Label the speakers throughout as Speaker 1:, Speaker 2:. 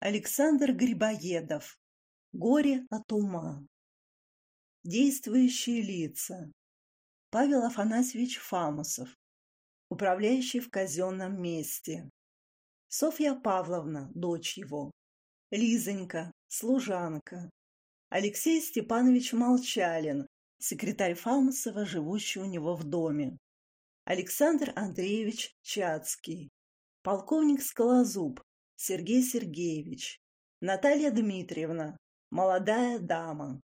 Speaker 1: Александр Грибоедов. Горе от ума. Действующие лица. Павел Афанасьевич Фамусов, управляющий в казенном месте. Софья Павловна, дочь его. Лизонька, служанка. Алексей Степанович Молчалин, секретарь Фамусова, живущий у него в доме. Александр Андреевич Чацкий. Полковник Скалозуб, Сергей Сергеевич. Наталья Дмитриевна, молодая дама.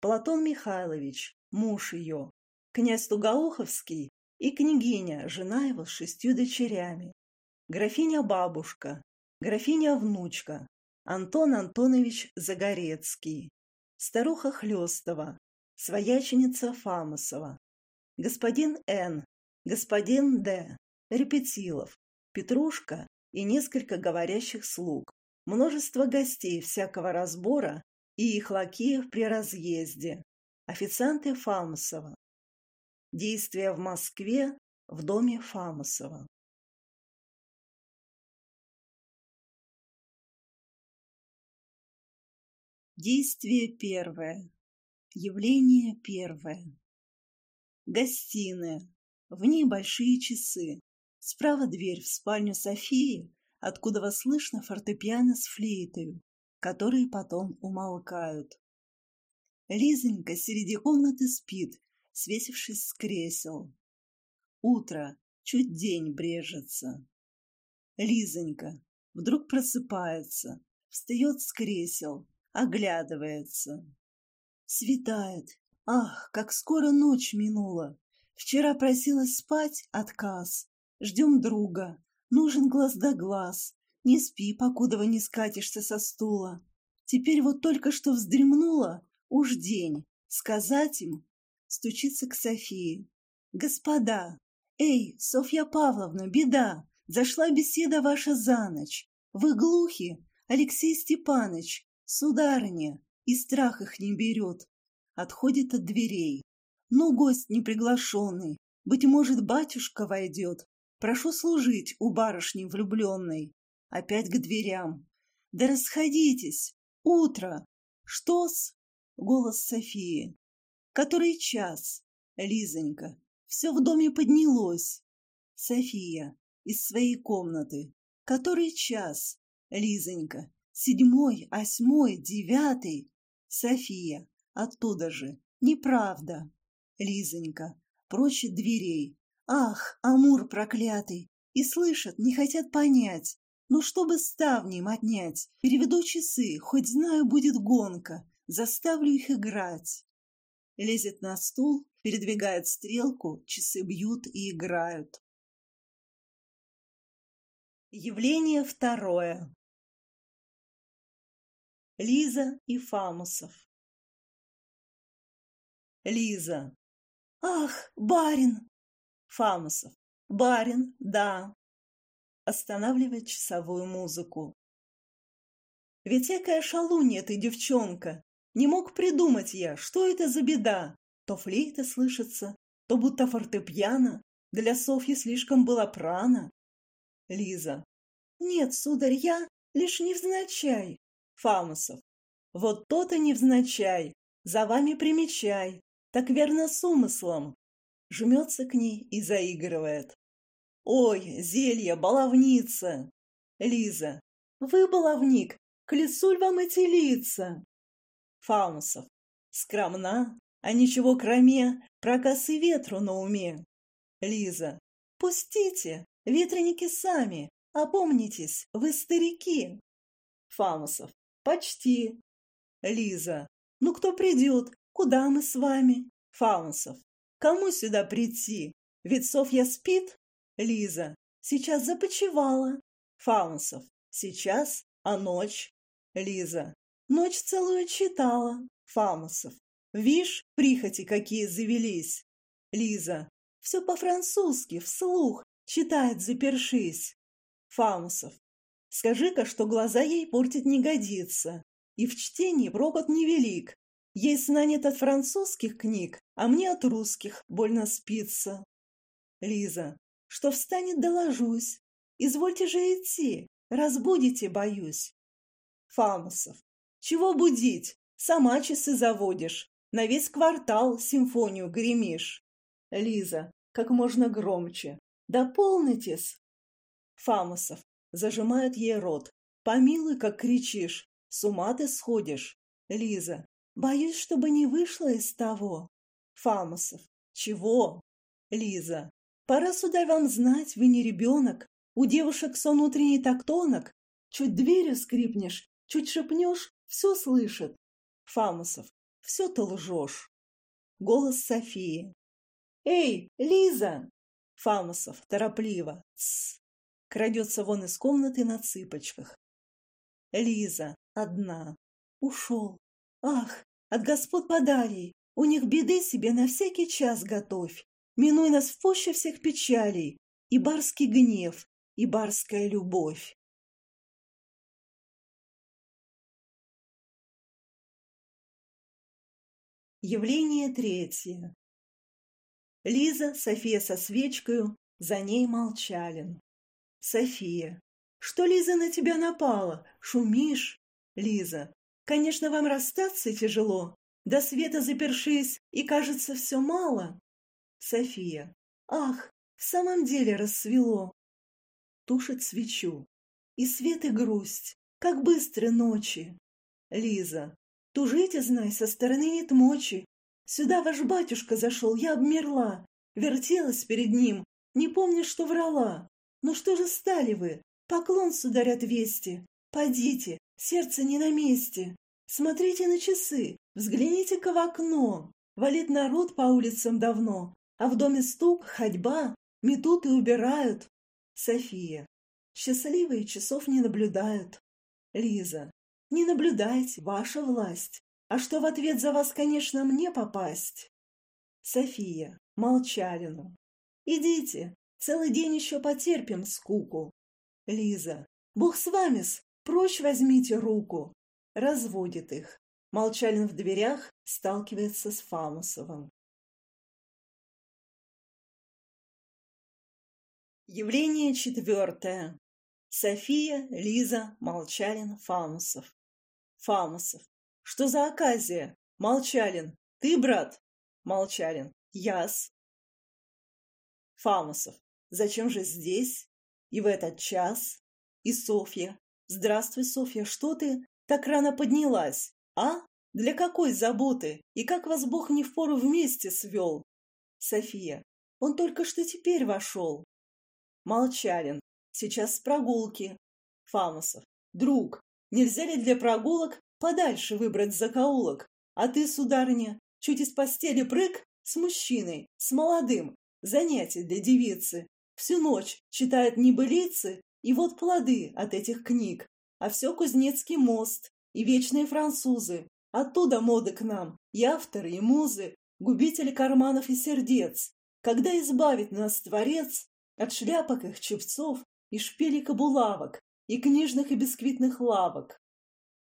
Speaker 1: Платон Михайлович, муж ее. Князь Тугоуховский и княгиня, жена его с шестью дочерями. Графиня-бабушка, графиня-внучка, Антон Антонович Загорецкий, старуха Хлестова, свояченица Фамусова, господин Н, господин Д, Репетилов, Петрушка и несколько говорящих слуг, множество гостей всякого разбора и их лакеев при разъезде, официанты Фамусова. Действия в Москве в доме Фамусова. Действие первое. Явление первое. Гостиная. В ней большие часы. Справа дверь в спальню Софии, откуда слышно фортепиано с флейтой, которые потом умолкают. Лизонька среди комнаты спит, свесившись с кресел. Утро, чуть день брежется. Лизонька вдруг просыпается, встает с кресел, оглядывается. Светает. Ах, как скоро ночь минула. Вчера просилась спать, отказ. Ждем друга. Нужен глаз да глаз. Не спи, покуда не скатишься со стула. Теперь вот только что вздремнула, уж день. Сказать им? Стучится к Софии. Господа! Эй, Софья Павловна, беда! Зашла беседа ваша за ночь. Вы глухи, Алексей Степаныч, Сударыня, и страх их не берет. Отходит от дверей. Ну, гость неприглашенный, быть может, батюшка войдет. Прошу служить у барышни влюбленной. Опять к дверям. Да расходитесь. Утро. Что-с? Голос Софии. Который час? Лизонька. Все в доме поднялось. София. Из своей комнаты. Который час? Лизонька седьмой, восьмой, девятый. София, оттуда же. Неправда. Лизонька, прочь от дверей. Ах, Амур проклятый! И слышат, не хотят понять. Ну, чтобы ставни им отнять, переведу часы, хоть знаю, будет гонка, заставлю их играть. Лезет на стул, передвигает стрелку, часы бьют и играют. Явление второе. Лиза и Фамусов. Лиза. Ах, барин! Фамусов. Барин, да. Останавливает часовую музыку. Ведь экая шалунья ты, девчонка. Не мог придумать я, что это за беда. То флейта слышится, то будто фортепиано. Для Софьи слишком было прано. Лиза. Нет, сударь, я лишь невзначай. Фамусов. Вот то-то невзначай, за вами примечай, так верно с умыслом. Жмется к ней и заигрывает. Ой, зелье, баловница! Лиза. Вы, баловник, к лесуль вам эти лица. Фамусов. Скромна, а ничего кроме, проказ и ветру на уме. Лиза. Пустите, ветреники сами, опомнитесь, вы старики. Фамусов. Почти. Лиза. Ну кто придет? Куда мы с вами? Фаунсов. Кому сюда прийти? Ведь Софья спит? Лиза. Сейчас започевала. Фаунсов. Сейчас, а ночь? Лиза. Ночь целую читала. Фамусов. Вишь, прихоти какие завелись. Лиза. Все по-французски, вслух, читает запершись. Фамусов. Скажи-ка, что глаза ей портить не годится. И в чтении проход невелик. Ей сна нет от французских книг, а мне от русских больно спится. Лиза. Что встанет, доложусь. Извольте же идти. Разбудите, боюсь. Фамусов. Чего будить? Сама часы заводишь. На весь квартал симфонию гремишь. Лиза. Как можно громче. Да полнитесь. Фамусов. Зажимает ей рот. Помилуй, как кричишь. С ума ты сходишь. Лиза. Боюсь, чтобы не вышло из того. Фамусов. Чего? Лиза. Пора, сударь, вам знать, вы не ребенок. У девушек сон утренний так тонок. Чуть дверью скрипнешь, чуть шепнешь, все слышит. Фамусов. Все ты лжешь. Голос Софии. «Эй, Лиза!» Фамусов торопливо. Тсс. Крадется вон из комнаты на цыпочках. Лиза одна. Ушел. Ах, от господ подарей. У них беды себе на всякий час готовь. Минуй нас в пуще всех печалей. И барский гнев, и барская любовь. Явление третье. Лиза, София со свечкою, за ней молчалин. София. Что, Лиза, на тебя напала? Шумишь? Лиза. Конечно, вам расстаться тяжело. До света запершись, и, кажется, все мало. София. Ах, в самом деле рассвело. Тушит свечу. И свет, и грусть. Как быстро ночи. Лиза. Тужите, знай, со стороны нет мочи. Сюда ваш батюшка зашел, я обмерла. Вертелась перед ним, не помню, что врала. Ну что же стали вы? Поклон, сударь, отвесьте. Подите, сердце не на месте. Смотрите на часы, взгляните-ка в окно. Валит народ по улицам давно, а в доме стук, ходьба, метут и убирают. София. Счастливые часов не наблюдают. Лиза. Не наблюдайте, ваша власть. А что в ответ за вас, конечно, мне попасть? София. Молчалину. Идите, целый день еще потерпим скуку. Лиза. Бог с вами-с, прочь возьмите руку. Разводит их. Молчалин в дверях сталкивается с Фамусовым. Явление четвертое. София, Лиза, Молчалин, Фамусов. Фамусов. Что за оказия? Молчалин. Ты, брат? Молчалин. Яс. Фамусов. Зачем же здесь? И в этот час? И Софья. Здравствуй, Софья, что ты так рано поднялась? А? Для какой заботы? И как вас Бог не впору вместе свел? София. Он только что теперь вошел. Молчалин. Сейчас с прогулки. Фамусов. Друг, нельзя ли для прогулок подальше выбрать закоулок? А ты, сударыня, чуть из постели прыг с мужчиной, с молодым. Занятие для девицы. Всю ночь читает небылицы, и вот плоды от этих книг. А все Кузнецкий мост и вечные французы. Оттуда моды к нам, и авторы, и музы, губители карманов и сердец. Когда избавит нас Творец от шляпок их чепцов и шпилек и булавок, и книжных и бисквитных лавок.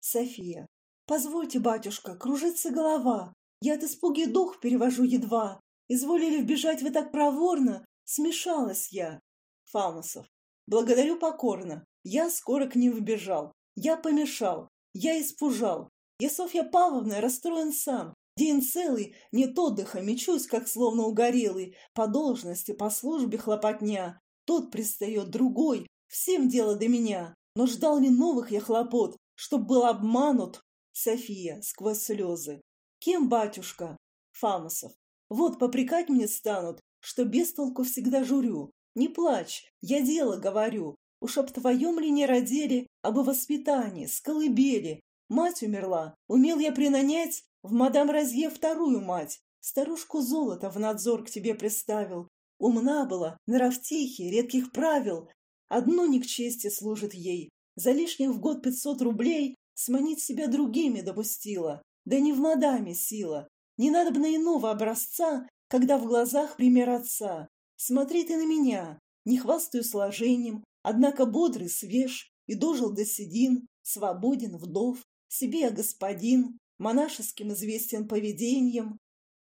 Speaker 1: София. Позвольте, батюшка, кружится голова. Я от испуги дух перевожу едва. Изволили вбежать вы так проворно, смешалась я. Фамусов. Благодарю покорно. Я скоро к ним вбежал. Я помешал. Я испужал. Я, Софья Павловна, расстроен сам. День целый, нет отдыха, мечусь, как словно угорелый. По должности, по службе хлопотня. Тот пристает, другой. Всем дело до меня. Но ждал ли новых я хлопот, чтоб был обманут? София сквозь слезы. Кем, батюшка? Фамусов. Вот попрекать мне станут, что без толку всегда журю. Не плачь, я дело говорю. Уж об твоем ли не родили, об воспитании, с колыбели. Мать умерла, умел я принанять в мадам Розье вторую мать. Старушку золото в надзор к тебе приставил. Умна была, нрав тихий, редких правил. Одно не к чести служит ей. За лишних в год пятьсот рублей сманить себя другими допустила. Да не в мадаме сила. Не надо на иного образца, когда в глазах пример отца. Смотри ты на меня, не хвастаю сложением, однако бодрый, свеж, и дожил до седин, свободен, вдов, себе господин, монашеским известен поведением.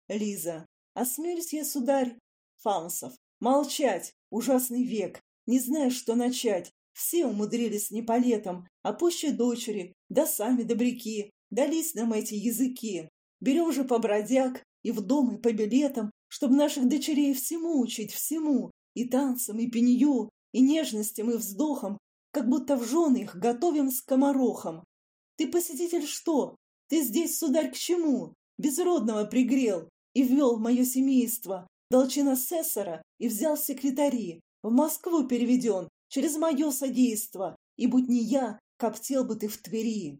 Speaker 1: Лиза. Осмелюсь я, сударь. Фамсов. Молчать. Ужасный век. Не знаешь, что начать. Все умудрились не по летам, а пуще дочери, да сами добряки, дались нам эти языки. Берем же по бродяг и в дом, и по билетам, чтоб наших дочерей всему учить, всему, и танцам, и пенью, и нежностям, и вздохам, как будто в жены их готовим с комарохом. Ты, посетитель, что? Ты здесь, сударь, к чему? Безродного пригрел и ввел в мое семейство, дал чин асессора и взял секретари. В Москву переведен через мое содейство, и будь не я, коптел бы ты в Твери.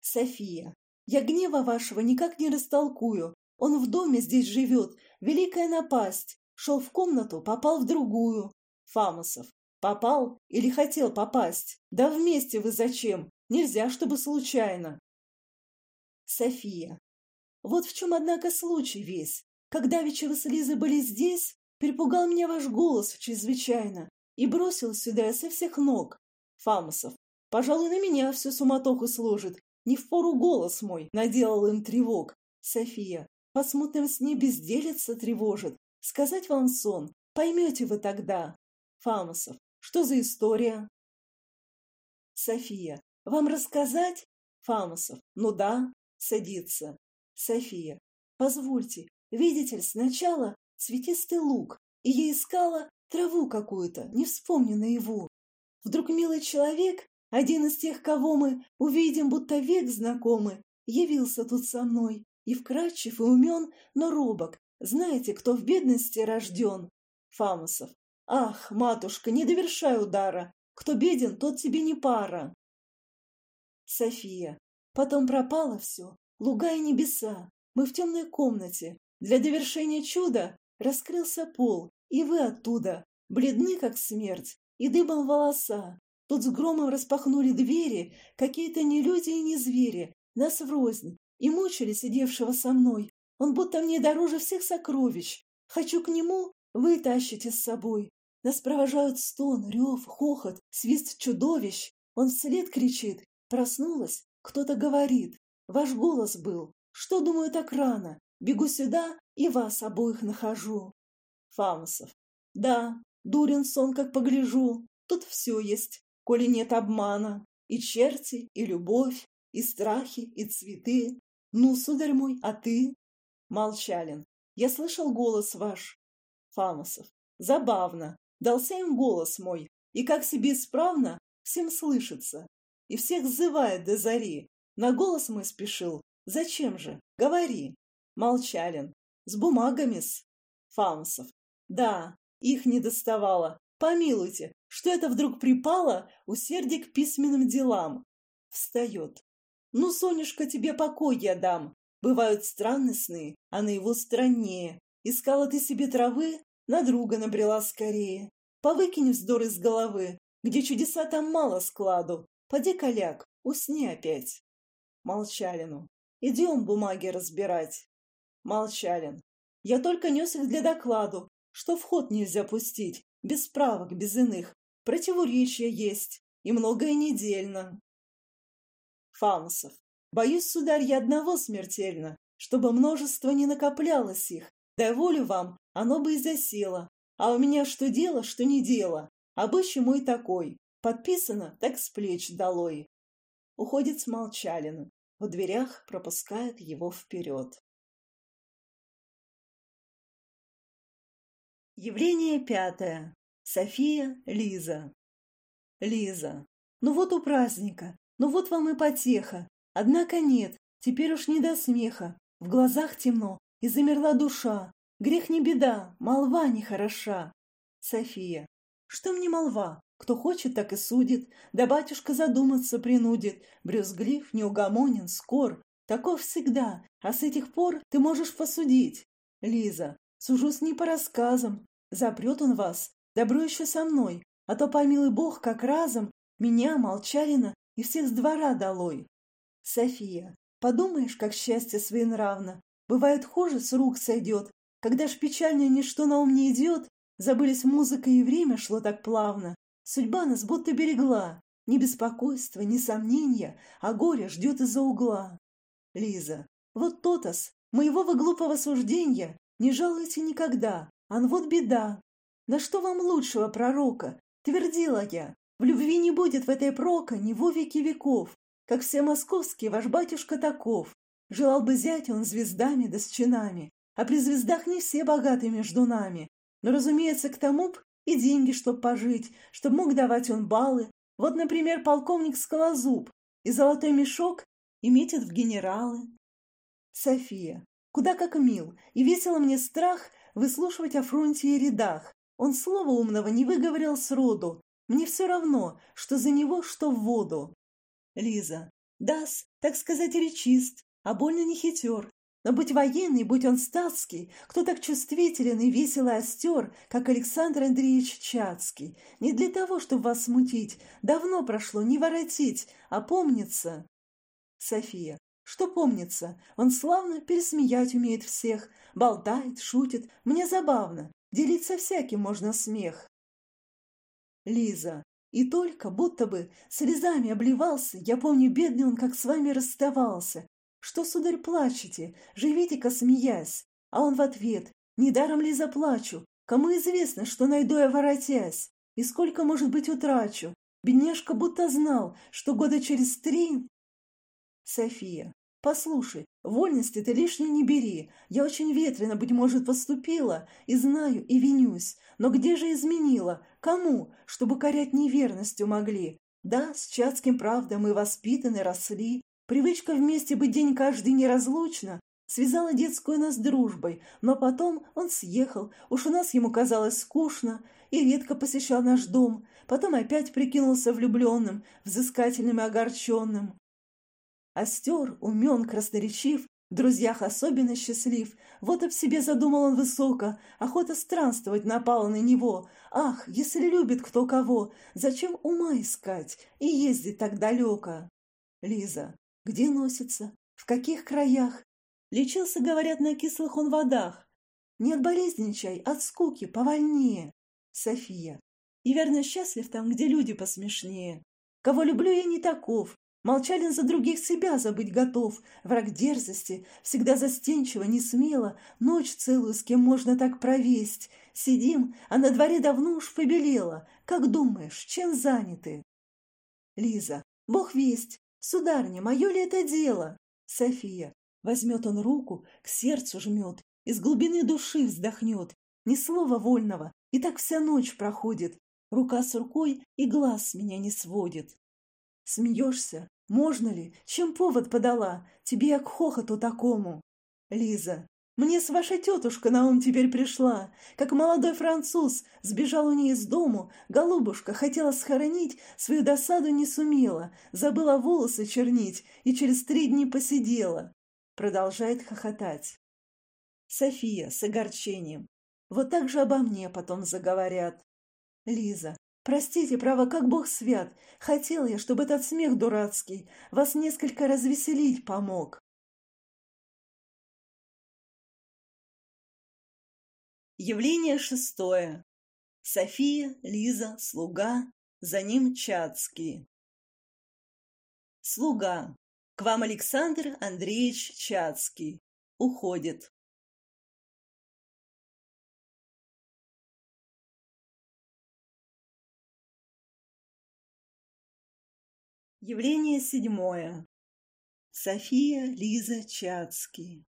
Speaker 1: София, я гнева вашего никак не растолкую. Он в доме здесь живет, великая напасть. Шел в комнату, попал в другую. Фамусов, попал или хотел попасть? Да вместе вы зачем? Нельзя, чтобы случайно. София, вот в чем, однако, случай весь. Когда вечер с Лизой были здесь, перепугал меня ваш голос чрезвычайно и бросил сюда со всех ног. Фамусов, пожалуй, на меня всю суматоху сложит. Не в пору голос мой наделал им тревог. София, по смутным сне безделица тревожит. Сказать вам сон, поймете вы тогда. Фамусов, что за история? София, вам рассказать? Фамусов, ну да, садится. София, позвольте, видите ли, сначала цветистый лук, и я искала траву какую-то, не вспомню наяву. Вдруг милый человек, один из тех, кого мы увидим, будто век знакомы, явился тут со мной, и вкрадчив, и умен, но робок. Знаете, кто в бедности рожден? Фамусов. Ах, матушка, не довершай удара. Кто беден, тот тебе не пара. София. Потом пропало все, луга и небеса. Мы в темной комнате. Для довершения чуда раскрылся пол, и вы оттуда, бледны, как смерть, и дыбом волоса. Тут с громом распахнули двери, какие-то не люди и не звери, нас врознь, и мучили сидевшего со мной. Он будто мне дороже всех сокровищ. Хочу к нему, вы тащите с собой. Нас провожают стон, рев, хохот, свист чудовищ. Он вслед кричит. Проснулась, кто-то говорит. Ваш голос был. Что, думаю, так рано? Бегу сюда и вас обоих нахожу. Фамусов. Да, дурен сон, как погляжу. Тут все есть, коли нет обмана. И черти, и любовь, и страхи, и цветы. Ну, сударь мой, а ты? Молчалин. Я слышал голос ваш. Фамусов. Забавно. Дался им голос мой. И как себе исправно, всем слышится. И всех зывает до зари. На голос мой спешил. Зачем же? Говори. Молчалин. С бумагами-с. Фамусов. Да, их не доставало. Помилуйте, что это вдруг припало усердие к письменным делам. Встает. Ну, Сонюшка, тебе покой я дам. Бывают странные сны, а на его страннее. Искала ты себе травы, на друга набрела скорее. Повыкинь вздор из головы, где чудеса там мало складу. Поди, коляк, усни опять. Молчалину. Идем бумаги разбирать. Молчалин. Я только нес их для докладу, что в ход нельзя пустить, без справок, без иных. Противоречия есть, и многое недельно. Фамусов. Боюсь, сударь, я одного смертельно, чтобы множество не накоплялось их. Дай волю вам, оно бы и засело. А у меня что дело, что не дело. Обычай мой такой. Подписано, так с плеч долой. Уходит с Молчалина. В дверях пропускает его вперед. Явление пятое. София, Лиза. Лиза. Ну вот у праздника, ну вот вам и потеха. Однако нет, теперь уж не до смеха. В глазах темно, и замерла душа. Грех не беда, молва не хороша. София. Что мне молва? Кто хочет, так и судит. Да батюшка задуматься принудит. Брюзглив, неугомонен, скор. Таков всегда, а с этих пор ты можешь посудить. Лиза. Сужусь не по рассказам. Запрет он вас. Добро еще со мной. А то, помилуй бог, как разом, меня, Молчалина, и всех с двора долой. София. Подумаешь, как счастье своенравно. Бывает хуже, с рук сойдет. Когда ж печальнее ничто на ум не идет, забылись музыка и время шло так плавно. Судьба нас будто берегла. Ни беспокойства, ни сомнения, а горе ждет из-за угла. Лиза. Вот тотос, моего вы глупого суждения не жалуйте никогда, ан вот беда. На что вам лучшего пророка? Твердила я. В любви не будет в этой прока ни во веки веков, как все московские ваш батюшка таков. Желал бы зять он звездами да с чинами, а при звездах не все богаты между нами. Но, разумеется, к тому б и деньги, чтоб пожить, чтоб мог давать он баллы. Вот, например, полковник Скалозуб и золотой мешок и метит в генералы. София. Куда как мил, и весело мне страх выслушивать о фронте и рядах. Он слова умного не выговорил сроду. Мне все равно, что за него, что в воду. Лиза. Дас, так сказать, речист, а больно не хитер. Но будь военный, будь он статский, кто так чувствителен и весело остер, как Александр Андреевич Чацкий, не для того, чтобы вас смутить, давно прошло, не воротить, а помнится. София. Что помнится, он славно пересмеять умеет всех, болтает, шутит, мне забавно, делиться всяким можно смех. Лиза. И только, будто бы, слезами обливался, я помню, бедный он, как с вами расставался. Что, сударь, плачете, живите-ка смеясь. А он в ответ, недаром ли заплачу, кому известно, что найду я воротясь, и сколько, может быть, утрачу. Бедняжка будто знал, что года через три София. Послушай, вольности ты лишней не бери. Я очень ветрено, быть может, поступила, и знаю, и винюсь. Но где же изменила? Кому? Чтобы корять неверностью могли. Да, с Чацким, правда, мы воспитаны, росли. Привычка вместе быть день каждый неразлучна. Связала детскую нас дружбой, но потом он съехал, уж у нас ему казалось скучно, и редко посещал наш дом, потом опять прикинулся влюбленным, взыскательным и огорченным. Остер, умен, красноречив, в друзьях особенно счастлив. Вот об себе задумал он высоко, охота странствовать напала на него. Ах, если любит кто кого, зачем ума искать и ездить так далеко? Лиза, где носится? В каких краях? Лечился, говорят, на кислых он водах. Не от болезни чай, от скуки, повольнее. София. И верно счастлив там, где люди посмешнее. Кого люблю я не таков, Молчалин за других себя забыть готов, враг дерзости, всегда застенчиво, не смело, ночь целую с кем можно так провесть. Сидим, а на дворе давно уж побелело. Как думаешь, чем заняты? Лиза. Бог весть. Сударыня, мое ли это дело? София. Возьмет он руку, к сердцу жмет, из глубины души вздохнет. Ни слова вольного, и так вся ночь проходит. Рука с рукой и глаз меня не сводит. Смеешься? Можно ли? Чем повод подала? Тебе я к хохоту такому. Лиза. Мне с вашей тетушка на ум теперь пришла. Как молодой француз сбежал у нее из дому, голубушка хотела схоронить, свою досаду не сумела, забыла волосы чернить и через три дни посидела. Продолжает хохотать. София с огорчением. Вот так же обо мне потом заговорят. Лиза. Простите, право, как бог свят. Хотел я, чтобы этот смех дурацкий вас несколько развеселить помог. Явление шестое. София, Лиза, слуга, за ним Чацкий. Слуга. К вам Александр Андреевич Чацкий. Уходит. Явление седьмое. София Лиза Чацкий.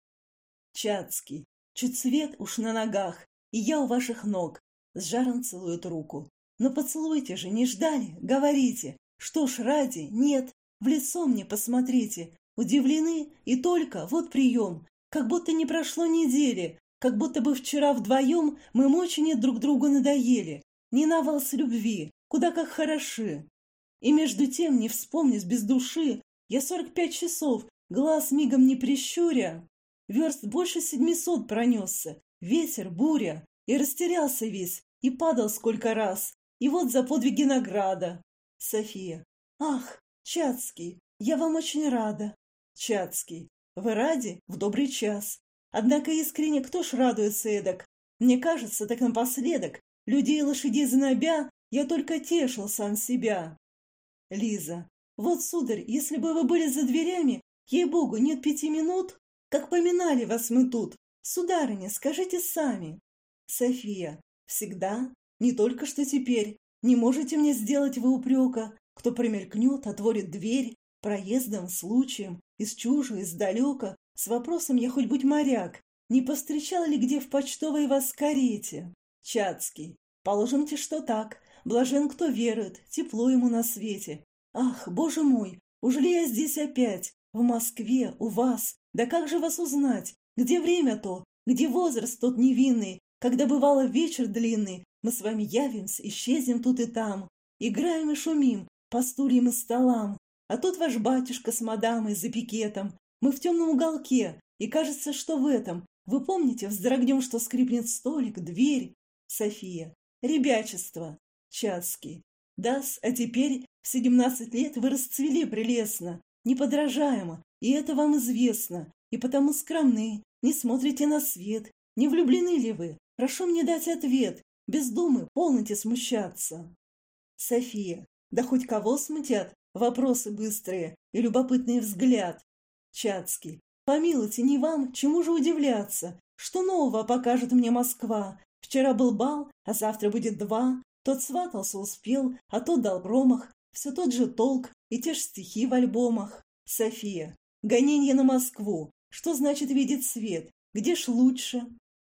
Speaker 1: Чацкий. Чуть свет уж на ногах, и я у ваших ног. С жаром целует руку. Но поцелуйте же, не ждали, говорите. Что ж, ради, нет, в лицо мне посмотрите. Удивлены, и только, вот прием. Как будто не прошло недели, как будто бы вчера вдвоем мы мочине друг другу надоели. Не навал с любви, куда как хороши. И между тем, не вспомнив без души, я сорок пять часов, глаз мигом не прищуря, верст больше седьмисот пронесся, ветер, буря, и растерялся весь, и падал сколько раз, и вот за подвиги награда. София. Ах, Чацкий, я вам очень рада. Чацкий. Вы ради? В добрый час. Однако искренне кто ж радуется эдак? Мне кажется, так напоследок, людей и лошадей знобя, я только тешил сам себя. Лиза. Вот, сударь, если бы вы были за дверями, ей-богу, нет пяти минут, как поминали вас мы тут. Сударыня, скажите сами. София. Всегда. Не только что теперь. Не можете мне сделать вы упрека, кто промелькнет, отворит дверь, проездом, случаем, из чужу, издалека, с вопросом я хоть будь моряк, не повстречала ли где в почтовой вас карете? Чацкий. Положимте, что так. Блажен, кто верует, тепло ему на свете. Ах, боже мой, уж ли я здесь опять? В Москве, у вас? Да как же вас узнать? Где время то? Где возраст тот невинный? Когда бывало вечер длинный, мы с вами явимся, исчезнем тут и там. Играем и шумим, по стульям и столам. А тут ваш батюшка с мадамой за пикетом. Мы в темном уголке, и кажется, что в этом вы помните, вздрогнем, что скрипнет столик, дверь? София. Ребячество. Чацкий. Дас, а теперь в семнадцать лет вы расцвели прелестно, неподражаемо, и это вам известно, и потому скромны, не смотрите на свет. Не влюблены ли вы? Прошу мне дать ответ. Без думы полноте смущаться. София. Да хоть кого смутят вопросы быстрые и любопытный взгляд. Чацкий. Помилуйте, не вам, чему же удивляться? Что нового покажет мне Москва? Вчера был бал, а завтра будет два. Тот сватался, успел, а тот дал промах. Все тот же толк и те же стихи в альбомах. София. Гонение на Москву. Что значит видеть свет? Где ж лучше?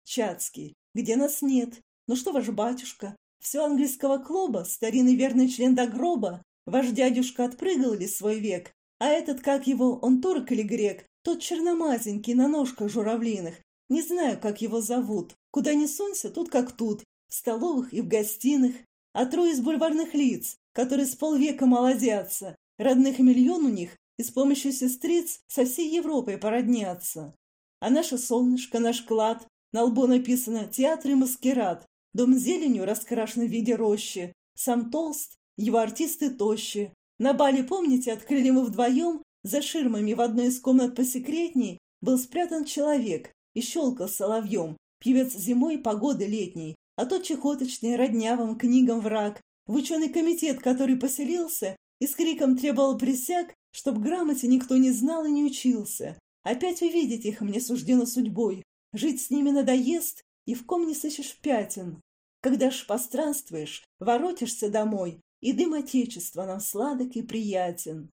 Speaker 1: Чацкий. Где нас нет? Ну что ваш батюшка? Все английского клуба, старинный верный член до гроба. Ваш дядюшка отпрыгал ли свой век? А этот, как его, он турок или грек? Тот черномазенький на ножках журавлиных. Не знаю, как его зовут. Куда ни сунься, тут как тут. В столовых и в гостиных. А трое из бульварных лиц, которые с полвека молодятся. Родных миллион у них, и с помощью сестриц со всей Европой породнятся. А наше солнышко, наш клад, на лбу написано «Театр и маскирад», дом зеленью раскрашен в виде рощи, сам толст, его артисты тощи. На бале, помните, открыли мы вдвоем за ширмами в одной из комнат посекретней был спрятан человек и щелкал соловьем, певец зимой погоды летней, а тот чехоточный роднявым книгам враг, в ученый комитет, который поселился и с криком требовал присяг, чтоб грамоте никто не знал и не учился. Опять увидеть их мне суждено судьбой, жить с ними надоест, и в ком не сыщешь пятен. Когда ж постранствуешь, воротишься домой, и дым отечества нам сладок и приятен.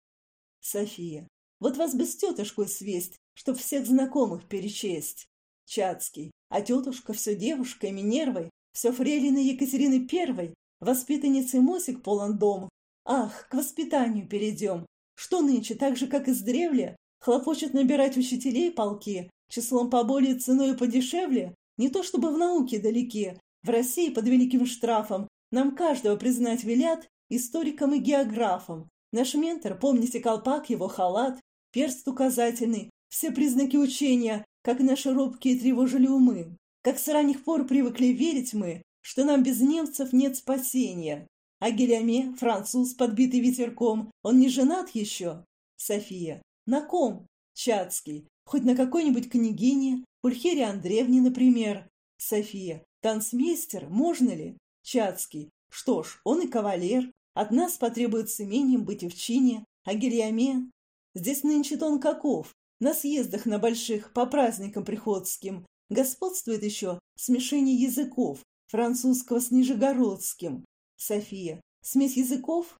Speaker 1: София. Вот вас бы с тетушкой свесть, чтоб всех знакомых перечесть. Чацкий. А тетушка все девушкой, Минервой, все фрейлиной Екатерины Первой, воспитанницей Мосик полон дом. Ах, к воспитанию перейдем. Что нынче, так же, как из древля, хлопочет набирать учителей полки, числом поболее, ценой подешевле? Не то чтобы в науке далеке, в России под великим штрафом нам каждого признать велят историком и географом, Наш ментор, помните колпак, его халат, перст указательный, все признаки учения, как наши робкие тревожили умы. Как с ранних пор привыкли верить мы, что нам без немцев нет спасения. А Геляме, француз, подбитый ветерком, он не женат еще? София. На ком? Чацкий. Хоть на какой-нибудь княгине, Пульхере Андреевне, например. София. Танцмейстер, можно ли? Чацкий. Что ж, он и кавалер, от нас потребуется имением быть в чине, а Гильяме... Здесь нынче тон каков? На съездах на больших, по праздникам приходским. Господствует еще смешение языков, французского с нижегородским. София. Смесь языков?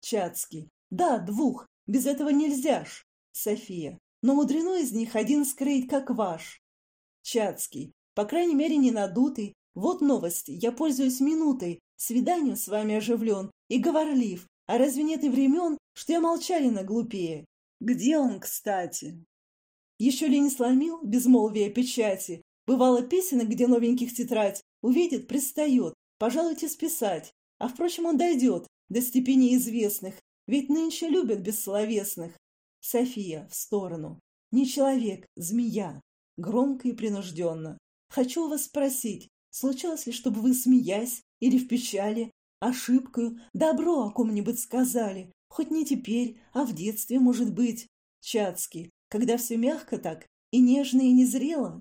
Speaker 1: Чацкий. Да, двух. Без этого нельзя ж. София. Но мудрено из них один скрыть, как ваш. Чацкий. По крайней мере, не надутый. Вот новости. Я пользуюсь минутой. Свиданием с вами оживлен и говорлив. А разве нет и времен, что я молчалина глупее? Где он, кстати? Еще ли не сломил безмолвие печати? Бывало песенок, где новеньких тетрадь, увидит, пристает, пожалуйте списать. А, впрочем, он дойдет до степени известных, ведь нынче любят бессловесных. София в сторону. Не человек, змея. Громко и принужденно. Хочу вас спросить, случалось ли, чтобы вы, смеясь или в печали, ошибкою добро о ком-нибудь сказали, хоть не теперь, а в детстве, может быть. Чацкий, когда все мягко так, и нежно, и незрело.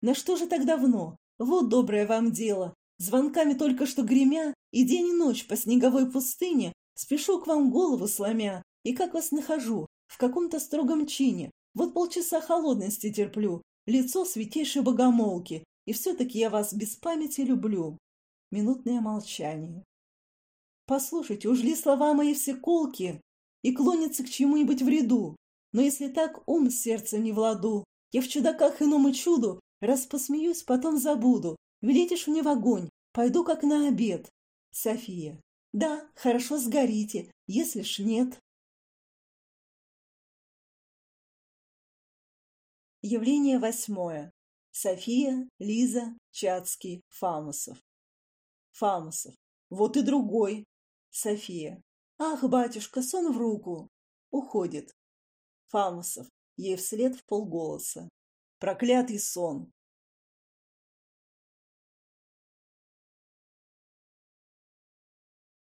Speaker 1: На что же так давно? Вот доброе вам дело. Звонками только что гремя, и день и ночь по снеговой пустыне, спешу к вам голову сломя, и как вас нахожу, в каком-то строгом чине. Вот полчаса холодности терплю, лицо святейшей богомолки, и все-таки я вас без памяти люблю. Минутное молчание. Послушайте, уж ли слова мои все колки и клонятся к чему-нибудь вреду? Но если так ум с сердцем не владу, я в чудаках иному чуду, раз посмеюсь, потом забуду. Велитишь мне в огонь, пойду как на обед. София. Да, хорошо сгорите, если ж нет. Явление восьмое. София, Лиза, Чацкий, Фамусов. Фамусов. Вот и другой. София. Ах, батюшка, сон в руку. Уходит. Фамусов. Ей вслед в полголоса. Проклятый сон.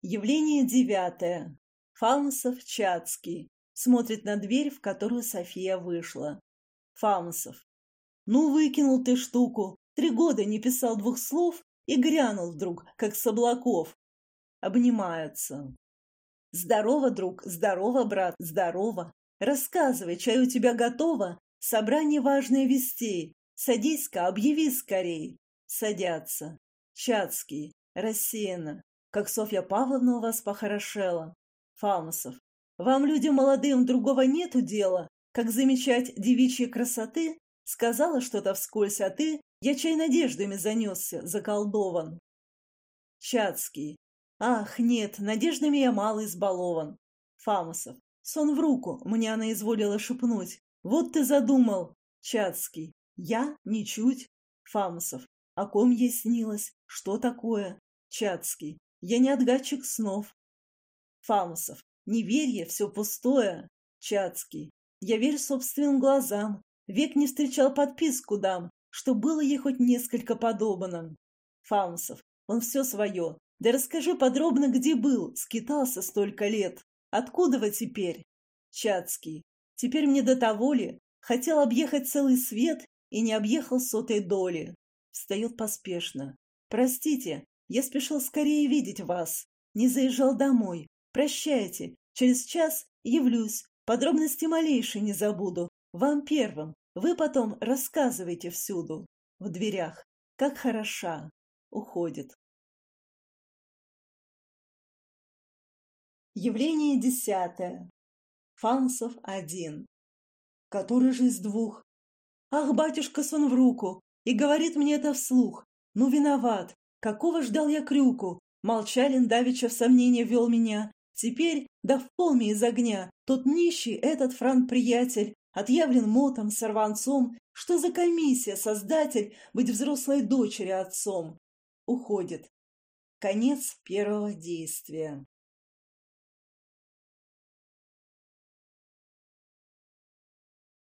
Speaker 1: Явление девятое. Фамусов Чацкий. Смотрит на дверь, в которую София вышла. Фамусов. Ну, выкинул ты штуку. Три года не писал двух слов и грянул вдруг, как с облаков. Обнимаются. Здорово, друг, здорово, брат, здорово. Рассказывай, чай у тебя готово? Собрание важное вестей. Садись-ка, объяви скорей. Садятся. Чацкий. Рассеянно. Как Софья Павловна у вас похорошела. Фамусов. Вам, людям молодым, другого нету дела, как замечать девичьи красоты? Сказала что-то вскользь, а ты, я чай надеждами занесся, заколдован. Чацкий. Ах, нет, надеждами я мало избалован. Фамусов. Сон в руку, мне она изволила шепнуть. Вот ты задумал. Чацкий. Я? Ничуть. Фамусов. О ком ей снилось? Что такое? Чацкий. Я не отгадчик снов. Фамусов. Неверие, все пустое. Чацкий. Я верю собственным глазам. Век не встречал подписку дам, что было ей хоть несколько подобно. Фамусов. Он все свое. Да расскажи подробно, где был, скитался столько лет. Откуда вы теперь? Чацкий. Теперь мне до того ли? Хотел объехать целый свет и не объехал сотой доли. Встает поспешно. Простите, я спешил скорее видеть вас. Не заезжал домой. Прощайте. Через час явлюсь. Подробности малейшие не забуду. Вам первым. Вы потом рассказывайте всюду. В дверях. Как хороша. Уходит. Явление десятое. Фансов один. Который же из двух? Ах, батюшка, сон в руку. И говорит мне это вслух. Ну, виноват. Какого ждал я крюку? Молчалин давеча в сомнение вел меня. Теперь, да в полме из огня, тот нищий, этот франт-приятель, отъявлен мотом, сорванцом. Что за комиссия, создатель, быть взрослой дочери отцом? Уходит. Конец первого действия.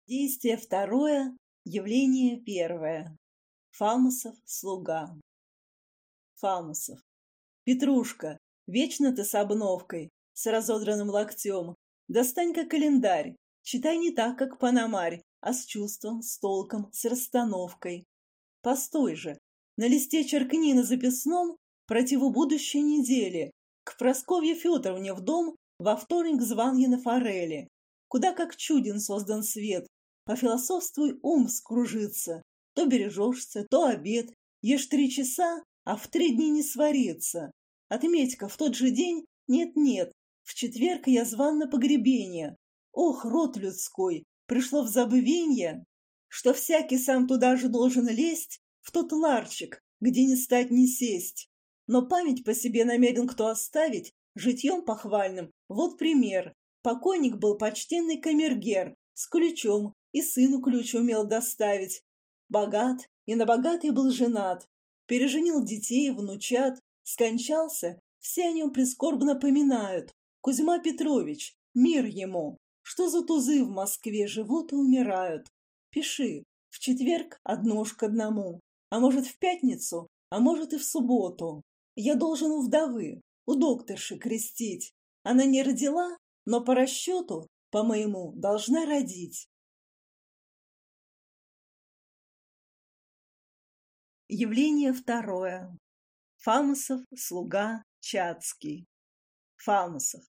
Speaker 1: Действие второе, явление первое. Фамусов слуга. Фамусов. Петрушка, вечно ты с обновкой, с разодранным локтем. Достань-ка календарь. Читай не так, как Панамарь, а с чувством, с толком, с расстановкой. Постой же. На листе черкни на записном противу будущей недели. К Просковье Федоровне в дом во вторник званье на форели. Куда как чуден создан свет, Пофилософствуй, ум скружится. То бережешься, то обед. Ешь три часа, а в три дни не сварится. Отметь-ка, в тот же день нет-нет, в четверг я зван на погребение. Ох, род людской, пришло в забывенье, что всякий сам туда же должен лезть, в тот ларчик, где не стать, не сесть. Но память по себе намерен кто оставить, житьем похвальным. Вот пример. Покойник был почтенный камергер, с ключом, и сыну ключ умел доставить. Богат и на богатый был женат, переженил детей, внучат, скончался, все о нем прискорбно поминают. Кузьма Петрович, мир ему, что за тузы в Москве живут и умирают. Пиши, в четверг однож к одному, а может в пятницу, а может и в субботу. Я должен у вдовы, у докторши крестить. Она не родила, но по расчету, по моему, должна родить. Явление второе. Фамусов, слуга, Чацкий. Фамусов.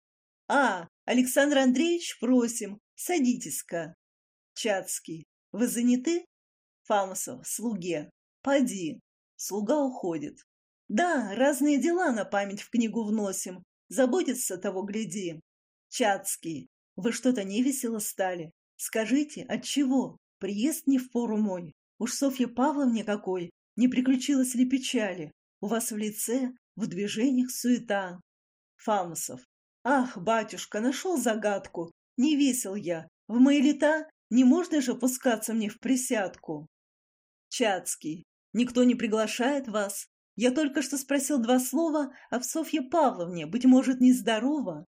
Speaker 1: А, Александр Андреевич, просим, садитесь-ка. Чацкий. Вы заняты? Фамусов, слуге. Поди. Слуга уходит. Да, разные дела на память в книгу вносим. заботится того гляди. Чацкий, вы что-то невесело стали. Скажите, от чего? Приезд не в пору мой. Уж Софье Павловне какой, не приключилось ли печали? У вас в лице, в движениях суета. Фамусов. Ах, батюшка, нашел загадку. Не весел я. В мои лета не можно же пускаться мне в присядку. Чацкий. Никто не приглашает вас. Я только что спросил два слова об Софье Павловне, быть может, нездорова.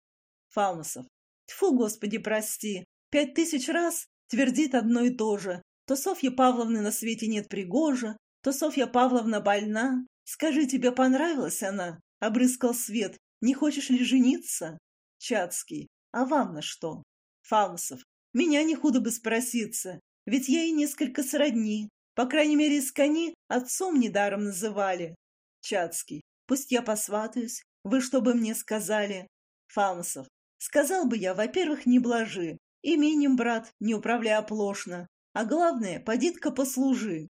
Speaker 1: Фамусов. Тьфу, Господи, прости. Пять тысяч раз твердит одно и то же. То Софья Павловны на свете нет пригожа, то Софья Павловна больна. Скажи, тебе понравилась она? Обрыскал свет. Не хочешь ли жениться? Чацкий. А вам на что? Фамусов. Меня не худо бы спроситься, ведь я и несколько сродни. По крайней мере, из кони отцом недаром называли. Чацкий. Пусть я посватаюсь. Вы что бы мне сказали? Фамусов. Сказал бы я, во-первых, не блажи. Именем, брат, не управляй оплошно. А главное, поди-ка послужи.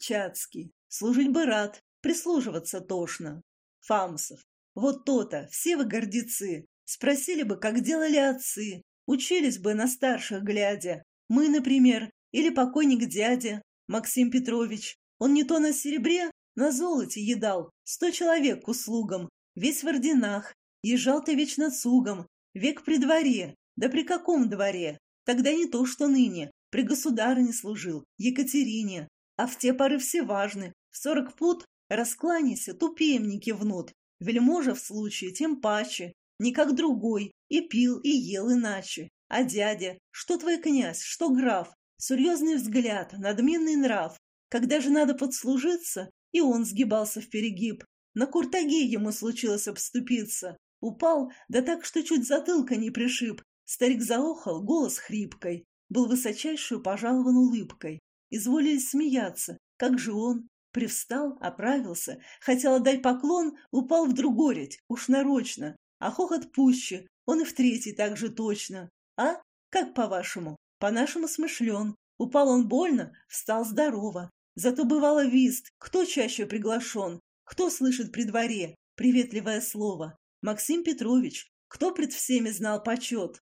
Speaker 1: Чацкий. Служить бы рад, прислуживаться тошно. Фамусов. Вот то-то, все вы гордецы. Спросили бы, как делали отцы. Учились бы на старших глядя. Мы, например, или покойник дядя, Максим Петрович. Он не то на серебре, на золоте едал, сто человек к услугам, весь в орденах, езжал-то вечно цугом, век при дворе, да при каком дворе? Тогда не то, что ныне, при государыне служил, Екатерине, а в те поры все важны, в сорок пут раскланяйся, тупеем не кивнут, вельможа в случае тем паче, не как другой, и пил, и ел иначе. А дядя, что твой князь, что граф, серьезный взгляд, надменный нрав. Когда же надо подслужиться, и он сгибался в перегиб. На куртаге ему случилось обступиться. Упал, да так, что чуть затылка не пришиб. Старик заохал, голос хрипкой. Был высочайшую пожалован улыбкой. Изволили смеяться. Как же он? Привстал, оправился, хотел отдать поклон, упал в другоредь, уж нарочно. А хохот пуще, он и в третий так же точно. А? Как по-вашему? По-нашему смышлен. Упал он больно, встал здорово. Зато бывало вист, кто чаще приглашен, кто слышит при дворе, приветливое слово. Максим Петрович, кто пред всеми знал почет?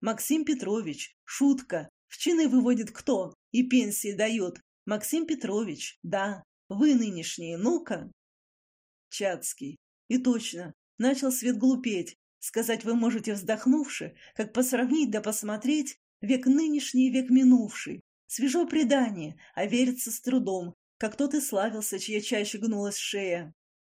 Speaker 1: Максим Петрович, шутка, в чины выводит кто и пенсии дает. Максим Петрович, да, вы нынешние, ну-ка. Чацкий. И точно, начал свет глупеть. Сказать вы можете вздохнувши, как посравнить да посмотреть век нынешний век минувший. Свежо предание, а верится с трудом, как тот и славился, чья чаще гнулась шея.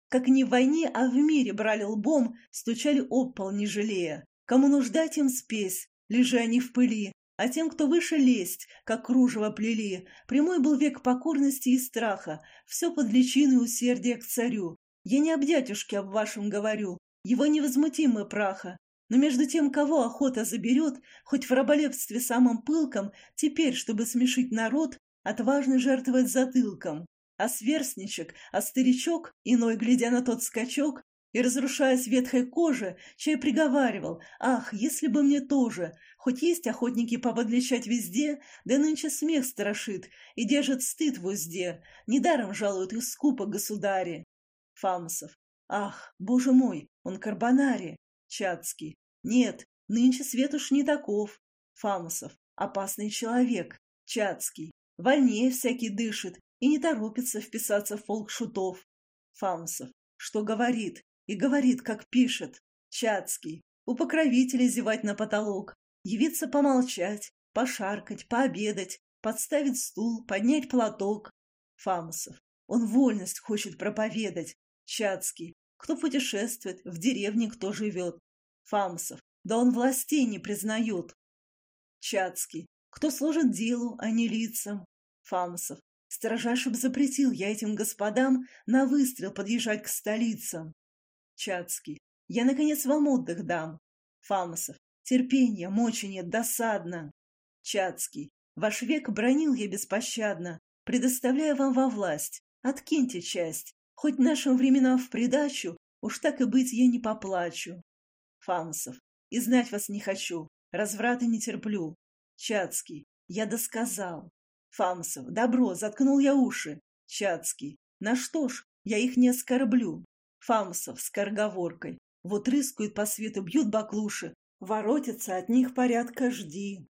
Speaker 1: Как не в войне, а в мире брали лбом, стучали об пол, не жалея. Кому нужда, тем спесь, лежа они в пыли, а тем, кто выше лезть, как кружево плели. Прямой был век покорности и страха, все под личиной усердия к царю. Я не об дядюшке об вашем говорю, его невозмутимы праха, но между тем, кого охота заберет, хоть в раболепстве самым пылком, теперь, чтобы смешить народ, отважно жертвовать затылком. А сверстничек, а старичок, иной глядя на тот скачок, и разрушаясь ветхой коже, чей приговаривал, «Ах, если бы мне тоже! Хоть есть охотники поподлечать везде, да нынче смех страшит и держит стыд в узде, недаром жалуют их скупо государи». Фамусов. «Ах, боже мой, он карбонари!» Чацкий. Нет, нынче свет уж не таков. Фамусов. Опасный человек. Чацкий. Вольнее всякий дышит и не торопится вписаться в полк шутов. Фамусов. Что говорит? И говорит, как пишет. Чацкий. У покровителей зевать на потолок. Явиться помолчать, пошаркать, пообедать, подставить стул, поднять платок. Фамусов. Он вольность хочет проповедать. Чацкий. Кто путешествует, в деревне кто живет. Фамсов. Да он властей не признает. Чацкий. Кто служит делу, а не лицам. Фамсов. Строжайше б запретил я этим господам на выстрел подъезжать к столицам. Чацкий. Я, наконец, вам отдых дам. Фамосов. Терпения, мочи нет, досадно. Чацкий. Ваш век бронил я беспощадно, предоставляя вам во власть. Откиньте часть. Хоть нашим временам в придачу, уж так и быть я не поплачу. Фамусов. И знать вас не хочу, разврата не терплю. Чацкий. Я досказал. Фамусов. Добро, заткнул я уши. Чацкий. На что ж, я их не оскорблю. Фамусов с корговоркой. Вот рыскают по свету, бьют баклуши, воротятся от них порядка жди.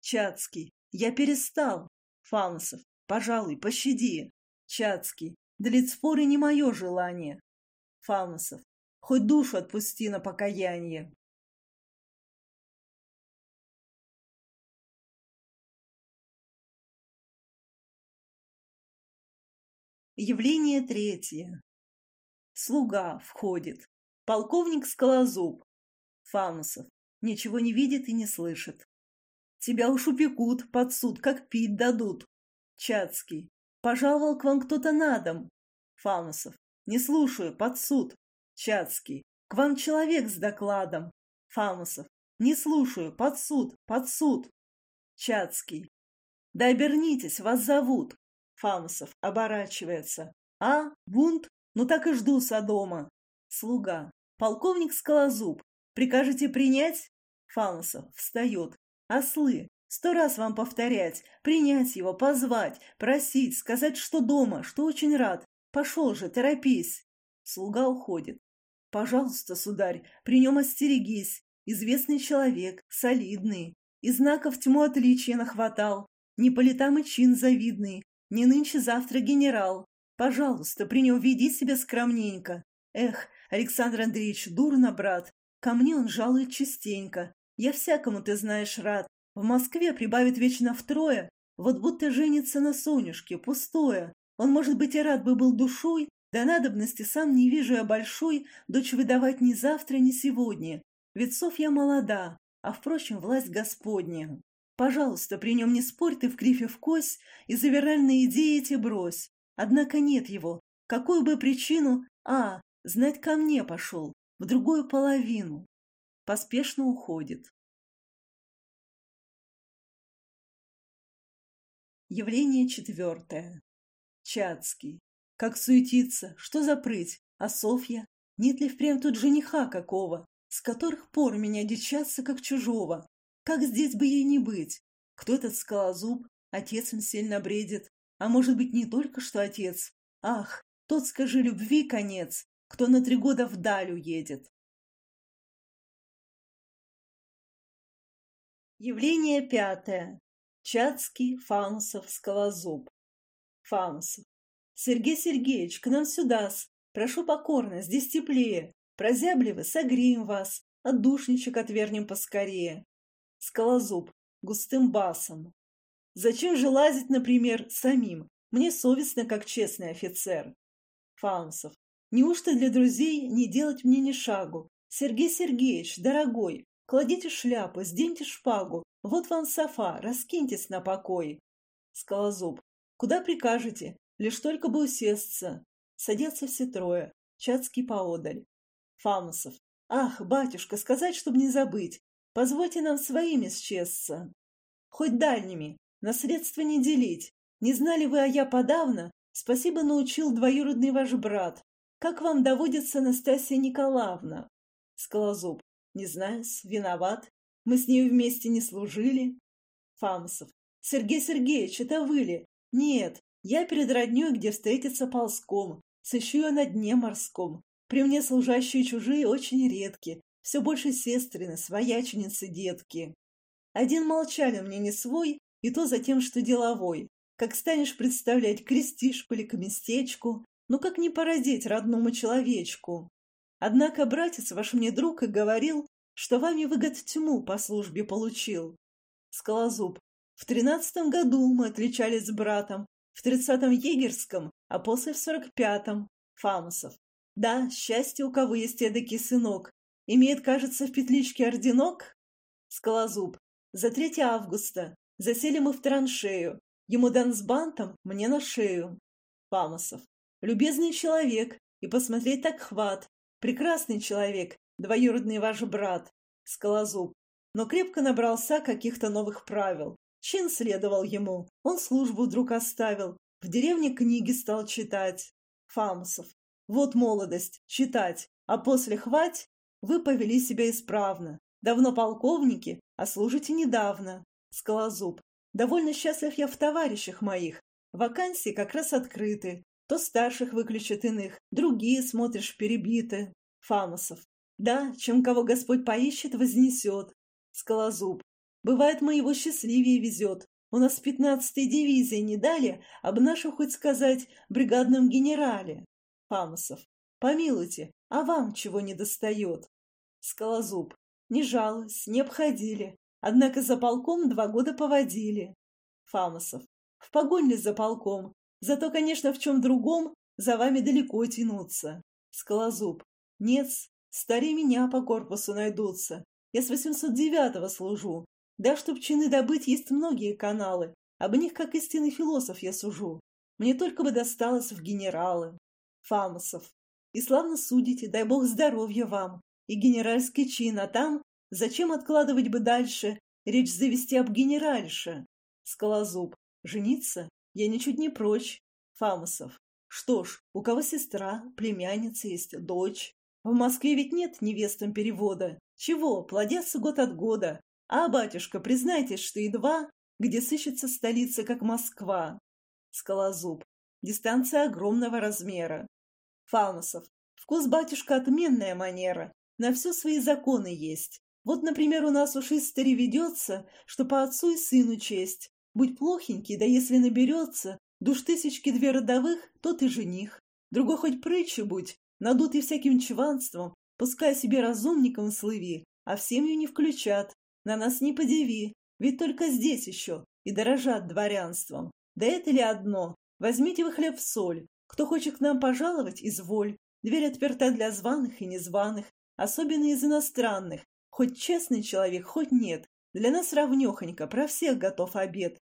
Speaker 1: Чацкий, я перестал. Фаунсов, пожалуй, пощади. Чацкий, длить споры не мое желание. Фаунсов, хоть душу отпусти на покаяние. Явление третье. Слуга входит. Полковник Скалозуб. Фамусов. Ничего не видит и не слышит. Тебя уж упекут под суд, как пить дадут. Чацкий. Пожаловал к вам кто-то на дом. Фамусов. Не слушаю, под суд. Чацкий. К вам человек с докладом. Фамусов. Не слушаю, под суд, под суд. Чацкий. Да обернитесь, вас зовут. Фамусов оборачивается. А, бунт? Ну так и жду Содома. Слуга. Полковник Скалозуб. Прикажете принять? Фамусов встает. Ослы. Сто раз вам повторять. Принять его, позвать, просить, сказать, что дома, что очень рад. Пошел же, торопись. Слуга уходит. Пожалуйста, сударь, при нем остерегись. Известный человек, солидный. И знаков тьму отличия нахватал. Не по летам и чин завидный. Не нынче-завтра генерал. Пожалуйста, при нем веди себя скромненько. Эх, Александр Андреевич, дурно, брат. Ко мне он жалует частенько. Я всякому, ты знаешь, рад. В Москве прибавит вечно втрое. Вот будто женится на Сонюшке, пустое. Он, может быть, и рад бы был душой, да надобности сам не вижу я большой, дочь выдавать ни завтра, ни сегодня. Ведь Софья молода, а, впрочем, власть Господня. Пожалуйста, при нем не спорь ты в крифе в кость и завиральные идеи эти брось. Однако нет его. Какую бы причину... А, знать ко мне пошел, в другую половину. Поспешно уходит. Явление четвертое. Чацкий. Как суетиться, что за прыть? А Софья? Нет ли впрямь тут жениха какого? С которых пор меня дичаться, как чужого? Как здесь бы ей не быть? Кто этот скалозуб? Отец он сильно бредит. А может быть, не только что отец? Ах, тот, скажи, любви конец, кто на три года вдаль уедет. Явление пятое. Чацкий, Фаунсов, Скалозуб. Фаунсов. Сергей Сергеевич, к нам сюда -с. Прошу покорно, здесь теплее. Прозябли согреем вас. Отдушничек отвернем поскорее. Скалозуб густым басом. Зачем же лазить, например, самим? Мне совестно, как честный офицер. Фаунсов. Неужто для друзей не делать мне ни шагу? Сергей Сергеевич, дорогой, кладите шляпу, сденьте шпагу. Вот вам софа, раскиньтесь на покой. Скалозуб. Куда прикажете? Лишь только бы усесться. Садятся все трое. Чацкий поодаль. Фаунсов. Ах, батюшка, сказать, чтобы не забыть. Позвольте нам своими счесться. Хоть дальними, на средства не делить. Не знали вы, а я подавно? Спасибо научил двоюродный ваш брат. Как вам доводится Настасья Николаевна? Скалозуб. Не знаю, виноват. Мы с ней вместе не служили. Фамсов. Сергей Сергеевич, это вы ли? Нет, я перед роднёй, где встретиться ползком. Сыщу я на дне морском. При мне служащие чужие очень редки. Все больше сестрины, свояченицы, детки. Один молчали мне не свой, и то за тем, что деловой. Как станешь представлять, крестишь пыли к местечку, ну как не породить родному человечку? Однако братец ваш мне друг и говорил, что вами выгод тьму по службе получил. Скалозуб. В тринадцатом году мы отличались с братом, в тридцатом егерском, а после в сорок пятом. Фамусов. Да, счастье у кого есть эдакий сынок, Имеет, кажется, в петличке орденок? Скалозуб. За 3 августа. Засели мы в траншею. Ему дан с бантом, мне на шею. Памосов. Любезный человек. И посмотреть так хват. Прекрасный человек. Двоюродный ваш брат. Скалозуб. Но крепко набрался каких-то новых правил. Чин следовал ему. Он службу вдруг оставил. В деревне книги стал читать. Фамусов. Вот молодость. Читать. А после хвать вы повели себя исправно. Давно полковники, а служите недавно. Скалозуб. Довольно счастлив я в товарищах моих. Вакансии как раз открыты. То старших выключат иных, другие, смотришь, перебиты. Фамосов. Да, чем кого Господь поищет, вознесет. Скалозуб. Бывает, мы его счастливее везет. У нас пятнадцатой дивизии не дали, об нашем, хоть сказать, бригадном генерале. Фамусов. Помилуйте, а вам чего не достает? Скалозуб. Не жалуюсь, не обходили. Однако за полком два года поводили. Фамусов. В погонь за полком? Зато, конечно, в чем другом за вами далеко тянуться. Скалозуб. Нет, старее меня по корпусу найдутся. Я с 809-го служу. Да, чтоб чины добыть, есть многие каналы. Об них, как истинный философ, я сужу. Мне только бы досталось в генералы. Фамусов. И славно судите, дай бог здоровья вам. И генеральский чин, а там Зачем откладывать бы дальше? Речь завести об генеральше. Скалозуб. Жениться? Я ничуть не прочь. Фамусов. Что ж, у кого сестра, племянница есть, дочь. В Москве ведь нет невестам перевода. Чего, плодятся год от года. А, батюшка, признайтесь, что едва, где сыщется столица, как Москва. Скалозуб. Дистанция огромного размера. Фамусов. Вкус, батюшка, отменная манера. На все свои законы есть. Вот, например, у нас уж истори ведется, что по отцу и сыну честь. Будь плохенький, да если наберется, душ тысячки две родовых, тот и жених. Другой хоть прытче будь, надутый всяким чванством, пускай себе разумником слыви, а в семью не включат. На нас не подиви, ведь только здесь еще и дорожат дворянством. Да это ли одно? Возьмите вы хлеб в соль. Кто хочет к нам пожаловать, изволь. Дверь отперта для званых и незваных, особенно из иностранных, Хоть честный человек, хоть нет. Для нас равнехонько, про всех готов обед.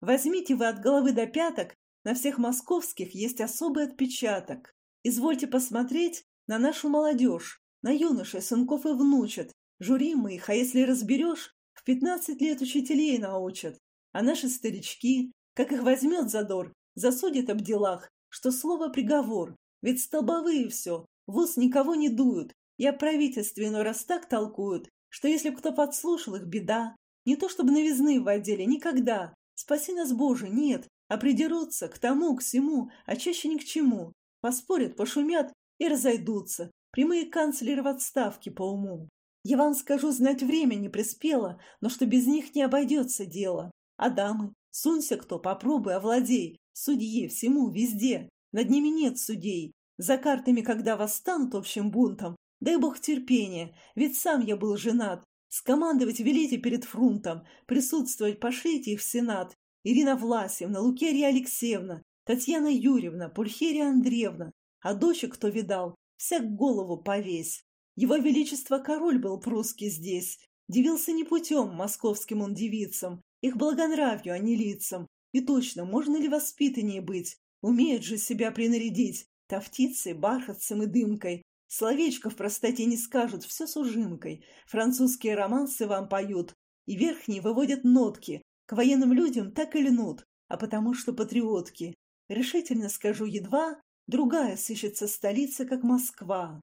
Speaker 1: Возьмите вы от головы до пяток, на всех московских есть особый отпечаток. Извольте посмотреть на нашу молодежь, на юношей, сынков и внучат. Жюри мы их, а если разберешь, в пятнадцать лет учителей научат. А наши старички, как их возьмет задор, засудят об делах, что слово приговор. Ведь столбовые все, в ус никого не дуют, и о правительстве иной раз так толкуют, что если кто подслушал их, беда. Не то чтобы новизны в отделе, никогда. Спаси нас, Боже, нет. А придерутся к тому, к всему, а чаще ни к чему. Поспорят, пошумят и разойдутся. Прямые канцлеры в отставке по уму. Я вам скажу, знать время не приспело, но что без них не обойдется дело. А дамы? Сунься кто, попробуй, овладей. Судьи всему, везде. Над ними нет судей. За картами, когда восстанут общим бунтом, Дай бог терпения, ведь сам я был женат. Скомандовать велите перед фрунтом, присутствовать пошлите их в Сенат. Ирина Власьевна, Лукерья Алексеевна, Татьяна Юрьевна, Пульхерия Андреевна. А дочек кто видал, всяк голову повесь. Его Величество король был прусский здесь. Дивился не путем московским он девицам, их благонравью, а не лицам. И точно, можно ли воспитаннее быть? Умеют же себя принарядить, тафтицей, бархатцем и дымкой. Словечко в простоте не скажут, все с ужимкой. Французские романсы вам поют, и верхние выводят нотки. К военным людям так и льнут, а потому что патриотки. Решительно скажу, едва другая сыщется столица, как Москва.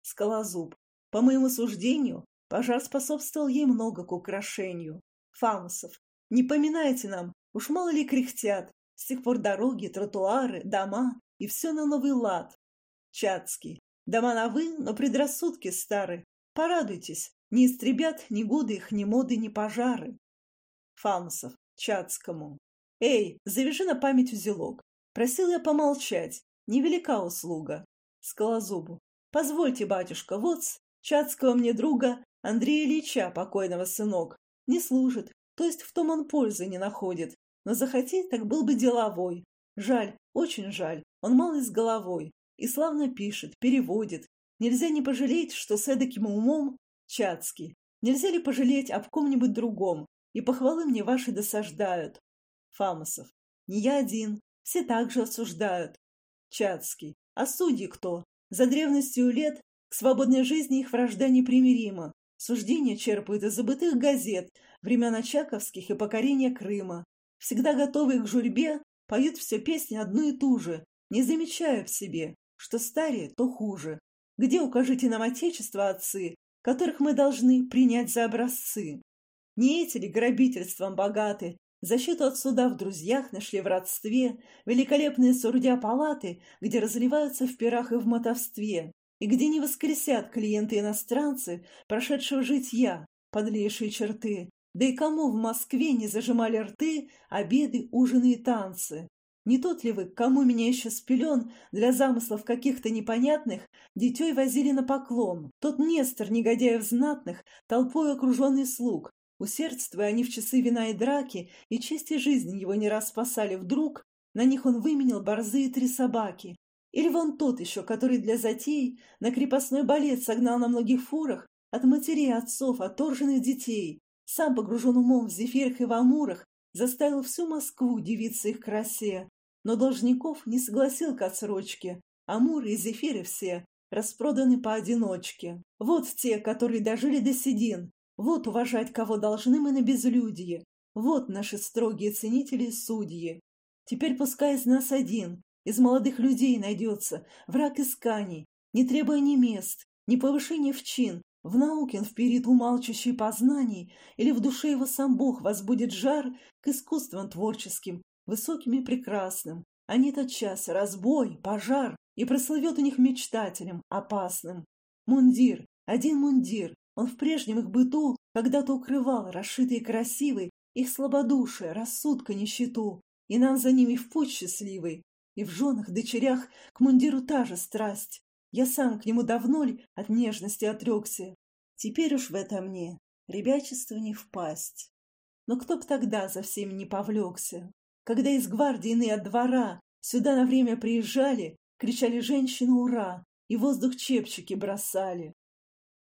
Speaker 1: Скалозуб. По моему суждению, пожар способствовал ей много к украшению. Фамусов. Не поминайте нам, уж мало ли кряхтят. С тех пор дороги, тротуары, дома и все на новый лад. Чацкий. Дома новы, но предрассудки стары. Порадуйтесь, не истребят ни годы их, ни моды, ни пожары. Фамусов, Чацкому. Эй, завяжи на память узелок. Просил я помолчать, невелика услуга. Скалозубу. Позвольте, батюшка, вот Чацкого мне друга Андрея Ильича, покойного сынок. Не служит, то есть в том он пользы не находит. Но захоти, так был бы деловой. Жаль, очень жаль, он малый с головой. И славно пишет, переводит. Нельзя не пожалеть, что с эдаким умом Чацкий. Нельзя ли пожалеть об ком-нибудь другом? И похвалы мне ваши досаждают. Фамосов. Не я один. Все также осуждают. Чацкий. А судьи кто? За древностью лет к свободной жизни их вражда непримирима. Суждения черпают из забытых газет, времен Очаковских и покорения Крыма. Всегда готовые к журьбе, поют все песни одну и ту же, не замечая в себе, что старее, то хуже. Где укажите нам отечество, отцы, которых мы должны принять за образцы? Не эти ли грабительством богаты, защиту от суда в друзьях нашли в родстве, великолепные сурдя палаты, где разливаются в пирах и в мотовстве? и где не воскресят клиенты-иностранцы, прошедшего житья, подлейшие черты, да и кому в Москве не зажимали рты обеды, ужины и танцы? Не тот ли вы, кому меня еще с пелен для замыслов каких-то непонятных детей возили на поклон? Тот Нестор, негодяев знатных, толпой окруженный слуг. Усердствуя они в часы вина и драки, и чести жизни его не раз спасали вдруг, на них он выменил борзые три собаки. Или вон тот еще, который для затей на крепостной балет согнал на многих фурах от матерей отцов, отторженных детей. Сам погружен умом в зефирах и в амурах, заставил всю Москву дивиться их красе. Но должников не согласил к отсрочке. Амуры и зефиры все распроданы поодиночке. Вот те, которые дожили до седин. Вот уважать, кого должны мы на безлюдье. Вот наши строгие ценители и судьи. Теперь пускай из нас один, из молодых людей найдется, враг исканий, не требуя ни мест, ни повышения в чин, в науке он вперед умалчущий познаний, или в душе его сам Бог возбудит жар к искусствам творческим, высоким и прекрасным, а не тот час разбой, пожар, и прослывет у них мечтателем, опасным. Мундир, один мундир, он в прежнем их быту когда-то укрывал, расшитый и красивый, их слабодушие, рассудка, нищету, и нам за ними в путь счастливый, и в женах, дочерях к мундиру та же страсть. Я сам к нему давно ли от нежности отрекся. Теперь уж в это мне ребячество не впасть. Но кто б тогда за всеми не повлекся? Когда из гвардии от двора сюда на время приезжали, кричали женщины «Ура!» и воздух чепчики бросали.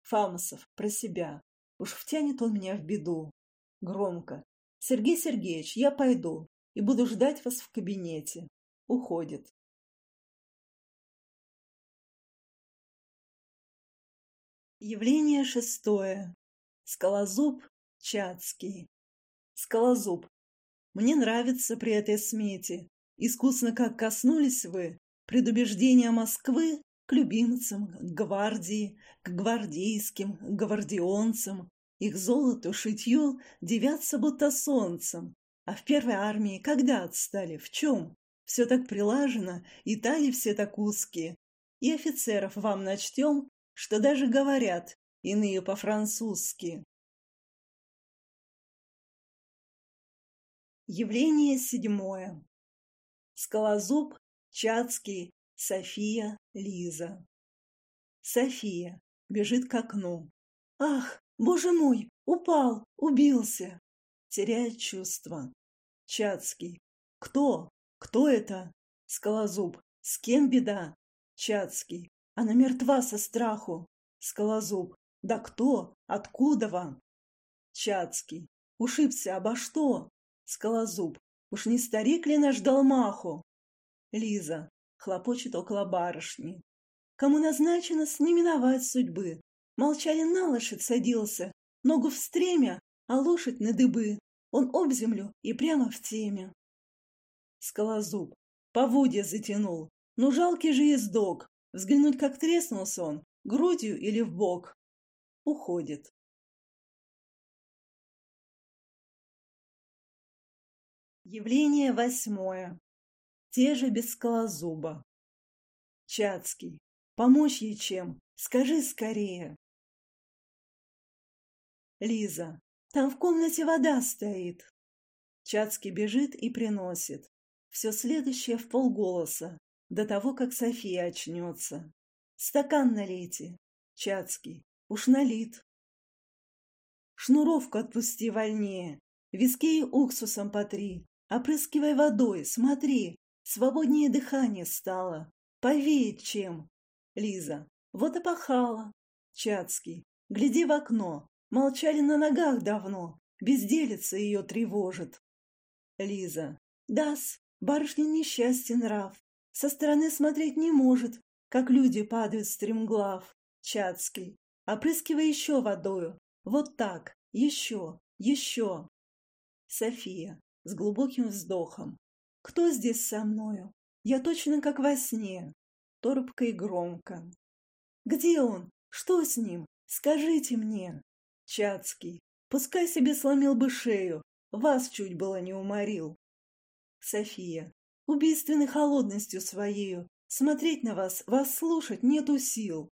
Speaker 1: Фамусов про себя. Уж втянет он меня в беду. Громко. «Сергей Сергеевич, я пойду и буду ждать вас в кабинете». Уходит. Явление шестое. Скалозуб Чацкий. Скалозуб мне нравится при этой смете. Искусно как коснулись вы предубеждения Москвы к любимцам, к гвардии, к гвардейским, к гвардионцам. Их золоту, шитью девятся будто солнцем. А в первой армии когда отстали? В чем? Все так прилажено, и тали все так узкие. И офицеров вам начтем, что даже говорят, иные по-французски. Явление седьмое. Скалозуб, Чацкий, София, Лиза. София бежит к окну. Ах, боже мой, упал, убился. Теряет чувство. Чацкий. Кто? Кто это? Скалозуб. С кем беда? Чацкий. Она мертва со страху. Скалозуб. Да кто? Откуда вам? Чацкий. Ушибся обо что? Скалозуб. Уж не старик ли наш Далмаху? Лиза. Хлопочет около барышни. Кому назначено с не миновать судьбы. Молчали на лошадь садился, ногу в стремя, а лошадь на дыбы. Он об землю и прямо в теме. Скалозуб. Поводья затянул. Ну, жалкий же ездок. Взглянуть, как треснулся он, грудью или в бок. Уходит. Явление восьмое. Те же без скалозуба. Чацкий. Помочь ей чем? Скажи скорее. Лиза. Там в комнате вода стоит. Чацкий бежит и приносит. Все следующее в полголоса, до того, как София очнется. Стакан налейте. Чацкий. Уж налит. Шнуровку отпусти вольнее. Виски уксусом потри. Опрыскивай водой, смотри, свободнее дыхание стало. Повеет чем. Лиза. Вот и пахала. Чацкий. Гляди в окно. Молчали на ногах давно. Безделица ее тревожит. Лиза. Дас, барышня несчастье нрав. Со стороны смотреть не может, как люди падают стремглав. Чацкий. Опрыскивай еще водою. Вот так. Еще. Еще. София с глубоким вздохом. «Кто здесь со мною? Я точно как во сне!» Торбко и громко. «Где он? Что с ним? Скажите мне!» Чацкий. «Пускай себе сломил бы шею, вас чуть было не уморил!» София. Убийственной холодностью своею Смотреть на вас, вас слушать нету сил.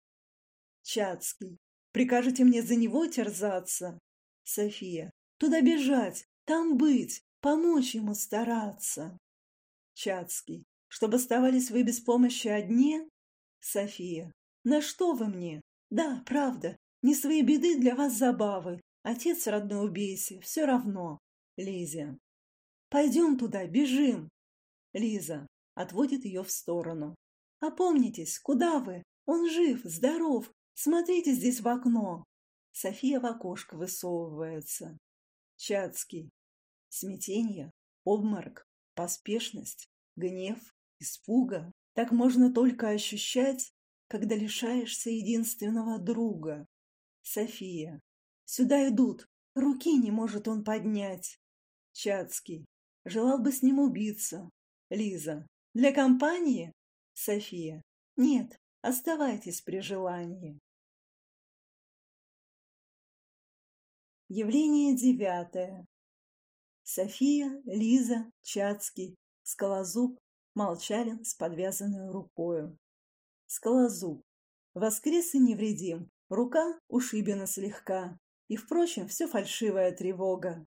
Speaker 1: Чацкий. Прикажете мне за него терзаться? София. Туда бежать, там быть, помочь ему стараться. Чацкий. Чтобы оставались вы без помощи одни? София. На что вы мне? Да, правда, не свои беды для вас забавы. Отец родной убейся, все равно. Лиза. Пойдем туда, бежим. Лиза отводит ее в сторону. Опомнитесь, куда вы? Он жив, здоров. Смотрите здесь в окно. София в окошко высовывается. Чацкий. Смятение, обморок, поспешность, гнев, испуга. Так можно только ощущать, когда лишаешься единственного друга. София. Сюда идут. Руки не может он поднять. Чацкий. Желал бы с ним убиться. Лиза. Для компании? София. Нет, оставайтесь при желании. Явление девятое. София, Лиза, Чацкий, Скалозуб, Молчалин с подвязанной рукою. Скалозуб. Воскрес и невредим, рука ушибена слегка. И, впрочем, все фальшивая тревога.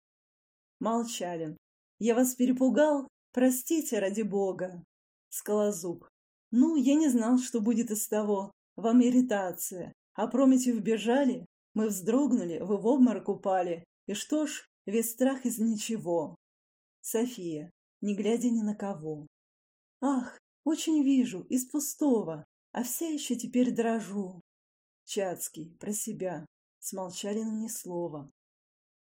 Speaker 1: Молчалин. Я вас перепугал? Простите, ради бога. Скалозуб. Ну, я не знал, что будет из того. Вам ирритация. А Прометью вбежали? Мы вздрогнули, вы в обморок упали. И что ж, весь страх из ничего. София, не глядя ни на кого. Ах, очень вижу, из пустого, а вся еще теперь дрожу. Чацкий, про себя. Смолчали на ни слова.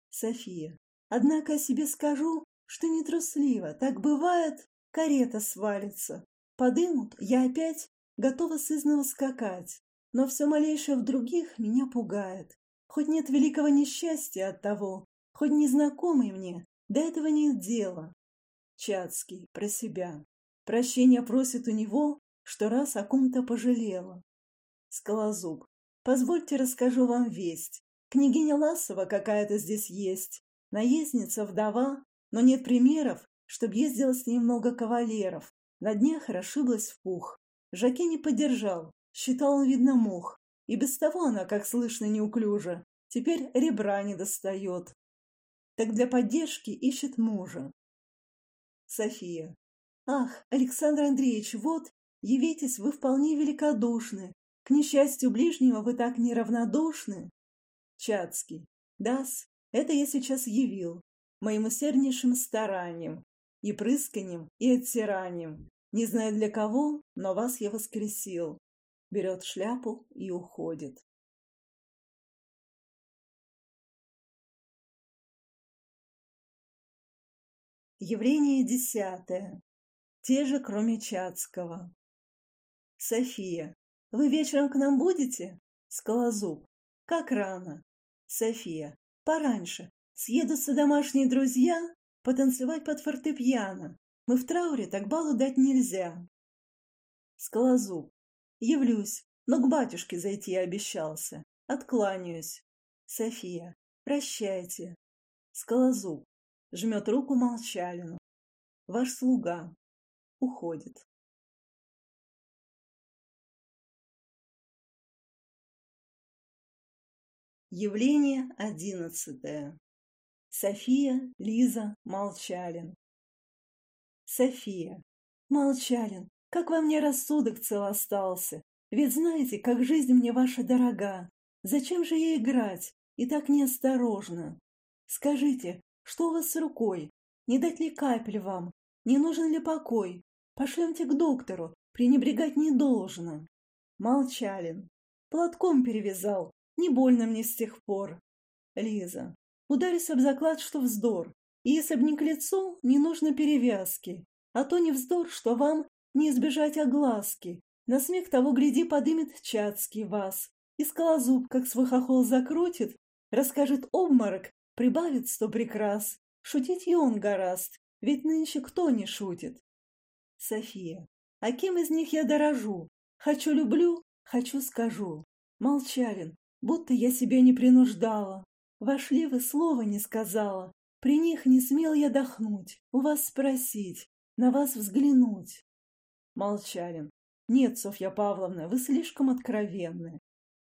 Speaker 1: София, однако о себе скажу, что нетрусливо. Так бывает, карета свалится. Подымут, я опять готова сызново скакать. Но все малейшее в других меня пугает. Хоть нет великого несчастья от того, хоть незнакомый мне, до этого нет дела. Чацкий, про себя. Прощения просит у него, что раз о ком-то пожалела. Скалозуб. Позвольте расскажу вам весть. Княгиня Ласова какая-то здесь есть. Наездница, вдова, но нет примеров, чтоб ездила с ней много кавалеров. На днях расшиблась в пух. Жаки не поддержал, считал он, видно, мух. И без того она, как слышно, неуклюжа. Теперь ребра не достает. Так для поддержки ищет мужа. София. Ах, Александр Андреевич, вот, явитесь, вы вполне великодушны. К несчастью ближнего вы так неравнодушны. Чацкий. Дас, это я сейчас явил, моим усерднейшим старанием, и прысканием, и оттиранием. Не знаю для кого, но вас я воскресил. Берет шляпу и уходит. Явление десятое. Те же, кроме Чацкого. София. Вы вечером к нам будете? Скалозуб. Как рано. София. Пораньше. Съедутся домашние друзья потанцевать под фортепиано. Мы в трауре, так балу дать нельзя. Скалозуб. Явлюсь, но к батюшке зайти обещался. Откланяюсь. София. Прощайте. Скалозуб. Жмет руку Молчалину. Ваш слуга. Уходит. Явление одиннадцатое. София, Лиза, Молчалин. София. Молчалин, как во мне рассудок цел остался. Ведь знаете, как жизнь мне ваша дорога. Зачем же ей играть? И так неосторожно. Скажите, что у вас с рукой? Не дать ли капель вам? Не нужен ли покой? Пошлемте к доктору, пренебрегать не должно. Молчалин. Платком перевязал, не больно мне с тех пор. Лиза. Ударись об заклад, что вздор. И если б не к лицу, не нужно перевязки. А то не вздор, что вам не избежать огласки. На смех того, гляди, подымет Чацкий вас. И скалозуб, как свой хохол закрутит, расскажет обморок, прибавит сто прикрас. Шутить и он гораст, ведь нынче кто не шутит? София. А кем из них я дорожу? Хочу люблю, хочу скажу. Молчалин, будто я себя не принуждала. Вошли вы слова не сказала. При них не смел я дохнуть, у вас спросить, на вас взглянуть. Молчалин. Нет, Софья Павловна, вы слишком откровенны.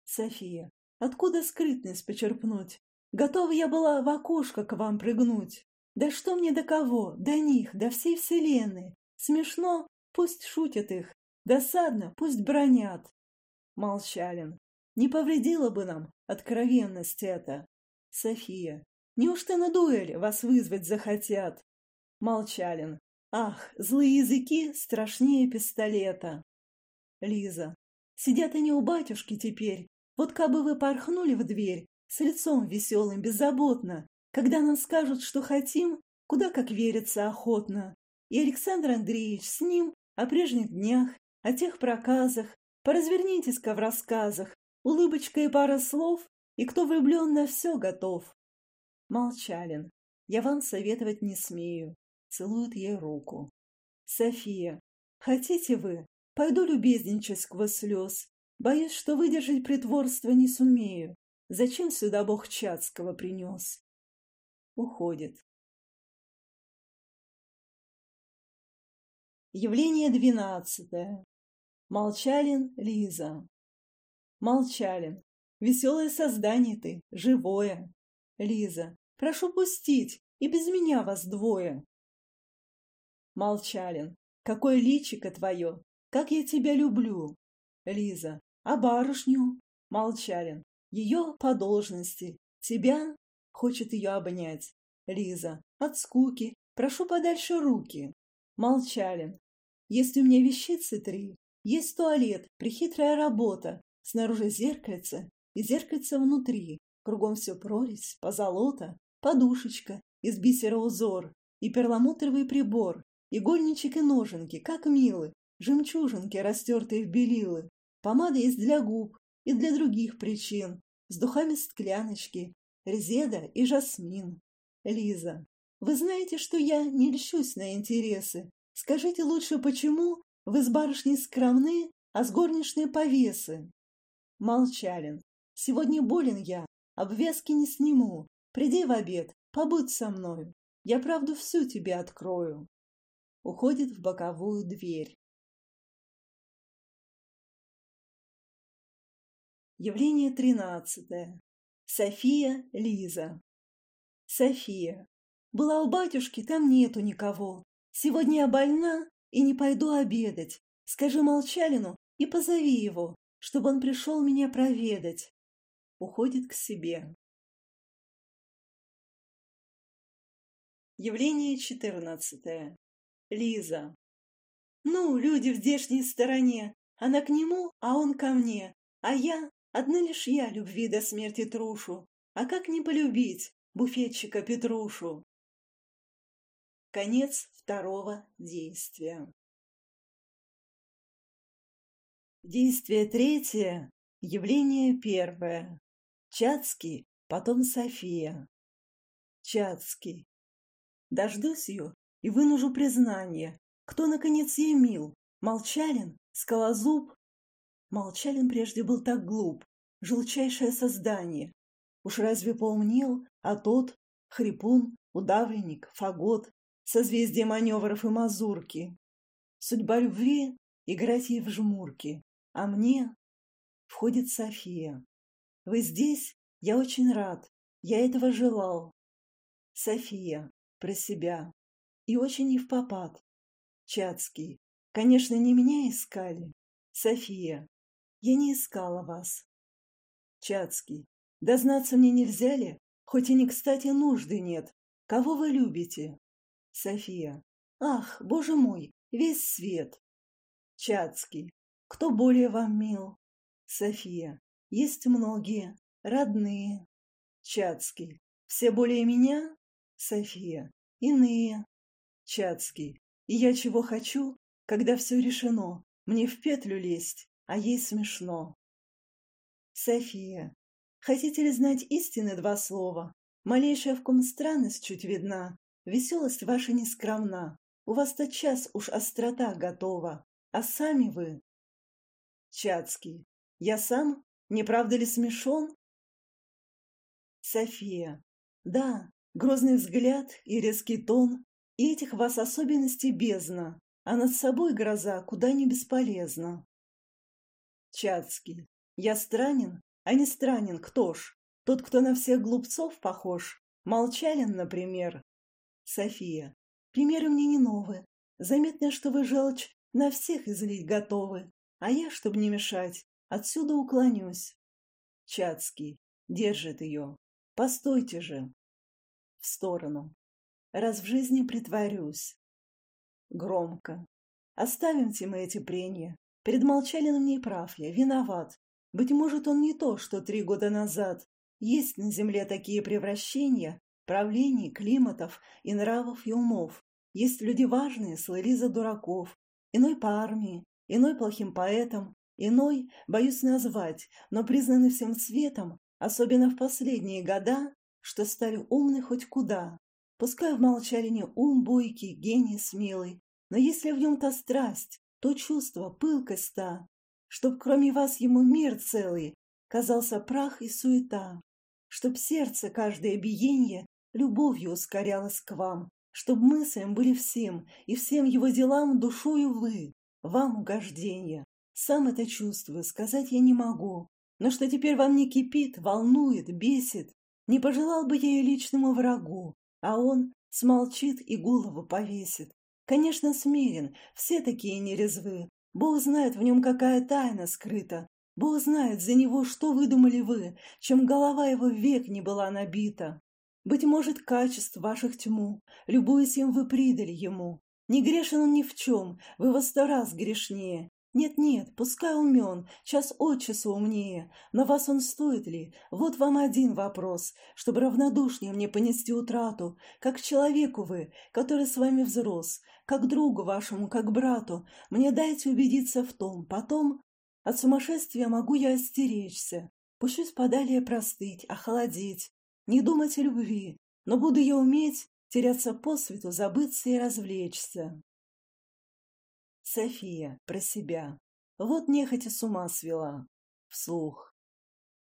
Speaker 1: София. Откуда скрытность почерпнуть? Готова я была в окошко к вам прыгнуть. Да что мне до кого, до них, до всей вселенной. Смешно, пусть шутят их. Досадно, пусть бронят. Молчалин. Не повредило бы нам откровенность это. София. Неужто на дуэль вас вызвать захотят? Молчалин. Ах, злые языки страшнее пистолета. Лиза. Сидят они у батюшки теперь. Вот кабы вы порхнули в дверь, с лицом веселым, беззаботно, когда нам скажут, что хотим, куда как верится охотно. И Александр Андреевич с ним о прежних днях, о тех проказах, поразвернитесь-ка в рассказах, улыбочка и пара слов, и кто влюблен на все готов. Молчалин. Я вам советовать не смею. Целует ей руку. София. Хотите вы? Пойду любезничать сквозь слез. Боюсь, что выдержать притворство не сумею. Зачем сюда бог Чацкого принес? Уходит. Явление двенадцатое. Молчалин Лиза. Молчалин. Веселое создание ты, живое. Лиза. Прошу пустить, и без меня вас двое. Молчалин. Какое личико твое, как я тебя люблю. Лиза. А барышню? Молчалин. Ее по должности. Тебя хочет ее обнять. Лиза. От скуки. Прошу подальше руки. Молчалин. Есть у меня вещицы три. Есть туалет, прихитрая работа. Снаружи зеркальце и зеркальце внутри. Кругом все прорезь, позолота, подушечка, из бисера узор и перламутровый прибор, игольничек и ноженки, как милы, жемчужинки, растертые в белилы, Помада есть для губ и для других причин. С духами скляночки, резеда и жасмин. Лиза, вы знаете, что я не льщусь на интересы. Скажите лучше, почему вы с барышней скромны, а с горничной повесы? Молчалин. Сегодня болен я, обвязки не сниму. Приди в обед, побудь со мной. Я правду всю тебе открою. Уходит в боковую дверь. Явление тринадцатое. София Лиза. София. Была у батюшки, там нету никого. Сегодня я больна и не пойду обедать. Скажи Молчалину и позови его, чтобы он пришел меня проведать. Уходит к себе. Явление четырнадцатое. Лиза. Ну, люди в здешней стороне. Она к нему, а он ко мне. А я Одна лишь я любви до смерти трушу, а как не полюбить буфетчика Петрушу? Конец второго действия. Действие третье, явление первое. Чацкий, потом София. Чацкий. Дождусь ее и вынужу признание. Кто, наконец, ей мил? Молчалин? Скалозуб? Молчалин прежде был так глуп, желчайшее создание. Уж разве поумнел, а тот — хрипун, удавленник, фагот, созвездие маневров и мазурки. Судьба любви — играть ей в жмурки, а мне входит София. Вы здесь? Я очень рад. Я этого желал. София. Про себя. И очень не в попад. Чацкий. Конечно, не меня искали. София. Я не искала вас. Чацкий. Дознаться мне нельзя ли? Хоть и не кстати нужды нет. Кого вы любите? София. Ах, боже мой, весь свет. Чацкий. Кто более вам мил? София. Есть многие. Родные. Чацкий. Все более меня? София. Иные. Чацкий. И я чего хочу, когда все решено? Мне в петлю лезть а ей смешно. София, хотите ли знать истины два слова? Малейшая в ком странность чуть видна, веселость ваша нескромна. У вас тотчас уж острота готова, а сами вы... Чацкий, я сам? Не правда ли смешон? София, да, грозный взгляд и резкий тон, и этих вас особенностей бездна. а над собой гроза куда не бесполезна. Чацкий. Я странен, а не странен кто ж? Тот, кто на всех глупцов похож? Молчалин, например. София. Примеры мне не новые. Заметно, что вы желчь на всех излить готовы. А я, чтобы не мешать, отсюда уклонюсь. Чацкий. Держит ее. Постойте же. В сторону. Раз в жизни притворюсь. Громко. Оставимте мы эти прения. Перед Молчалиным не прав я, виноват. Быть может, он не то, что три года назад. Есть на земле такие превращения, правлений, климатов и нравов и умов. Есть люди важные, слыли за дураков. Иной по армии, иной плохим поэтом, иной, боюсь назвать, но признаны всем светом, особенно в последние года, что стали умны хоть куда. Пускай в молчанине ум бойкий, гений смелый, но если в нем та страсть, то чувство, пылкость та, чтоб кроме вас ему мир целый казался прах и суета, чтоб сердце каждое биение любовью ускорялось к вам, чтоб мыслям были всем и всем его делам душою вы, вам угождение. Сам это чувствую, сказать я не могу, но что теперь вам не кипит, волнует, бесит, не пожелал бы я ее личному врагу, а он смолчит и голову повесит. Конечно, смирен, все такие нерезвы. Бог знает, в нем какая тайна скрыта. Бог знает за него, что выдумали вы, чем голова его век не была набита. Быть может, качеств ваших тьму, любуясь им, вы придали ему. Не грешен он ни в чем, вы во сто раз грешнее. Нет-нет, пускай умен, час от часу умнее, но вас он стоит ли? Вот вам один вопрос, чтобы равнодушнее мне понести утрату, как человеку вы, который с вами взрос, как другу вашему, как брату, мне дайте убедиться в том, потом от сумасшествия могу я остеречься, пущусь подалее простыть, охладеть, не думать о любви, но буду я уметь теряться по свету, забыться и развлечься. София, про себя. Вот нехотя с ума свела. Вслух.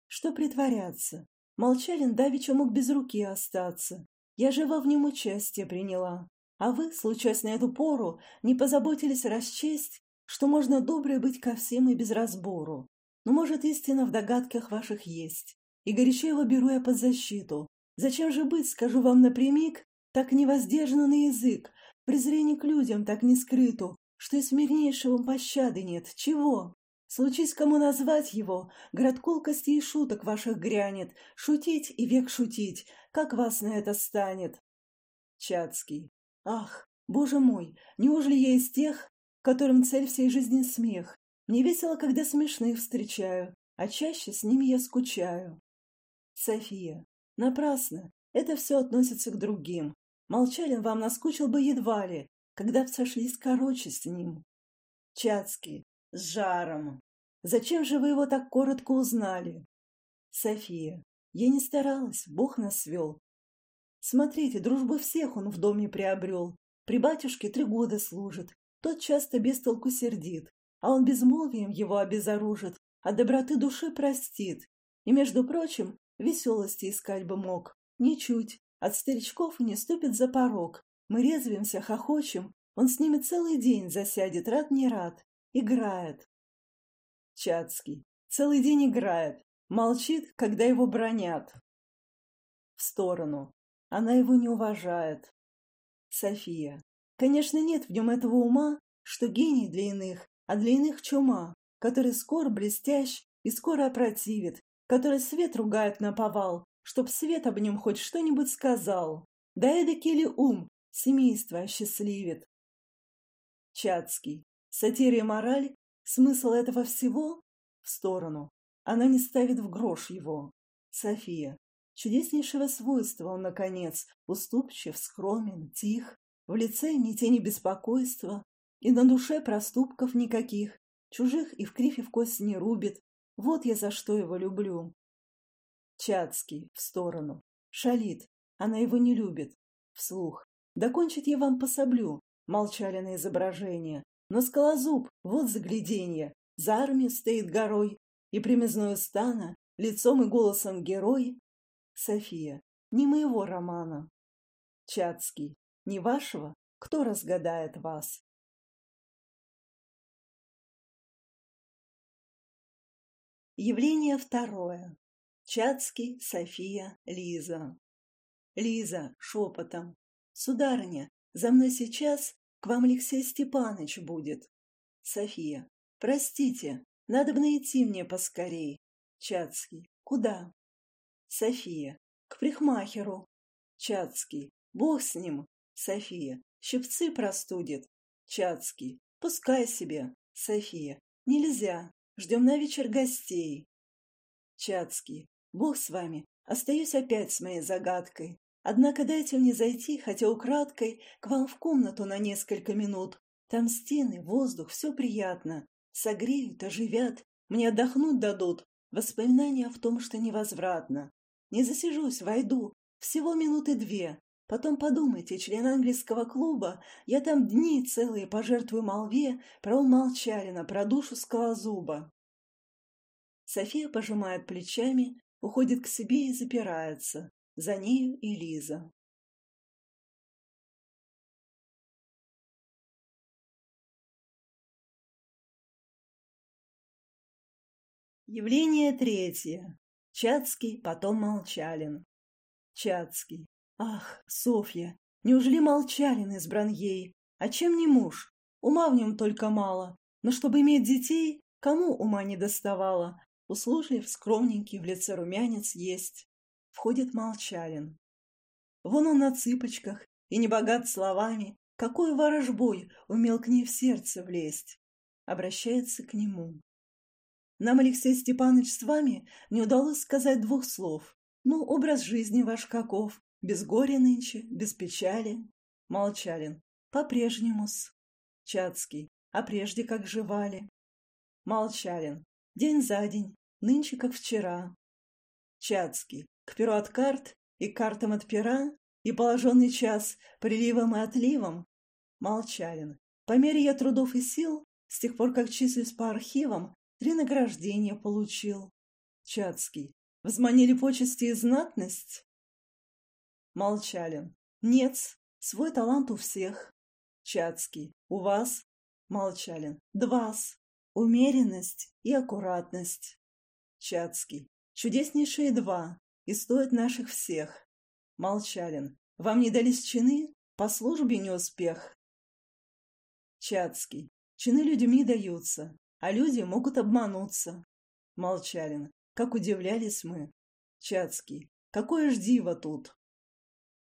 Speaker 1: Что притворяться? Молчалин давеча мог без руки остаться. Я жива в нем участие приняла. А вы, случаясь на эту пору, не позаботились расчесть, что можно доброе быть ко всем и без разбору. Но, может, истина в догадках ваших есть. И горячо его беру я под защиту. Зачем же быть, скажу вам напрямик, так невоздержанно на язык, презрение к людям так не скрыту, что и смирнейшего пощады нет. Чего? Случись кому назвать его, град колкости и шуток ваших грянет, шутить и век шутить, как вас на это станет? Чацкий. Ах, боже мой, неужели я из тех, которым цель всей жизни смех? Мне весело, когда смешных встречаю, а чаще с ними я скучаю. София. Напрасно. Это все относится к другим. Молчалин вам наскучил бы едва ли, когда сошлись короче с ним. Чацкий, с жаром. Зачем же вы его так коротко узнали? София, я не старалась, Бог нас свел. Смотрите, дружбы всех он в доме приобрел. При батюшке три года служит, тот часто без толку сердит, а он безмолвием его обезоружит, а доброты души простит. И, между прочим, веселости искать бы мог. Ничуть, от старичков не ступит за порог, мы резвимся, хохочем, он с ними целый день засядет, рад не рад. Играет. Чацкий. Целый день играет. Молчит, когда его бронят. В сторону. Она его не уважает. София. Конечно, нет в нем этого ума, что гений для иных, а для иных чума, который скоро блестящ и скоро опротивит, который свет ругает на повал, чтоб свет об нем хоть что-нибудь сказал. Да эдакий ли ум, семейство осчастливит. Чацкий. Сатирия мораль, смысл этого всего в сторону. Она не ставит в грош его. София. Чудеснейшего свойства он, наконец, уступчив, скромен, тих, в лице ни тени беспокойства, и на душе проступков никаких, чужих и в кривь и в кость не рубит. Вот я за что его люблю. Чацкий в сторону. Шалит. Она его не любит. Вслух. Докончить я вам пособлю, молчали на изображение. Но скалозуб, вот загляденье, за армией стоит горой, и примезною стана, лицом и голосом герой. София. Не моего романа. Чацкий. Не вашего? Кто разгадает вас? Явление второе. Чацкий, София, Лиза. Лиза шепотом. «Сударыня, за мной сейчас к вам Алексей Степанович будет». София. «Простите, надо бы найти мне поскорей». Чацкий. «Куда?» София. К прихмахеру. Чацкий. Бог с ним. София. Щипцы простудит. Чацкий. Пускай себе. София. Нельзя. Ждем на вечер гостей. Чацкий. Бог с вами. Остаюсь опять с моей загадкой. Однако дайте мне зайти, хотя украдкой, к вам в комнату на несколько минут. Там стены, воздух, все приятно. Согреют, оживят, мне отдохнуть дадут. Воспоминания в том, что невозвратно. Не засижусь, войду. Всего минуты две. Потом подумайте, член английского клуба, я там дни целые пожертвую молве про умолчалина, про душу скалозуба. София пожимает плечами, уходит к себе и запирается. За нею и Лиза. Явление третье. Чацкий, потом Молчалин. Чацкий. Ах, Софья, неужели Молчалин избран ей? А чем не муж? Ума в нем только мало. Но чтобы иметь детей, кому ума не доставало? Услужлив, скромненький, в лице румянец есть. Входит Молчалин. Вон он на цыпочках и не богат словами. Какой ворожбой умел к ней в сердце влезть. Обращается к нему. Нам, Алексей Степанович, с вами не удалось сказать двух слов. Ну, образ жизни ваш каков? Без горя нынче, без печали. Молчалин. По-прежнему-с. Чацкий. А прежде как жевали? Молчалин. День за день. Нынче как вчера. Чацкий. К перу от карт и картам от пера и положенный час приливом и отливом. Молчалин. По мере я трудов и сил, с тех пор, как числюсь по архивам, три награждения получил. Чацкий. Взманили почести и знатность? Молчалин. Нет, свой талант у всех. Чацкий. У вас? Молчалин. Двас. Умеренность и аккуратность. Чацкий. Чудеснейшие два. И стоят наших всех. Молчалин. Вам не дались чины? По службе не успех. Чацкий. Чины людьми даются, а люди могут обмануться. Молчалин. Как удивлялись мы. Чацкий. Какое ж диво тут.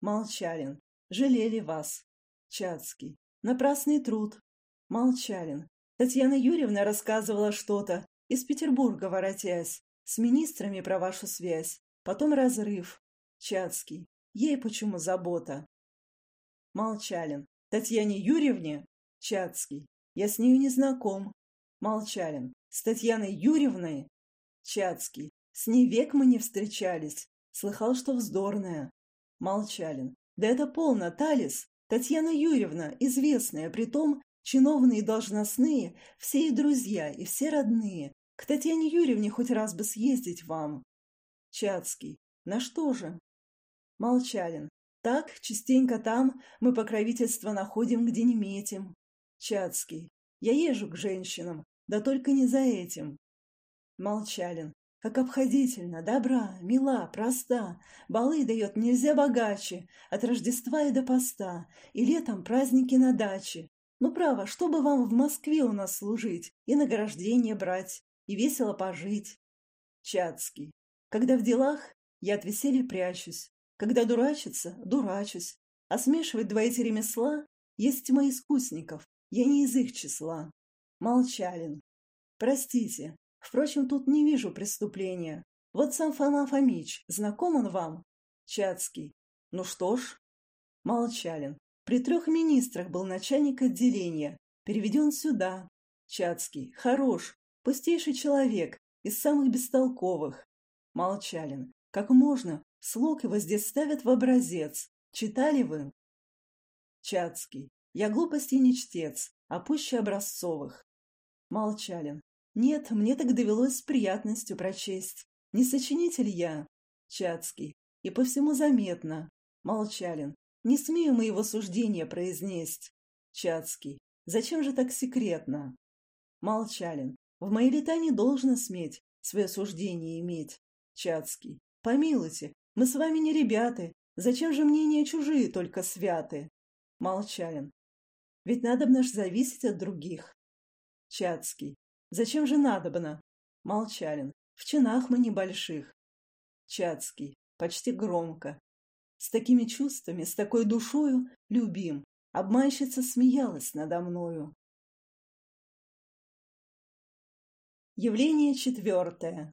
Speaker 1: Молчалин. Жалели вас. Чацкий. Напрасный труд. Молчалин. Татьяна Юрьевна рассказывала что-то, из Петербурга воротясь, с министрами про вашу связь. Потом разрыв. Чацкий. Ей почему забота? Молчалин. Татьяне Юрьевне? Чацкий. Я с нею не знаком. Молчалин. С Татьяной Юрьевной? Чацкий. С ней век мы не встречались. Слыхал, что вздорная. Молчалин. Да это полно, Талис. Татьяна Юрьевна, известная, притом чиновные и должностные, все и друзья, и все родные. К Татьяне Юрьевне хоть раз бы съездить вам. Чацкий. На что же? Молчалин. Так, частенько там мы покровительство находим, где не метим. Чацкий. Я езжу к женщинам, да только не за этим. Молчалин. Как обходительно, добра, мила, проста. Балы дает нельзя богаче, от Рождества и до поста, и летом праздники на даче. Ну, право, чтобы вам в Москве у нас служить, и награждение брать, и весело пожить. Чацкий. Когда в делах, я от веселья прячусь. Когда дурачиться, дурачусь. А смешивать два эти ремесла есть тьма искусников, я не из их числа. Молчалин. Простите, Впрочем, тут не вижу преступления. Вот сам Фома Фомич, знаком он вам? Чацкий. Ну что ж. Молчалин. При трех министрах был начальник отделения. Переведен сюда. Чацкий. Хорош. Пустейший человек. Из самых бестолковых. Молчалин. Как можно? Слог его здесь ставят в образец. Читали вы? Чацкий. Я глупостей не чтец, а пуще образцовых. Молчалин. Нет, мне так довелось с приятностью прочесть. Не сочинитель я. Чацкий. И по всему заметно. Молчалин. Не смею моего суждения произнесть. Чацкий. Зачем же так секретно? Молчалин. В мои лета не должно сметь. свое суждение иметь. Чацкий. Помилуйте, мы с вами не ребята. Зачем же мнения чужие только святы? Молчалин. Ведь надобно ж зависеть от других. Чацкий. Зачем же надобно? Молчалин. В чинах мы небольших. Чацкий. Почти громко. С такими чувствами, с такой душою любим. Обманщица смеялась надо мною. Явление четвертое.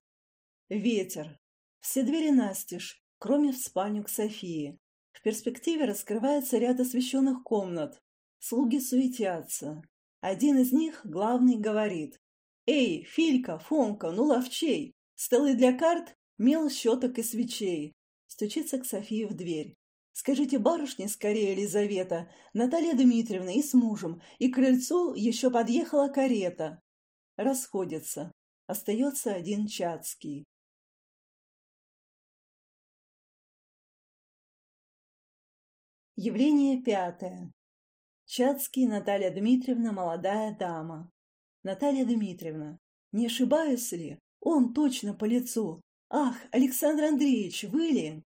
Speaker 1: Ветер. Все двери настежь, кроме в спальню к Софии. В перспективе раскрывается ряд освещенных комнат. Слуги суетятся. Один из них, главный, говорит. «Эй, Филька, Фомка, ну ловчей! Столы для карт, мел щеток и свечей!» Стучится к Софии в дверь. «Скажите барышне скорее, Елизавета, Наталья Дмитриевна и с мужем, и к крыльцу еще подъехала карета расходятся. Остается один Чацкий. Явление пятое. Чацкий Наталья Дмитриевна, молодая дама. Наталья Дмитриевна, не ошибаюсь ли? Он точно по лицу. Ах, Александр Андреевич, вы ли?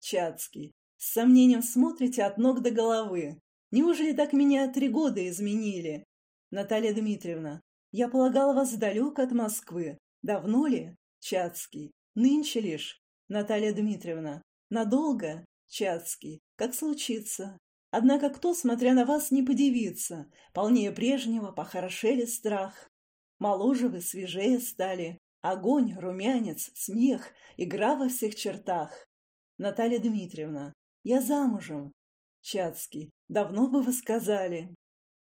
Speaker 1: Чацкий, с сомнением смотрите от ног до головы. Неужели так меня три года изменили? Наталья Дмитриевна, я полагала вас далек от Москвы. Давно ли? Чацкий. Нынче лишь. Наталья Дмитриевна. Надолго? Чацкий. Как случится. Однако кто, смотря на вас, не подивится? Полнее прежнего похорошели страх. Моложе вы, свежее стали. Огонь, румянец, смех, игра во всех чертах. Наталья Дмитриевна. Я замужем. Чацкий. Давно бы вы сказали.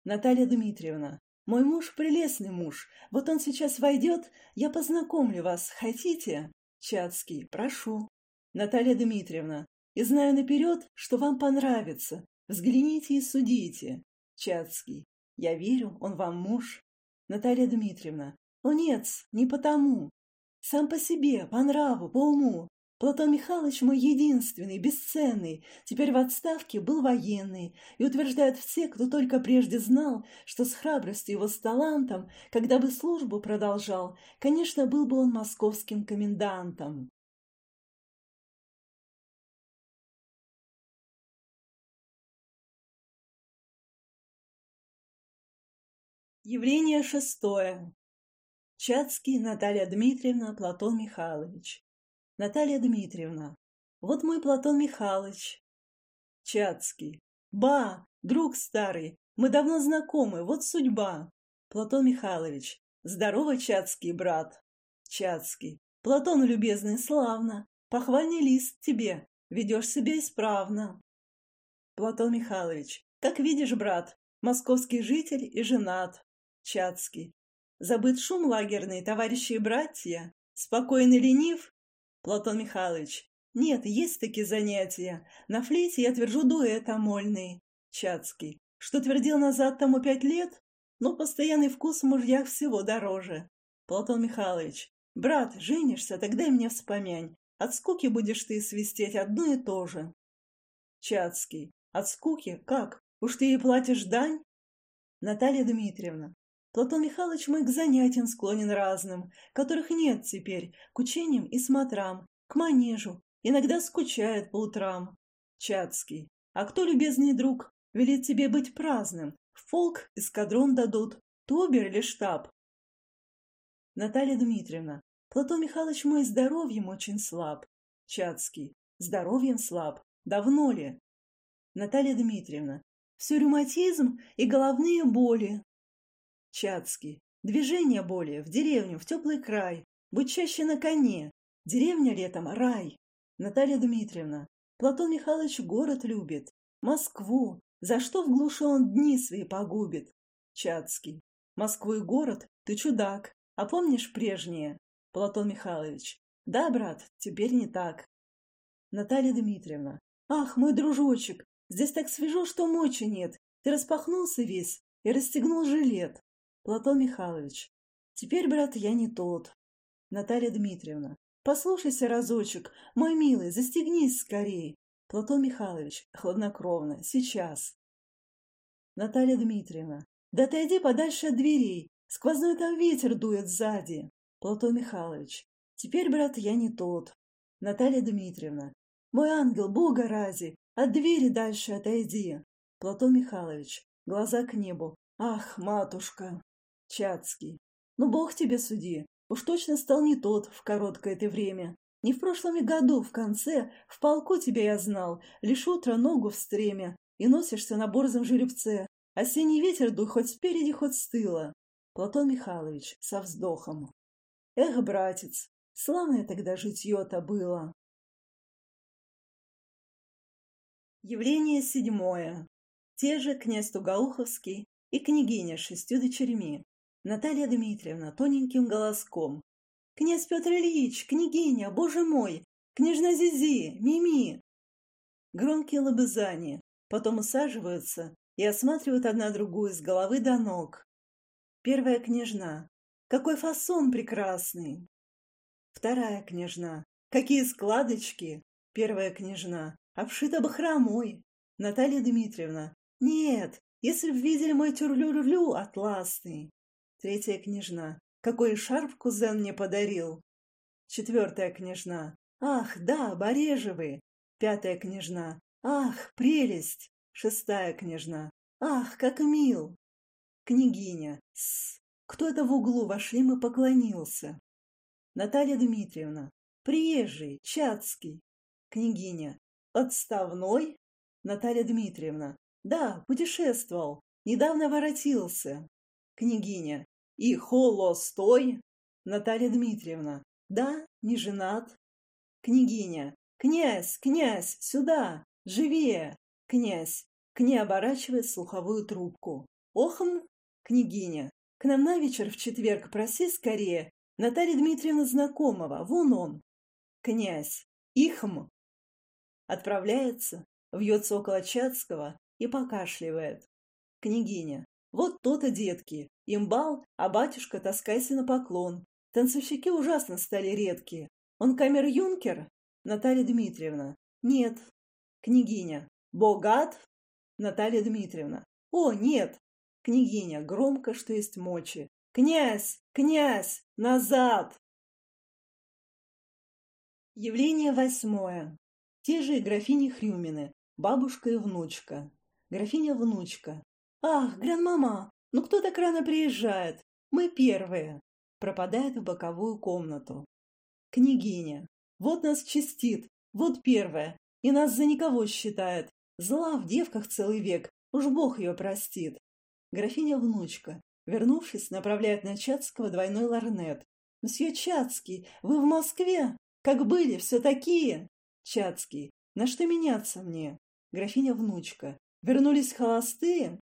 Speaker 1: Наталья Дмитриевна. Мой муж прелестный муж. Вот он сейчас войдет, я познакомлю вас. Хотите? Чацкий, прошу. Наталья Дмитриевна, и знаю наперед, что вам понравится. Взгляните и судите. Чацкий, я верю, он вам муж. Наталья Дмитриевна, о нет, не потому. Сам по себе, по нраву, по уму. Платон Михайлович мой единственный, бесценный, теперь в отставке был военный, и утверждают все, кто только прежде знал, что с храбростью его с талантом, когда бы службу продолжал, конечно, был бы он московским комендантом. Явление шестое. Чацкий Наталья Дмитриевна, Платон Михайлович. Наталья Дмитриевна. Вот мой Платон Михайлович. Чацкий. Ба, друг старый, мы давно знакомы, вот судьба. Платон Михайлович. Здорово, Чацкий, брат. Чацкий. Платон, любезный, славно. Похвальный лист тебе. Ведешь себя исправно. Платон Михайлович. Как видишь, брат, московский житель и женат. Чацкий. Забыт шум лагерный, товарищи и братья. Спокойный ленив, Платон Михайлович. Нет, есть такие занятия. На флейте я твержу дуэт амольный. Чацкий. Что твердил назад тому пять лет? Но постоянный вкус в мужьях всего дороже. Платон Михайлович. Брат, женишься, тогда и мне вспомянь. От скуки будешь ты свистеть одно и то же. Чацкий. От скуки? Как? Уж ты ей платишь дань? Наталья Дмитриевна. Платон Михайлович мой к занятиям склонен разным, которых нет теперь, к учениям и смотрам, к манежу, иногда скучает по утрам. Чацкий. А кто, любезный друг, велит тебе быть праздным? В полк эскадрон дадут, тобер или штаб? Наталья Дмитриевна. Платон Михайлович мой здоровьем очень слаб. Чацкий. Здоровьем слаб. Давно ли? Наталья Дмитриевна. Все ревматизм и головные боли, Чацкий. Движение более, в деревню, в теплый край. Будь чаще на коне. Деревня летом — рай. Наталья Дмитриевна. Платон Михайлович город любит. Москву. За что в глуши он дни свои погубит? Чацкий. Москву и город? Ты чудак. А помнишь прежнее? Платон Михайлович. Да, брат, теперь не так. Наталья Дмитриевна. Ах, мой дружочек, здесь так свежо, что мочи нет. Ты распахнулся весь и расстегнул жилет. Платон Михайлович. Теперь, брат, я не тот. Наталья Дмитриевна. Послушайся разочек, мой милый, застегнись скорей. Платон Михайлович. Хладнокровно. Сейчас. Наталья Дмитриевна. Да отойди подальше от дверей. Сквозной там ветер дует сзади. Платон Михайлович. Теперь, брат, я не тот. Наталья Дмитриевна. Мой ангел, бога рази, от двери дальше отойди. Платон Михайлович. Глаза к небу. Ах, матушка. Чацкий. Ну, бог тебе суди. Уж точно стал не тот в короткое это время. Не в прошлом году, в конце, в полку тебя я знал, лишь утро ногу в стремя, и носишься на борзом жеребце. Осенний ветер дуй хоть спереди, хоть с тыла. Платон Михайлович со вздохом. Эх, братец, славное тогда житье-то было. Явление седьмое. Те же князь Тугауховский и княгиня с шестью дочерьми. Наталья Дмитриевна тоненьким голоском. «Князь Петр Ильич, княгиня, боже мой! Княжна Зизи, Мими!» Громкие лобызания, потом усаживаются и осматривают одна другую с головы до ног. Первая княжна. Какой фасон прекрасный! Вторая княжна. Какие складочки! Первая княжна. Обшита бахромой. Наталья Дмитриевна. Нет, если б видели мой тюрлю-рулю атласный. Третья княжна. Какой шарф кузен мне подарил. Четвертая княжна. Ах, да, Борежевы. Пятая княжна. Ах, прелесть. Шестая княжна. Ах, как мил. Княгиня. С. Кто это в углу вошли и поклонился? Наталья Дмитриевна. Приезжий, Чацкий. Княгиня. Отставной? Наталья Дмитриевна. Да, путешествовал. Недавно воротился. Княгиня. И холостой? Наталья Дмитриевна. Да, не женат. Княгиня. Князь, князь, сюда, живее. Князь. К ней оборачивает слуховую трубку. Охм, княгиня. К нам на вечер в четверг проси скорее. Наталья Дмитриевна знакомого, вон он. Князь. Ихм. Отправляется, вьется около Чацкого и покашливает. Княгиня. Вот то-то, детки. Имбал, а батюшка таскайся на поклон. Танцовщики ужасно стали редкие. Он камер-юнкер? Наталья Дмитриевна. Нет. Княгиня. Богат? Наталья Дмитриевна. О, нет. Княгиня. Громко, что есть мочи. Князь! Князь! Назад! Явление восьмое. Те же и графини Хрюмины, бабушка и внучка. Графиня-внучка. «Ах, гран-мама, ну кто так рано приезжает? Мы первые!» Пропадает в боковую комнату. Княгиня. «Вот нас чистит, вот первая, и нас за никого считает. Зла в девках целый век, уж бог ее простит». Графиня-внучка, вернувшись, направляет на Чацкого двойной ларнет. «Мсье Чацкий, вы в Москве? Как были, все такие!» Чацкий. «На что меняться мне?» Графиня-внучка. Вернулись холостые?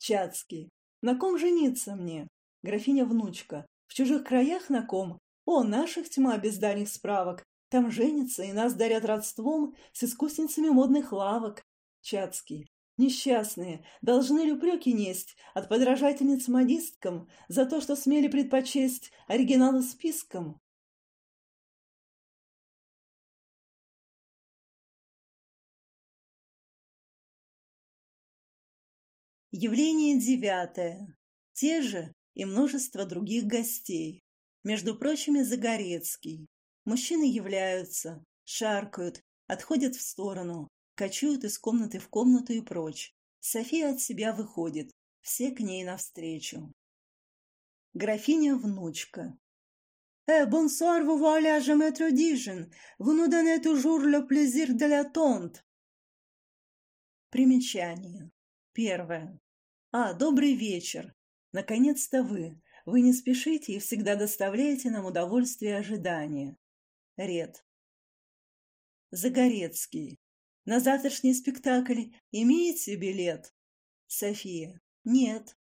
Speaker 1: Чацкий. На ком жениться мне? Графиня-внучка. В чужих краях на ком? О, наших тьма без дальних справок. Там женятся и нас дарят родством с искусницами модных лавок. Чацкий. Несчастные, должны ли упреки несть от подражательниц модисткам за то, что смели предпочесть оригиналы списком? Явление девятое. Те же и множество других гостей. Между прочими, Загорецкий. Мужчины являются, шаркают, отходят в сторону, кочуют из комнаты в комнату и прочь. София от себя выходит, все к ней навстречу. Графиня-внучка. «Э, бонсуар, vous voilà, Дижин. Vous donnez toujours le plaisir de l'attente». Примечание. Первое. А, добрый вечер. Наконец-то вы. Вы не спешите и всегда доставляете нам удовольствие ожидания. Ред. Загорецкий. На завтрашний спектакль имеете билет? София. Нет.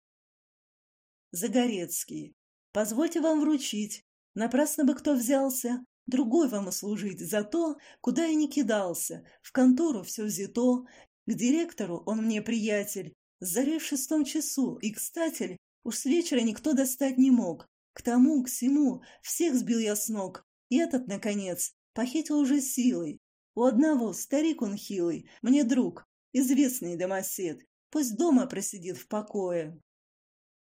Speaker 1: Загорецкий. Позвольте вам вручить. Напрасно бы кто взялся. Другой вам услужить за то, куда я не кидался. В контору все взято, к директору он мне приятель. Заре в шестом часу, и, кстати, уж с вечера никто достать не мог. К тому, к всему, всех сбил я с ног. И этот, наконец, похитил уже силой. У одного старик он хилый, мне друг, известный домосед. Пусть дома просидит в покое.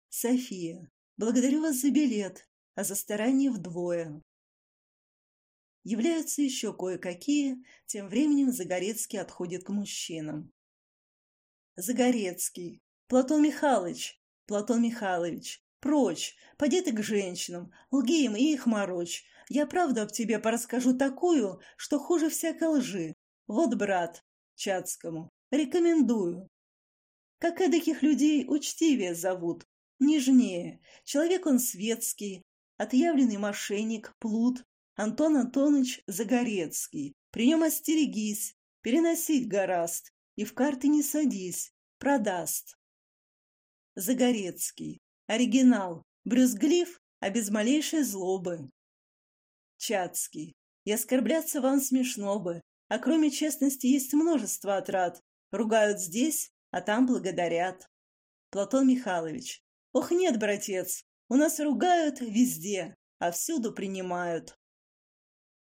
Speaker 1: София, благодарю вас за билет. а за старание вдвое. Являются еще кое-какие, тем временем Загорецкий отходит к мужчинам. Загорецкий. Платон Михайлович. Платон Михайлович. Прочь. Поди ты к женщинам. Лги им и их морочь. Я правду об тебе порасскажу такую, что хуже всякой лжи. Вот, брат, Чацкому, рекомендую. Как эдаких людей учтивее зовут, нежнее. Человек он светский, отъявленный мошенник, плут, Антон Антонович Загорецкий. При нем остерегись, переносить гораст, и в карты не садись, продаст. Загорецкий. Оригинал. Брюзглив, а без малейшей злобы. Чацкий. И оскорбляться вам смешно бы, а кроме честности есть множество отрад. Ругают здесь, а там благодарят. Платон Михайлович. Ох, нет, братец, у нас ругают везде, а всюду принимают.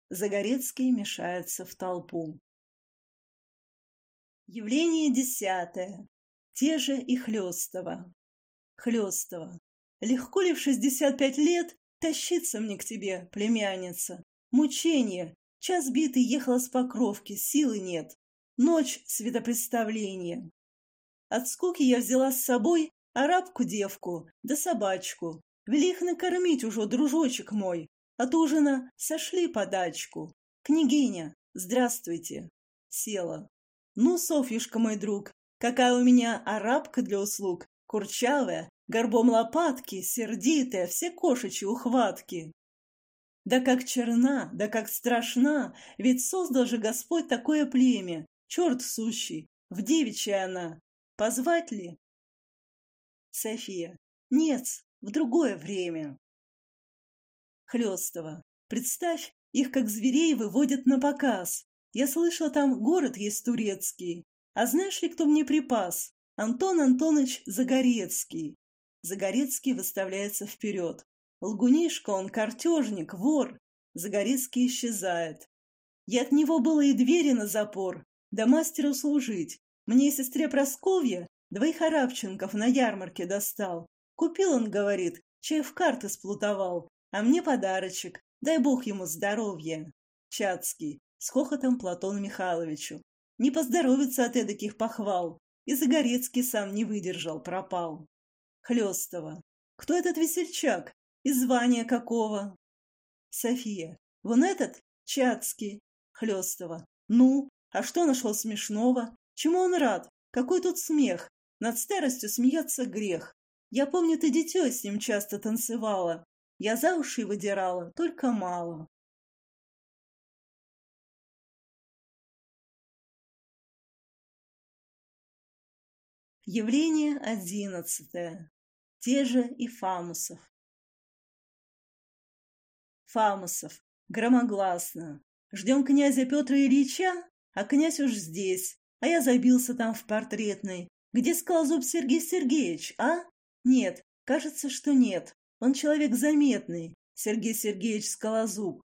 Speaker 1: Загорецкий мешается в толпу. Явление десятое. Те же и Хлёстова. Хлёстова. Легко ли в шестьдесят пять лет тащиться мне к тебе, племянница? Мучение. Час битый ехала с покровки, силы нет. Ночь светопредставления. От скуки я взяла с собой арабку-девку да собачку. Вели их накормить уже, дружочек мой. От ужина сошли подачку. Княгиня, здравствуйте. Села. Ну, Софьюшка, мой друг, какая у меня арабка для услуг. Курчавая, горбом лопатки, сердитая, все кошечьи ухватки. Да как черна, да как страшна, ведь создал же Господь такое племя, черт сущий, в девичья она. Позвать ли? София. Нет, в другое время. Хлёстова. Представь, их как зверей выводят на показ. Я слышала, там город есть турецкий. А знаешь ли, кто мне припас? Антон Антонович Загорецкий. Загорецкий выставляется вперед. Лгунишка он, картежник, вор. Загорецкий исчезает. Я от него было и двери на запор, да мастеру служить. Мне сестре Просковья двоих арабченков на ярмарке достал. Купил он, говорит, чай в карты сплутовал, а мне подарочек, дай бог ему здоровья. Чацкий, с хохотом Платону Михайловичу. Не поздоровится от эдаких похвал. И Загорецкий сам не выдержал, пропал. Хлёстова. Кто этот весельчак? И звание какого? София. Вон этот? Чацкий. Хлёстова. Ну, а что нашел смешного? Чему он рад? Какой тут смех? Над старостью смеяться грех. Я помню, ты дитё с ним часто танцевала. Я за уши выдирала, только мало. Явление одиннадцатое. Те же и Фамусов. Фамусов. Громогласно. Ждем князя Петра Ильича, а князь уж здесь, а я забился там в портретной. Где скалозуб Сергей Сергеевич, а? Нет, кажется, что нет. Он человек заметный, Сергей Сергеевич Скалозуб.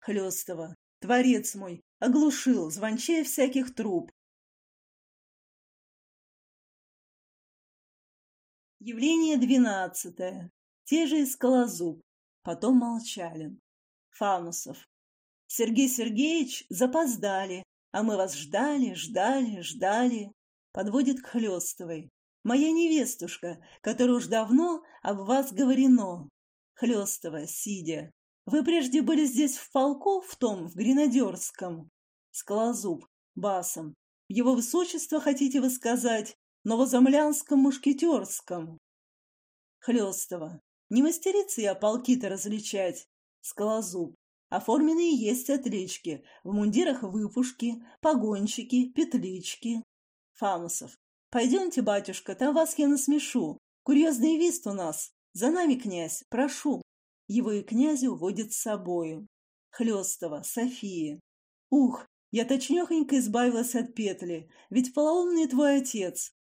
Speaker 1: Хлёстова. Творец мой, оглушил, звончая всяких труб. Явление двенадцатое. Те же и Скалозуб. Потом молчали. Фамусов. Сергей Сергеевич запоздали, а мы вас ждали, ждали, ждали. Подводит к Хлёстовой. Моя невестушка, которая уж давно об вас говорено. Хлёстова, сидя. Вы прежде были здесь в полку, в том, в Гренадерском. Скалозуб, басом. Его высочество, хотите вы сказать, новозамлянском мушкетерском. Хлёстова. Не мастерица я полки-то различать. Скалозуб. Оформленные есть отлички. В мундирах выпушки, погонщики, петлички. Фамусов. «Пойдемте, батюшка, там вас я насмешу. Курьезный вист у нас. За нами, князь, прошу». Его и князя уводят с собою. Хлёстова, София. «Ух, я точнёхонько избавилась от петли, ведь полоумный твой отец.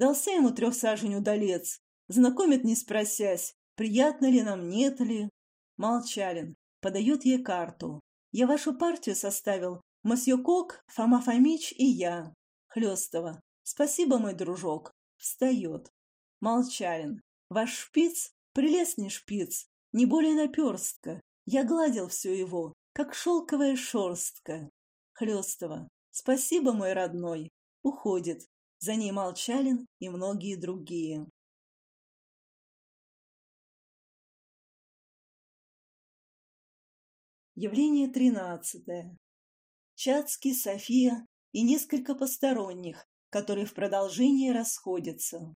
Speaker 1: Дался ему трехсажень удалец. Знакомит, не спросясь, приятно ли нам, нет ли». Молчалин. Подает ей карту. «Я вашу партию составил. Мосье Кок, Фома Фомич и я». Хлёстова. Спасибо, мой дружок. Встает. Молчалин. Ваш шпиц — прелестный шпиц. не более наперстка. Я гладил все его, как шелковая шерстка. Хлестова. Спасибо, мой родной. Уходит. За ней Молчалин и многие другие. Явление тринадцатое. Чацкий, София и несколько посторонних, которые в продолжении расходятся.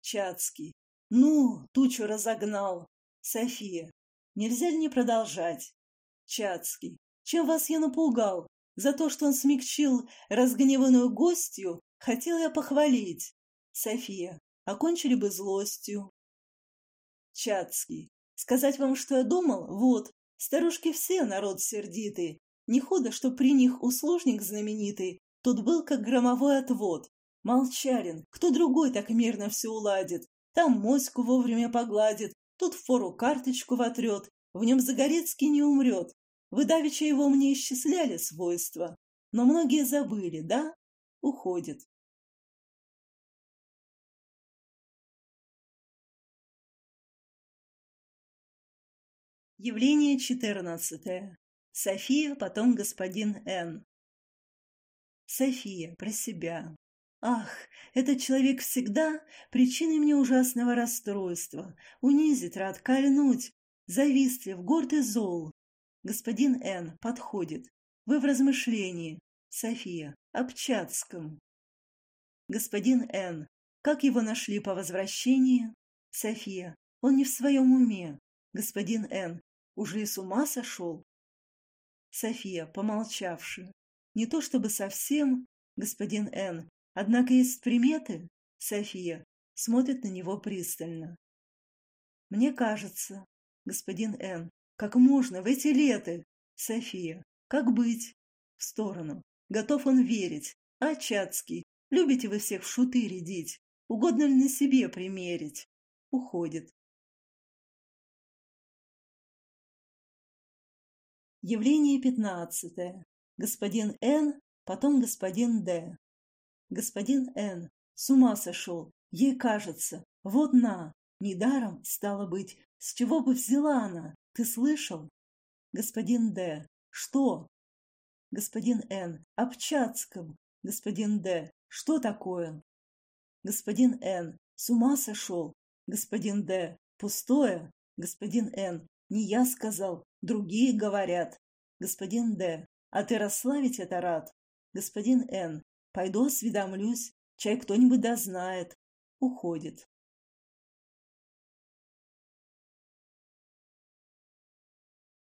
Speaker 1: Чацкий. Ну, тучу разогнал. София. Нельзя ли не продолжать? Чацкий. Чем вас я напугал? За то, что он смягчил разгневанную гостью, хотел я похвалить. София. Окончили бы злостью. Чацкий. Сказать вам, что я думал? Вот. Старушки все народ сердитый. Не худо, что при них услужник знаменитый. Тут был как громовой отвод. Молчарин. Кто другой так мирно все уладит? Там моську вовремя погладит, тут фору карточку вотрет. В нем Загорецкий не умрет. Вы давеча его мне исчисляли свойства. Но многие забыли, да? Уходит. Явление четырнадцатое. София, потом господин Н. София, про себя. Ах, этот человек всегда причиной мне ужасного расстройства. Унизить рад, кольнуть, завистлив, горд и зол. Господин Н. подходит. Вы в размышлении. София. Об Чацком. Господин Н. Как его нашли по возвращении? София. Он не в своем уме. Господин Н. Уже и с ума сошел? София, помолчавши. Не то чтобы совсем, господин Н. Однако есть приметы. София смотрит на него пристально. Мне кажется, господин Н. Как можно в эти леты? София. Как быть? В сторону. Готов он верить. А Чацкий? Любите вы всех в шуты рядить? Угодно ли на себе примерить? Уходит. Явление пятнадцатое. Господин Н, потом господин Д. Господин Н. С ума сошел. Ей кажется. Вот на. Недаром, стало быть. С чего бы взяла она? Ты слышал? Господин Д. Что? Господин Н. Об. Господин Д. Что такое? Господин Н. С ума сошел. Господин Д. Пустое. Господин Н. Не я сказал, другие говорят. Господин Д. А ты расславить это рад? Господин Н. Пойду осведомлюсь, чай кто-нибудь дознает. Уходит.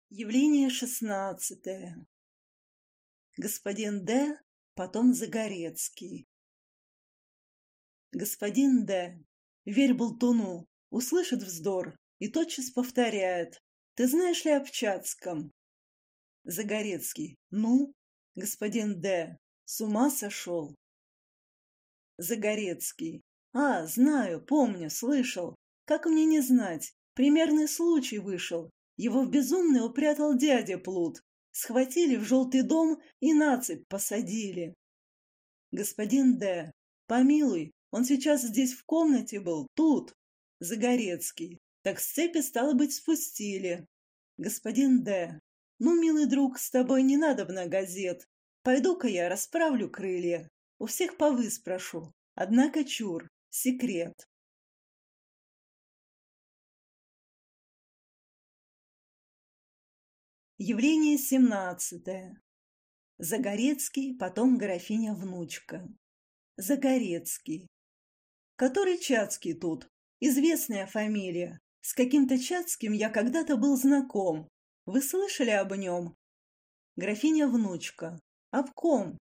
Speaker 1: Явление шестнадцатое. Господин Д, потом Загорецкий. Господин Д, верь болтуну, услышит вздор и тотчас повторяет. Ты знаешь ли об Чацком? Загорецкий. Ну? Господин Д, с ума сошел? Загорецкий. А, знаю, помню, слышал. Как мне не знать? Примерный случай вышел. Его в безумный упрятал дядя Плут. Схватили в желтый дом и на цепь посадили. Господин Д. Помилуй, он сейчас здесь в комнате был, тут. Загорецкий. Так с цепи, стало быть, спустили. Господин Д. Ну, милый друг, с тобой не надо на газет. Пойду-ка я расправлю крылья. У всех повы спрошу. Однако чур. Секрет. Явление семнадцатое. Загорецкий, потом графиня-внучка. Загорецкий. Который Чацкий тут? Известная фамилия. С каким-то Чацким я когда-то был знаком. Вы слышали об нем? Графиня-внучка. «Об ком?»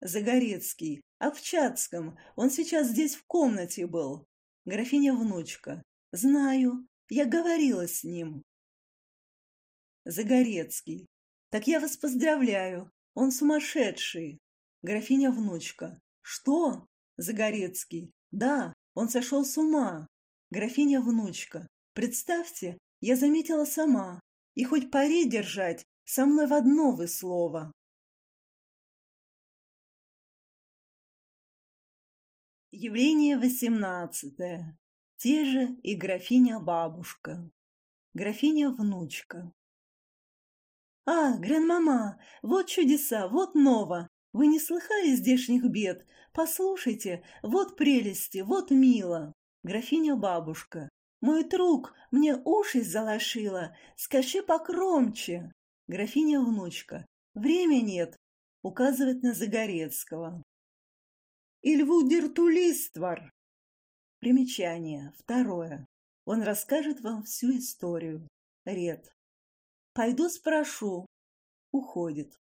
Speaker 1: «Загорецкий. Об Чацком. Он сейчас здесь в комнате был». Графиня-внучка. «Знаю. Я говорила с ним». Загорецкий. «Так я вас поздравляю. Он сумасшедший». Графиня-внучка. «Что?» Загорецкий. «Да, он сошел с ума». Графиня-внучка. «Представьте, я заметила сама. И хоть пари держать, со мной в одно вы слово». Явление восемнадцатое. Те же и графиня-бабушка. Графиня-внучка. «А, гран-мама, вот чудеса, вот ново! Вы не слыхали здешних бед? Послушайте, вот прелести, вот мило!» Графиня-бабушка. «Мой друг мне уши залошила, скажи покромче!» Графиня-внучка. «Время нет!» Указывает на Загорецкого. Ильвудертулиствор. Примечание. Второе. Он расскажет вам всю историю. Ред. Пойду спрошу. Уходит.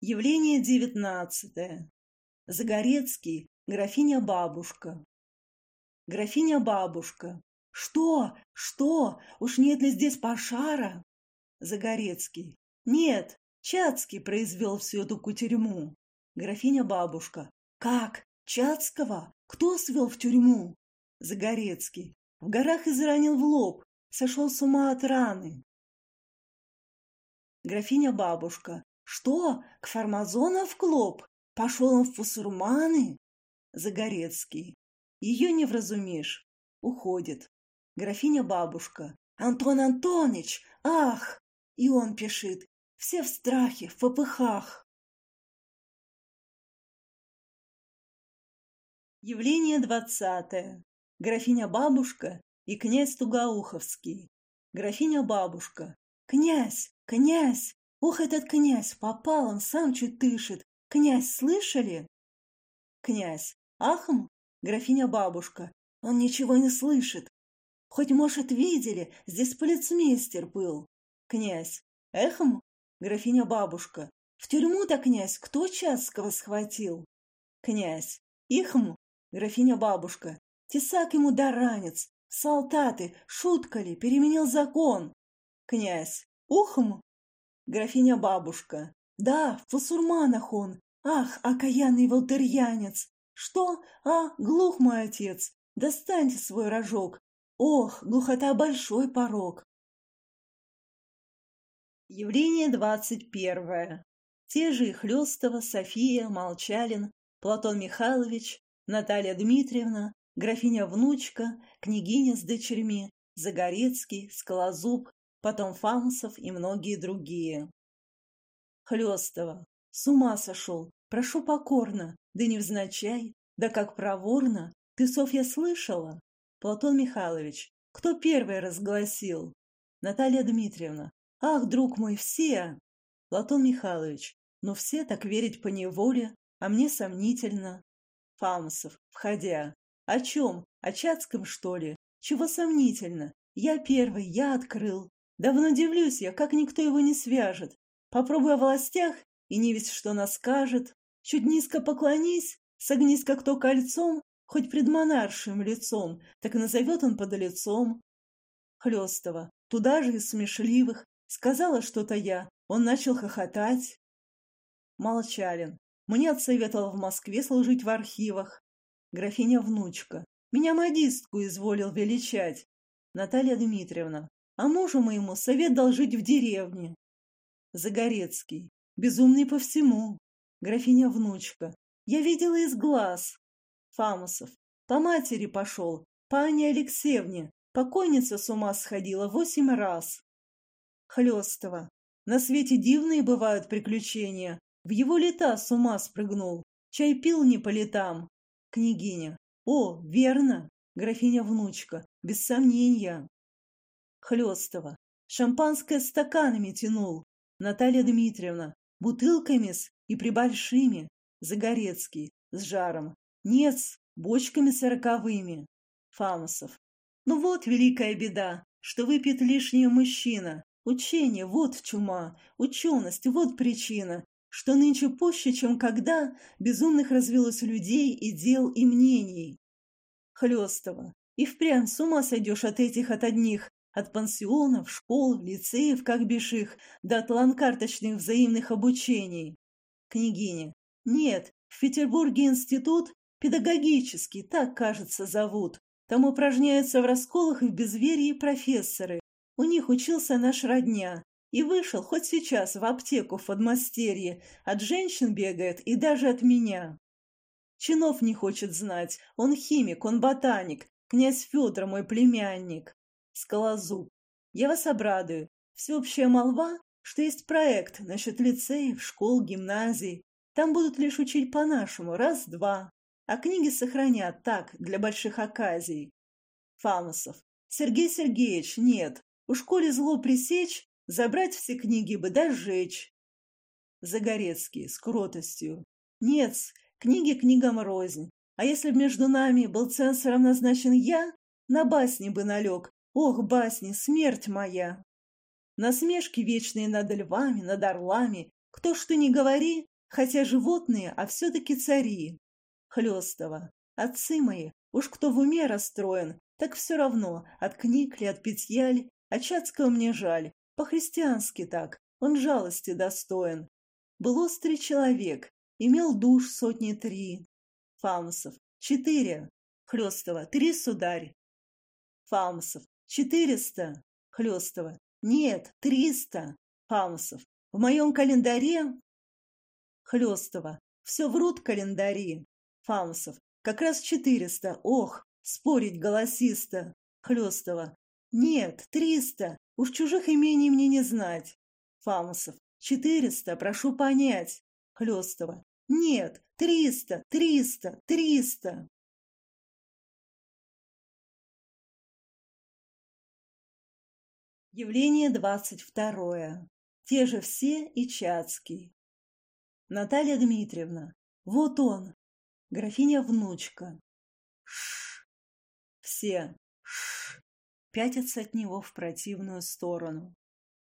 Speaker 1: Явление девятнадцатое. Загорецкий, графиня-бабушка. Графиня-бабушка. Что? Что? Уж нет ли здесь пошара? Загорецкий. Нет, Чацкий произвел всю эту кутерьму. Графиня-бабушка. Как? Чацкого? Кто свел в тюрьму? Загорецкий. В горах изранил в лоб. Сошел с ума от раны. Графиня-бабушка. Что? К Формазонов клоп? Пошел он в фусурманы? Загорецкий. Ее не вразумишь. Уходит. Графиня-бабушка. Антон Антонович! Ах! И он пишет. Все в страхе, в попыхах. Явление двадцатое. Графиня-бабушка и князь Тугауховский. Графиня-бабушка. Князь, князь! Ох, этот князь, попал он, сам чуть дышит. Князь, слышали? Князь. Ахм? Графиня-бабушка. Он ничего не слышит. Хоть, может, видели, здесь полицмейстер был. Князь. Эхм? Графиня-бабушка. В тюрьму-то, князь, кто Чацкого схватил? Князь. Ихм? Графиня-бабушка. Тесак ему да ранец. Солдаты, шутка ли, переменил закон. Князь. Ухм? Графиня-бабушка. Да, в фусурманах он. Ах, окаянный волтерьянец. Что? А, глух мой отец. Достаньте свой рожок. Ох, глухота большой порог. Явление двадцать первое. Те же и Хлёстова, София, Молчалин, Платон Михайлович, Наталья Дмитриевна, графиня-внучка, княгиня с дочерьми, Загорецкий, Скалозуб, потом Фамусов и многие другие. Хлёстова. С ума сошел. Прошу покорно, да невзначай, да как проворно. Ты, Софья, слышала? Платон Михайлович. Кто первый разгласил? Наталья Дмитриевна. Ах, друг мой, все! Платон Михайлович. Но все так верить по неволе, а мне сомнительно. Фамусов, входя. О чем? О Чацком, что ли? Чего сомнительно? Я первый, я открыл. Давно дивлюсь я, как никто его не свяжет. Попробуй о властях, и не весь что нас скажет. Чуть низко поклонись, согнись как то кольцом, хоть пред монаршим лицом, так назовет он под лицом. Хлестова, туда же из смешливых, сказала что-то я, он начал хохотать. Молчалин, мне отсоветовал в Москве служить в архивах. Графиня-внучка. Меня модистку изволил величать. Наталья Дмитриевна. А мужу моему совет дал жить в деревне. Загорецкий. Безумный по всему. Графиня-внучка. Я видела из глаз. Фамусов. По матери пошел. По Алексеевне. Покойница с ума сходила восемь раз. Хлестова. На свете дивные бывают приключения. В его лета с ума спрыгнул. Чай пил не по летам. Княгиня. О, верно. Графиня-внучка. Без сомнения. Хлестова. Шампанское стаканами тянул. Наталья Дмитриевна. Бутылками-с и прибольшими. Загорецкий. С жаром. Нет, бочками сороковыми. Фамусов. Ну вот великая беда, что выпьет лишнее мужчина. Учение – вот чума, ученость – вот причина, что нынче пуще, чем когда, безумных развелось людей и дел и мнений. Хлестова. И впрямь с ума сойдешь от этих от одних, от пансионов, школ, лицеев, как бишь их, до атланкарточных взаимных обучений. Княгиня. Нет, в Петербурге институт педагогический, так, кажется, зовут. Там упражняются в расколах и в безверии профессоры. У них учился наш родня, и вышел хоть сейчас в аптеку в подмастерье, от женщин бегает и даже от меня. чинов не хочет знать. Он химик, он ботаник, князь Федор мой племянник. Скалозуб. Я вас обрадую. Всеобщая молва, что есть проект насчет лицеев, школ, гимназий. Там будут лишь учить по-нашему, раз-два. А книги сохранят так, для больших оказий. Фамусов. Сергей Сергеевич, нет. У школе зло пресечь, забрать все книги бы да сжечь. Загорецкий с кротостью. Нет, книги книгам рознь. А если б между нами был цензором назначен я, на басни бы налег. Ох, басни, смерть моя! Насмешки вечные над львами, над орлами. Кто что ни говори, хотя животные, а все-таки цари. Хлестова. Отцы мои, уж кто в уме расстроен, так все равно, от книг ли, от питья ли, а Чацкого мне жаль, по-христиански так, он жалости достоин. Был острый человек, имел душ сотни три. Фамусов, четыре. Хлестова, три, сударь. Фамусов, четыреста. Хлестова, нет, триста. Фамусов, в моем календаре... Хлестова, все врут календари. Фамусов, как раз четыреста, ох, спорить голосисто. Хлестова, нет, триста, уж чужих имений мне не знать. Фамусов, четыреста, прошу понять. Хлестова, нет, триста, триста, триста. Явление двадцать второе. Те же все и Чацкий. Наталья Дмитриевна. Вот он. Графиня-внучка. Ш. Все. Ш. Пятятся от него в противную сторону.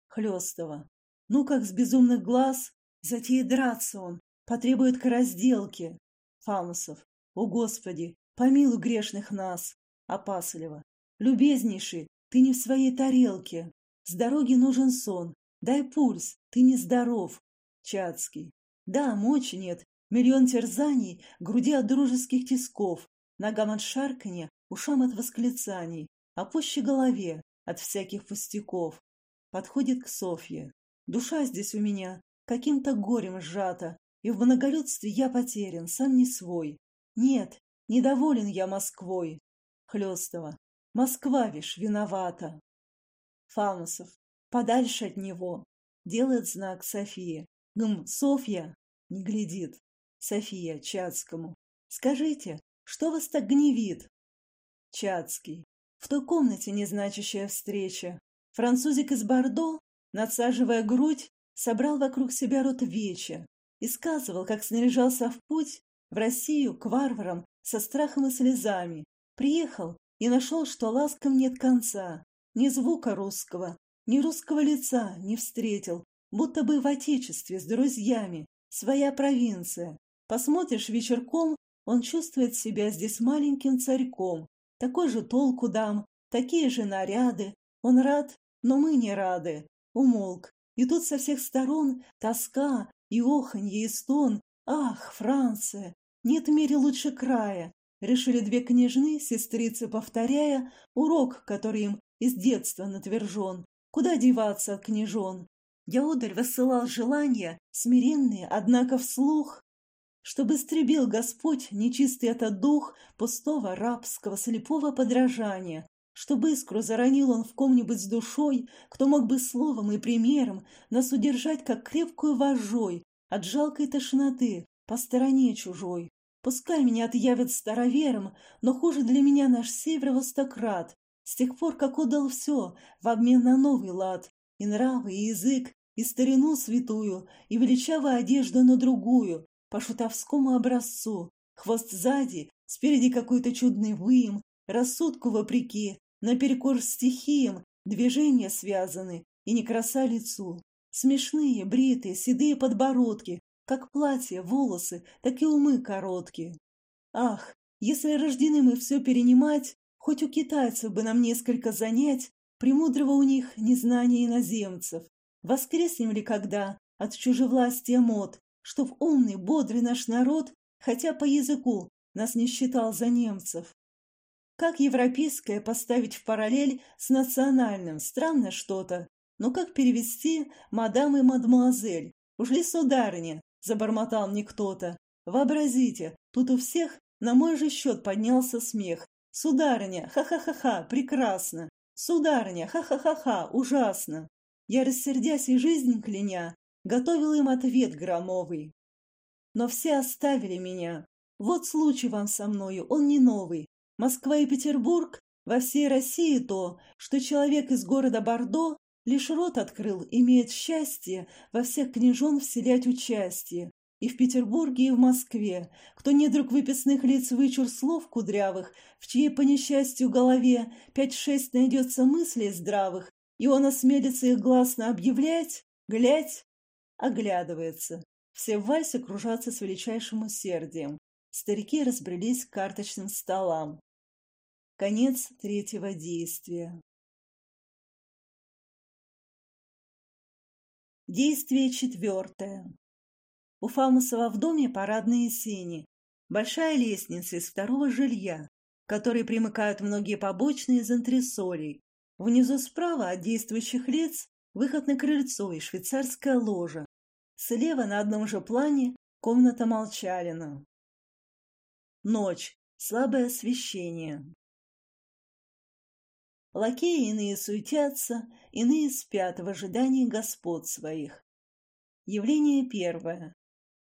Speaker 1: Хлестова. Ну, как с безумных глаз, затеет драться он, потребует к разделке. Фамусов. О, Господи, помилуй грешных нас. Опасливо. Любезнейший, ты не в своей тарелке. С дороги нужен сон. Дай пульс, ты нездоров. Чацкий. Да, мочи нет. Миллион терзаний, груди от дружеских тисков, ногам от шарканья, ушам от восклицаний, а пуще голове от всяких пустяков. Подходит к Софье. Душа здесь у меня каким-то горем сжата, и в многолюдстве я потерян, сам не свой. Нет, недоволен я Москвой. Хлестова. Москва, вишь, виновата. Фамусов. Подальше от него. Делает знак Софии. Гм, Софья. Не глядит. София Чацкому. Скажите, что вас так гневит? Чацкий. В той комнате незначащая встреча. Французик из Бордо, надсаживая грудь, собрал вокруг себя рот веча и сказывал, как снаряжался в путь в Россию к варварам со страхом и слезами. Приехал и нашел, что ласкам нет конца, ни звука русского, ни русского лица не встретил, будто бы в отечестве с друзьями, своя провинция. Посмотришь вечерком, он чувствует себя здесь маленьким царьком, такой же толку дам, такие же наряды. Он рад, но мы не рады. Умолк, и тут со всех сторон тоска и оханье и стон. Ах, Франция, нет в мире лучше края, решили две княжны, сестрицы, повторяя урок, который им из детства натвержен. Куда деваться княжон? Я ударь высылал желания, смиренные, однако вслух, чтобы истребил Господь нечистый этот дух пустого рабского слепого подражания, чтобы искру заронил он в ком-нибудь с душой, кто мог бы словом и примером нас удержать, как крепкую вожжой, от жалкой тошноты по стороне чужой. Пускай меня отъявят старовером, но хуже для меня наш северо-востократ, с тех пор, как отдал все в обмен на новый лад, и нравы, и язык, и старину святую, и величавую одежду на другую, по шутовскому образцу, хвост сзади, спереди какой-то чудный выем, рассудку вопреки, наперекор стихиям, движения связаны, и не краса лицу. Смешные, бритые, седые подбородки, как платье, волосы, так и умы короткие. Ах, если рождены мы все перенимать, хоть у китайцев бы нам несколько занять, премудрого у них незнания иноземцев. Воскреснем ли когда от чужевластия мод, чтоб умный, бодрый наш народ, хотя по языку, нас не считал за немцев? Как европейское поставить в параллель с национальным? Странно что-то. Но как перевести мадам и мадемуазель? Уж ли сударыня? Забормотал мне кто-то. Вообразите, Тут у всех на мой же счет поднялся смех. Сударыня, ха-ха-ха-ха, прекрасно. Сударыня, ха-ха-ха-ха, ужасно. Я, рассердясь и жизнь кляня, готовил им ответ громовый. Но все оставили меня. Вот случай вам со мною, он не новый. Москва и Петербург во всей России то, что человек из города Бордо лишь рот открыл, имеет счастье во всех княжон вселять участие. И в Петербурге, и в Москве, кто недруг выписных лиц вычур слов кудрявых, в чьей по несчастью голове пять-шесть найдется мыслей здравых, и он осмелится их гласно объявлять, глядь, оглядывается. Все в вальсе кружатся с величайшим усердием. Старики разбрелись к карточным столам. Конец третьего действия. Действие четвертое. У Фалмасова в доме парадные сени, большая лестница из второго жилья, к которой примыкают многие побочные из антресолей. Внизу справа от действующих лиц выход на крыльцо и швейцарская ложа. Слева на одном же плане комната Молчалина. Ночь. Слабое освещение. Лакеи иные суетятся, иные спят в ожидании господ своих. Явление первое.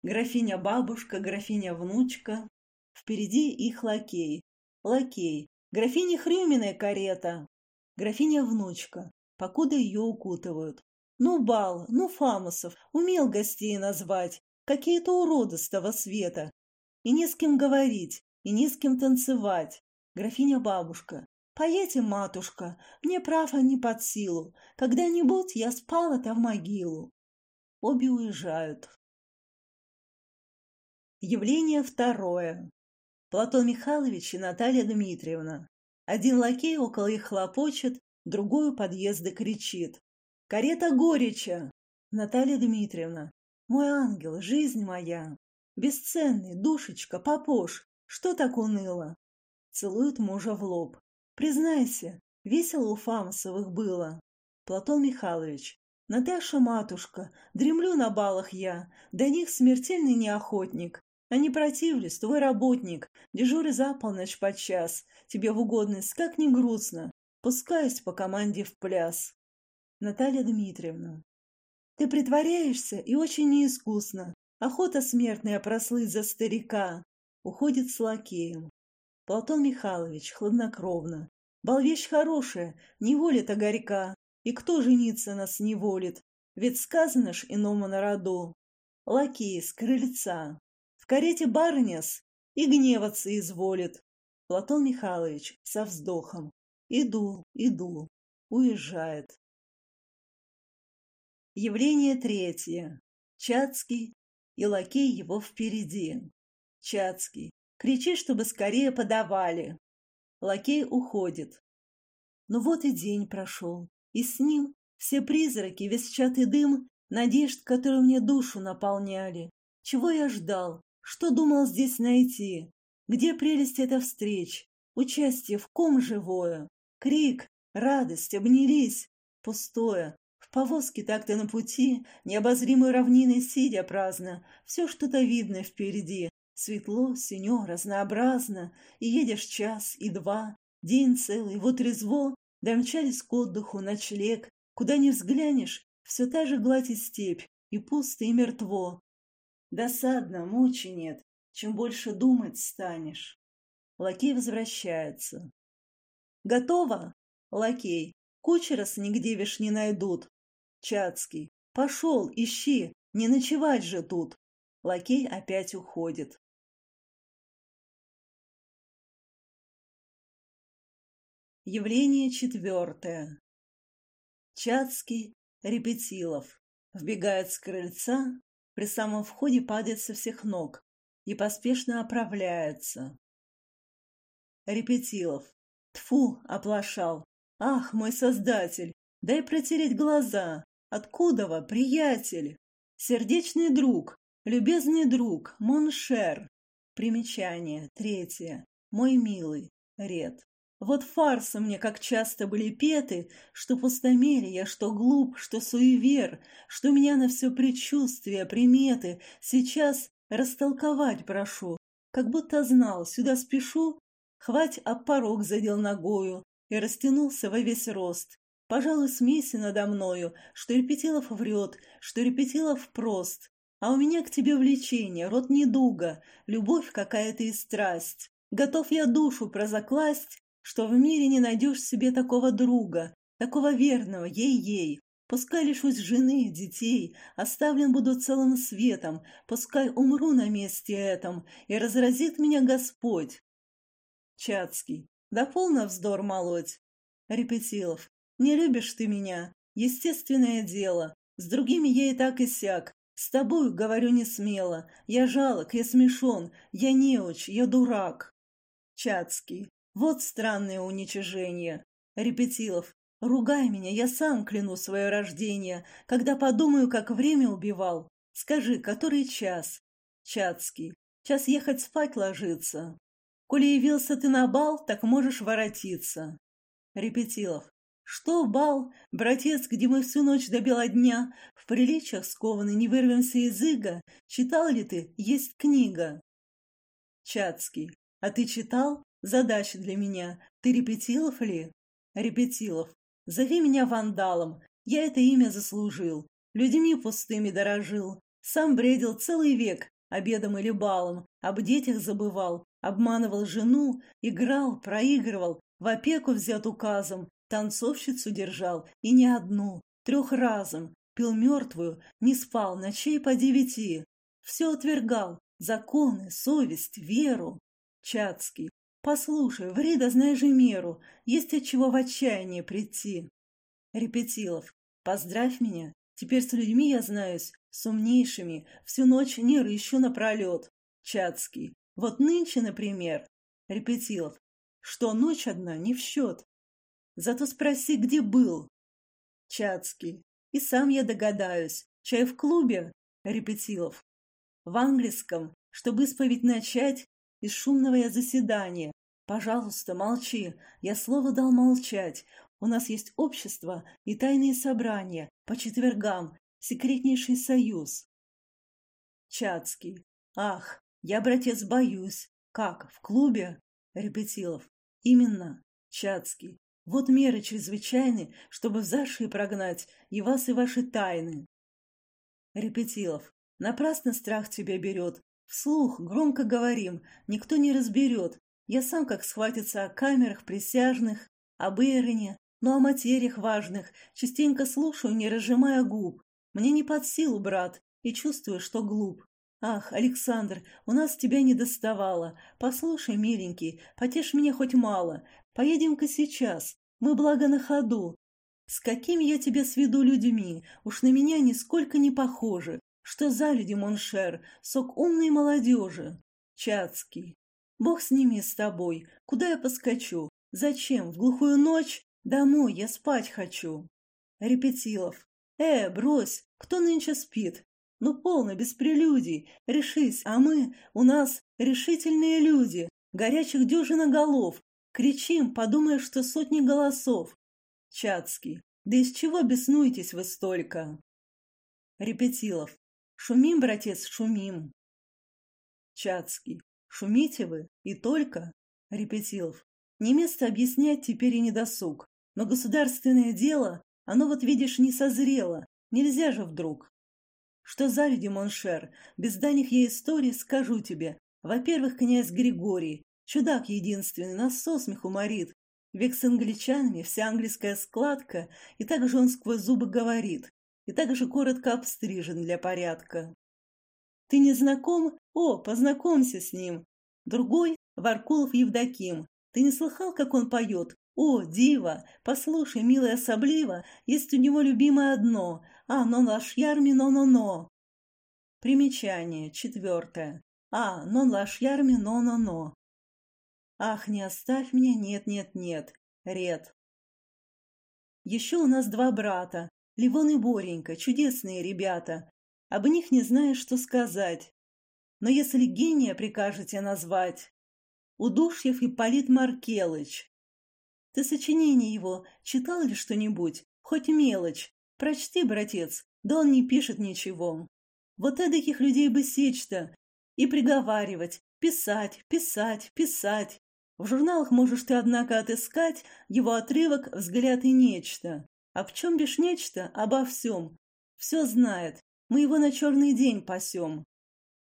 Speaker 1: Графиня-бабушка, графиня-внучка. Впереди их лакей. Лакей. Графиня Хрюминая карета. Графиня-внучка. Покуда ее укутывают. Ну, бал, ну, Фамусов, умел гостей назвать. Какие-то уроды с того света. И не с кем говорить, и не с кем танцевать. Графиня-бабушка. Поедем, матушка, мне право не под силу. Когда-нибудь я спала-то в могилу. Обе уезжают. Явление второе. Платон Михайлович и Наталья Дмитриевна. Один лакей около их хлопочет, другой у подъезда кричит. «Карета гореча!» Наталья Дмитриевна. «Мой ангел, жизнь моя! Бесценный, душечка, попош, что так уныло?» Целует мужа в лоб. Признайся, весело у Фамсовых было. Платон Михайлович, Наташа, матушка, дремлю на балах я, до них смертельный неохотник. Не противлюсь, твой работник, дежуры за полночь подчас, тебе в угодность, как не грустно, пускаюсь по команде в пляс. Наталья Дмитриевна, ты притворяешься и очень неискусно. Охота смертная прослыть за старика. Уходит с лакеем. Платон Михайлович, хладнокровно. Бал вещь хорошая, не волит огорька. И кто жениться нас не волит? Ведь сказано ж иному народу. Лакей с крыльца. В карете барыня-с и гневаться изволит. Платон Михайлович со вздохом. Иду, иду. Уезжает. Явление третье. Чацкий и лакей его впереди. Чацкий. Кричи, чтобы скорее подавали. Лакей уходит. Ну вот и день прошел, и с ним все призраки, весь чатый дым, надежд, которые мне душу наполняли. Чего я ждал? Что думал здесь найти? Где прелесть этой встреч? Участие в ком живое? Крик, радость, обнялись. Пустое. В повозке так-то на пути, необозримой равниной сидя праздно, все что-то видно впереди, Светло, синё, разнообразно, и едешь час и два, день целый, вот резво, домчались к отдыху, ночлег, куда ни взглянешь, все та же гладь и степь, и пусто, и мертво. Досадно, мочи нет, чем больше думать станешь. Лакей возвращается. Готово? Лакей. Кучера-с нигде вишь не найдут. Чацкий. Пошел, ищи, не ночевать же тут. Лакей опять уходит. Явление четвертое. Чацкий, Репетилов. Вбегает с крыльца, при самом входе падает со всех ног и поспешно оправляется. Репетилов. Тфу, оплошал. Ах, мой создатель, дай протереть глаза. Откуда вы, приятель? Сердечный друг, любезный друг, Mon cher. Примечание. Третье. Мой милый. Ред. Вот фарсы мне как часто были петы, что пустомеля я, что глуп, что суевер, что меня на все предчувствия, приметы, сейчас растолковать прошу. как будто знал, сюда спешу, хвать об порог задел ногою и растянулся во весь рост. Пожалуй, смейся надо мною, что Репетилов врет, что Репетилов прост. А у меня к тебе влечение, рот недуга, любовь какая-то и страсть. Готов я душу прозакласть, что в мире не найдешь себе такого друга, такого верного, ей-ей. Пускай лишусь жены, детей, оставлен буду целым светом, пускай умру на месте этом, и разразит меня Господь. Чацкий. Да полно вздор молоть. Репетилов. Не любишь ты меня. Естественное дело. С другими я и так и сяк. С тобою говорю не смело. Я жалок, я смешон, я неуч, я дурак. Чацкий. Вот странное уничижение. Репетилов. Ругай меня, я сам кляну свое рождение, когда подумаю, как время убивал. Скажи, который час? Чацкий. Час ехать спать ложиться. Коли явился ты на бал, так можешь воротиться. Репетилов. Что бал, братец, где мы всю ночь до бела дня, в приличиях скованы, не вырвемся из ига, читал ли ты, есть книга? Чацкий. А ты читал? Задача для меня. Ты Репетилов ли? Репетилов. Зови меня вандалом. Я это имя заслужил. Людьми пустыми дорожил. Сам бредил целый век, обедом или балом, об детях забывал, обманывал жену, играл, проигрывал, в опеку взят указом, танцовщицу держал, и не одну, трех разом, пил мертвую, не спал ночей по девяти. Все отвергал, законы, совесть, веру. Чацкий, послушай, ври да знай же меру, есть от чего в отчаяние прийти. Репетилов, поздравь меня, теперь с людьми я знаюсь, с умнейшими, всю ночь не рыщу напролет. Чацкий, вот нынче, например. Репетилов, что ночь одна не в счет. Зато спроси, где был. Чацкий, и сам я догадаюсь, чай в клубе, Репетилов. В английском, чтобы исповедь начать, из шумного я заседания. Пожалуйста, молчи, я слово дал молчать. У нас есть общество и тайные собрания по четвергам, секретнейший союз. Чацкий. Ах, я, братец, боюсь. Как, в клубе? Репетилов. Именно. Чацкий. Вот меры чрезвычайны, чтобы в заши прогнать и вас, и ваши тайны. Репетилов. Напрасно страх тебя берет. Вслух громко говорим, никто не разберет. Я сам как схватится о камерах присяжных, об Эрене, но ну, о материях важных, частенько слушаю, не разжимая губ. Мне не под силу, брат, и чувствую, что глуп. Ах, Александр, у нас тебя не доставало. Послушай, миленький, потешь меня хоть мало. Поедем-ка сейчас, мы благо на ходу. С какими я тебя сведу людьми, уж на меня нисколько не похожи. Что за люди, mon cher, сок умной молодежи? Чацкий. Бог с ними и с тобой, куда я поскачу? Зачем, в глухую ночь? Домой, я спать хочу. Репетилов. Э, брось, кто нынче спит? Ну, полно, без прелюдий. Решись, а мы, у нас решительные люди, горячих дюжина голов, Кричим, подумаешь, что сотни голосов. Чацкий. Да из чего беснуетесь вы столько? Репетилов. Шумим, братец, шумим. Чацкий. Шумите вы, и только. Репетилов. Не место объяснять теперь и не досуг. Но государственное дело, оно вот, видишь, не созрело. Нельзя же вдруг. Что за люди, mon cher? Без дальних я истории скажу тебе. Во-первых, князь Григорий, Чудак единственный, нас со смеху морит. Век с англичанами, вся английская складка, и так же он сквозь зубы говорит, и так же коротко обстрижен для порядка. Ты не знаком? О, познакомься с ним. Другой — Варкулов Евдоким. Ты не слыхал, как он поет? О, дива, послушай, милая особливо, есть у него любимое одно. А, нон лаш ярми, но-но-но. Примечание, четвертое. А, нон лаш ярми, но-но-но. Ах, не оставь меня, нет-нет-нет, Ред. Еще у нас два брата, Ливон и Боренька, чудесные ребята. Об них не знаешь, что сказать. Но если гения прикажете назвать, Удушьев Ипполит Маркелыч. Ты сочинение его читал ли что-нибудь? Хоть мелочь. Прочти, братец, да он не пишет ничего. Вот эдаких людей бы сечь-то и приговаривать, Писать, писать, писать. В журналах можешь ты, однако, отыскать его отрывок «Взгляд и нечто». Об чем бишь нечто? Обо всем. Все знает. Мы его на черный день пасем.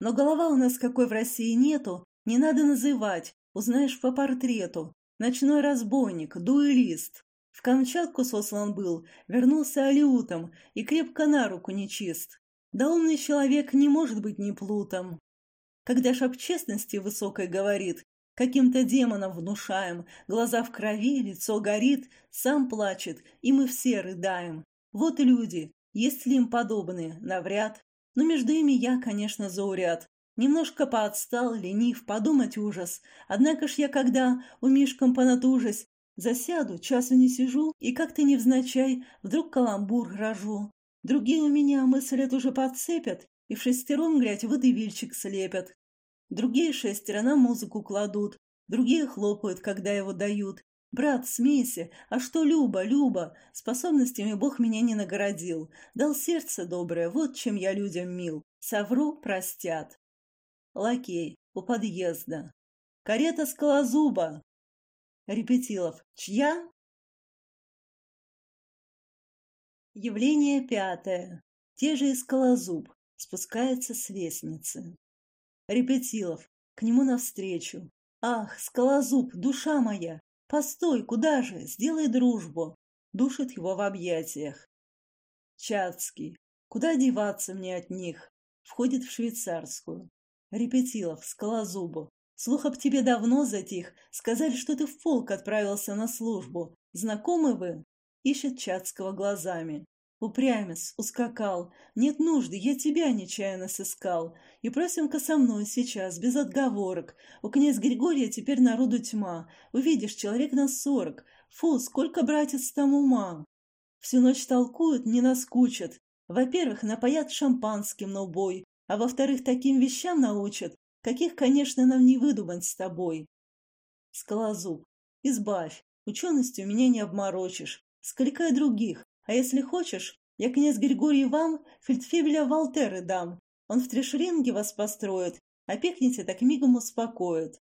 Speaker 1: Но голова у нас какой в России нету, не надо называть, узнаешь по портрету. Ночной разбойник, дуэлист. В Камчатку сослан был, вернулся алиутом и крепко на руку нечист. Да умный человек не может быть не плутом. Когда ж об честности высокой говорит, каким-то демоном внушаем, глаза в крови, лицо горит, сам плачет, и мы все рыдаем. Вот люди, есть ли им подобные, навряд. Но между ими я, конечно, зауряд. Немножко поотстал, ленив, подумать ужас. Однако ж я когда, у Мишкам понатужась, засяду, часу не сижу, и как-то невзначай, вдруг каламбур рожу. Другие у меня мыслят уже подцепят, и в шестером, глядь, водевильчик слепят. Другие шестеро на музыку кладут, другие хлопают, когда его дают. Брат, смейся, а что Люба, Люба? Способностями Бог меня не наградил. Дал сердце доброе, вот чем я людям мил. Совру, простят. Лакей, у подъезда. Карета скалозуба. Репетилов. Чья? Явление пятое. Те же и скалозуб. Спускается с лестницы. Репетилов. К нему навстречу. Ах, скалозуб, душа моя! Постой, куда же? Сделай дружбу. Душит его в объятиях. Чацкий. Куда деваться мне от них? Входит в швейцарскую. Репетилов, скалозубу. Слух об тебе давно затих. Сказали, что ты в полк отправился на службу. Знакомы вы? ищет Чацкого глазами. Упрямец, ускакал. Нет нужды, я тебя нечаянно сыскал. И просим-ка со мной сейчас, без отговорок. У князь Григория теперь народу тьма. Увидишь, человек на сорок. Фу, сколько, братец, там ума. Всю ночь толкуют, не наскучат. Во-первых, напоят шампанским на убой, а во-вторых, таким вещам научат, каких, конечно, нам не выдумать с тобой. Скалозуб, избавь, ученостью меня не обморочишь. Скликай других, а если хочешь, я князь Григорию и вам фельдфебеля в Вольтеры дам. Он в три шеренги вас построит, а пикнете так мигом успокоит.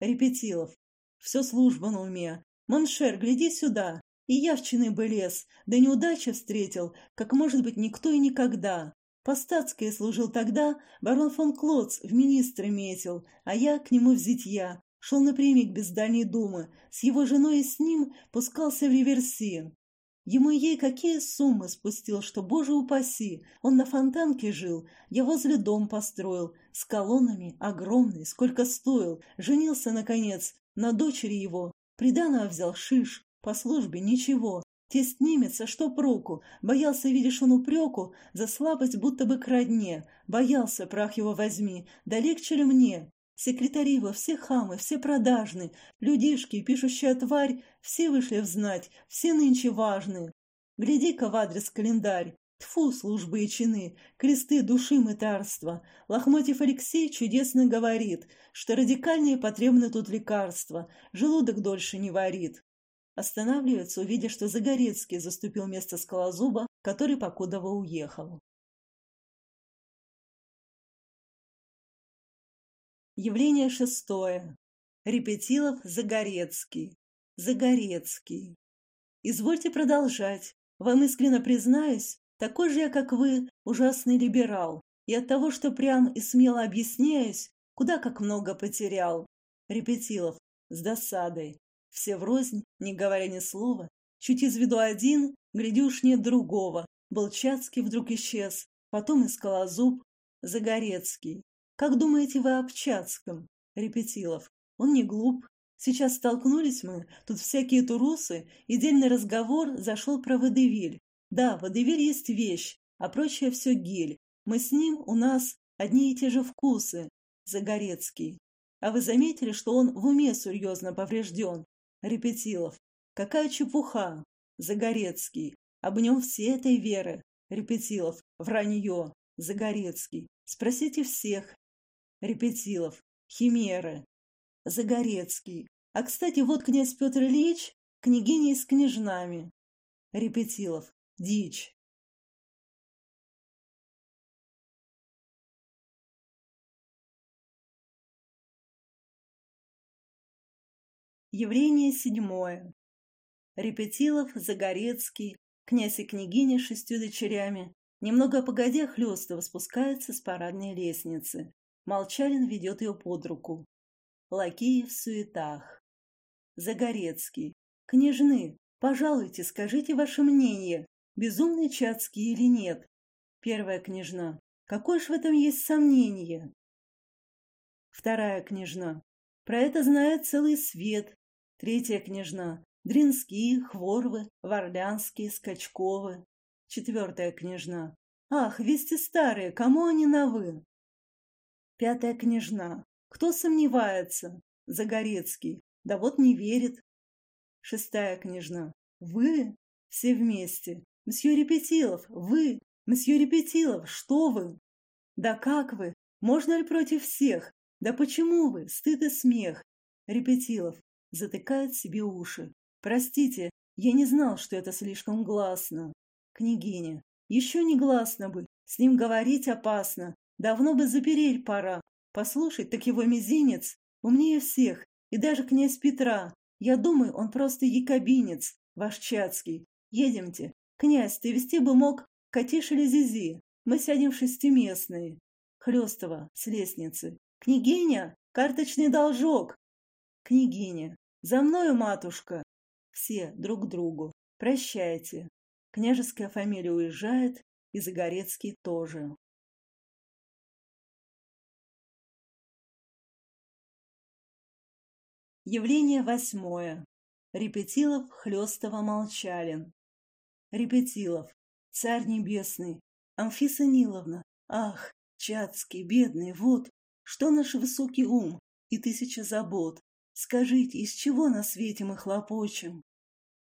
Speaker 1: Репетилов. Все служба на уме. Mon cher, гляди сюда. И я в чины бы лез, да неудачи встретил, как, может быть, никто и никогда. По статской я служил тогда, барон фон Клоц в министры метил, а я к нему в зятья, шел напрямик без дальней думы, с его женой и с ним пускался в реверси. Ему ей какие суммы спустил, что, боже упаси, он на фонтанке жил, я возле дом построил, с колоннами, огромный, сколько стоил, женился, наконец, на дочери его, приданого взял шиш, по службе ничего, Тесть немец, а что проку? Боялся, видишь, он упреку, за слабость будто бы к родне. Боялся, прах его возьми, да легче ли мне? Секретари его, все хамы, все продажны, людишки, пишущая тварь, все вышли взнать, все нынче важны. Гляди-ка в адрес календарь. Тфу, службы и чины, кресты души мытарства. Лохмотьев Алексей чудесно говорит, что радикальнее потребны тут лекарства, желудок дольше не варит. Останавливается, увидя, что Загорецкий заступил место скалозуба, который покудово уехал. Явление шестое. Репетилов Загорецкий. Загорецкий. Извольте продолжать. Вам искренне признаюсь, такой же я, как вы, ужасный либерал, и от того, что прям и смело объясняюсь, куда как много потерял. Репетилов. С досадой. Все врознь, не говоря ни слова. Чуть из виду один, нет другого. Болчацкий вдруг исчез, потом искала зуб. Загорецкий. Как думаете вы об Чацком? Репетилов. Он не глуп. Сейчас столкнулись мы, тут всякие турусы, и дельный разговор зашел про водевиль. Да, водевиль есть вещь, а прочее все гель. Мы с ним, у нас одни и те же вкусы. Загорецкий. А вы заметили, что он в уме серьезно поврежден? Репетилов. Какая чепуха. Загорецкий. Об нем все этой веры. Репетилов. Вранье. Загорецкий. Спросите всех, Репетилов, Химеры, Загорецкий. А, кстати, вот князь Петр Ильич, княгиня с княжнами. Репетилов, дичь. Явление седьмое. Репетилов, Загорецкий, князь и княгиня с шестью дочерями, немного погодя хлёстого спускается с парадной лестницы. Молчалин ведет ее под руку. Лакеи в суетах. Загорецкий. Княжны, пожалуйте, скажите ваше мнение, безумный Чацкий или нет? Первая княжна. Какое ж в этом есть сомнение? Вторая княжна. Про это знает целый свет. Третья княжна. Дринские, Хворвы, Варлянские, Скачковы. Четвертая княжна. Ах, вести старые, кому они на «вы»? Пятая княжна. Кто сомневается? Загорецкий. Да вот не верит. Шестая княжна. Вы? Все вместе. Мсье Репетилов, вы? Мсье Репетилов, что вы? Да как вы? Можно ли против всех? Да почему вы? Стыд и смех. Репетилов затыкает себе уши. Простите, я не знал, что это слишком гласно. Княгиня. Еще не гласно бы. С ним говорить опасно. Давно бы запереть пора. Послушать, так его мизинец умнее всех. И даже князь Петра. Я думаю, он просто якобинец, ваш Чацкий. Едемте. Князь, ты вести бы мог Катиш или Зизи. Мы сядем в шестиместные. Хлестова с лестницы. «Княгиня, карточный должок!» «Княгиня, за мною, матушка!» Все друг другу. «Прощайте!» Княжеская фамилия уезжает, и Загорецкий тоже. Явление восьмое. Репетилов, Хлестова, Молчалин. Репетилов. Царь небесный. Амфиса Ниловна. Ах, Чацкий, бедный, вот, что наш высокий ум и тысяча забот? Скажите, из чего на свете мы хлопочем?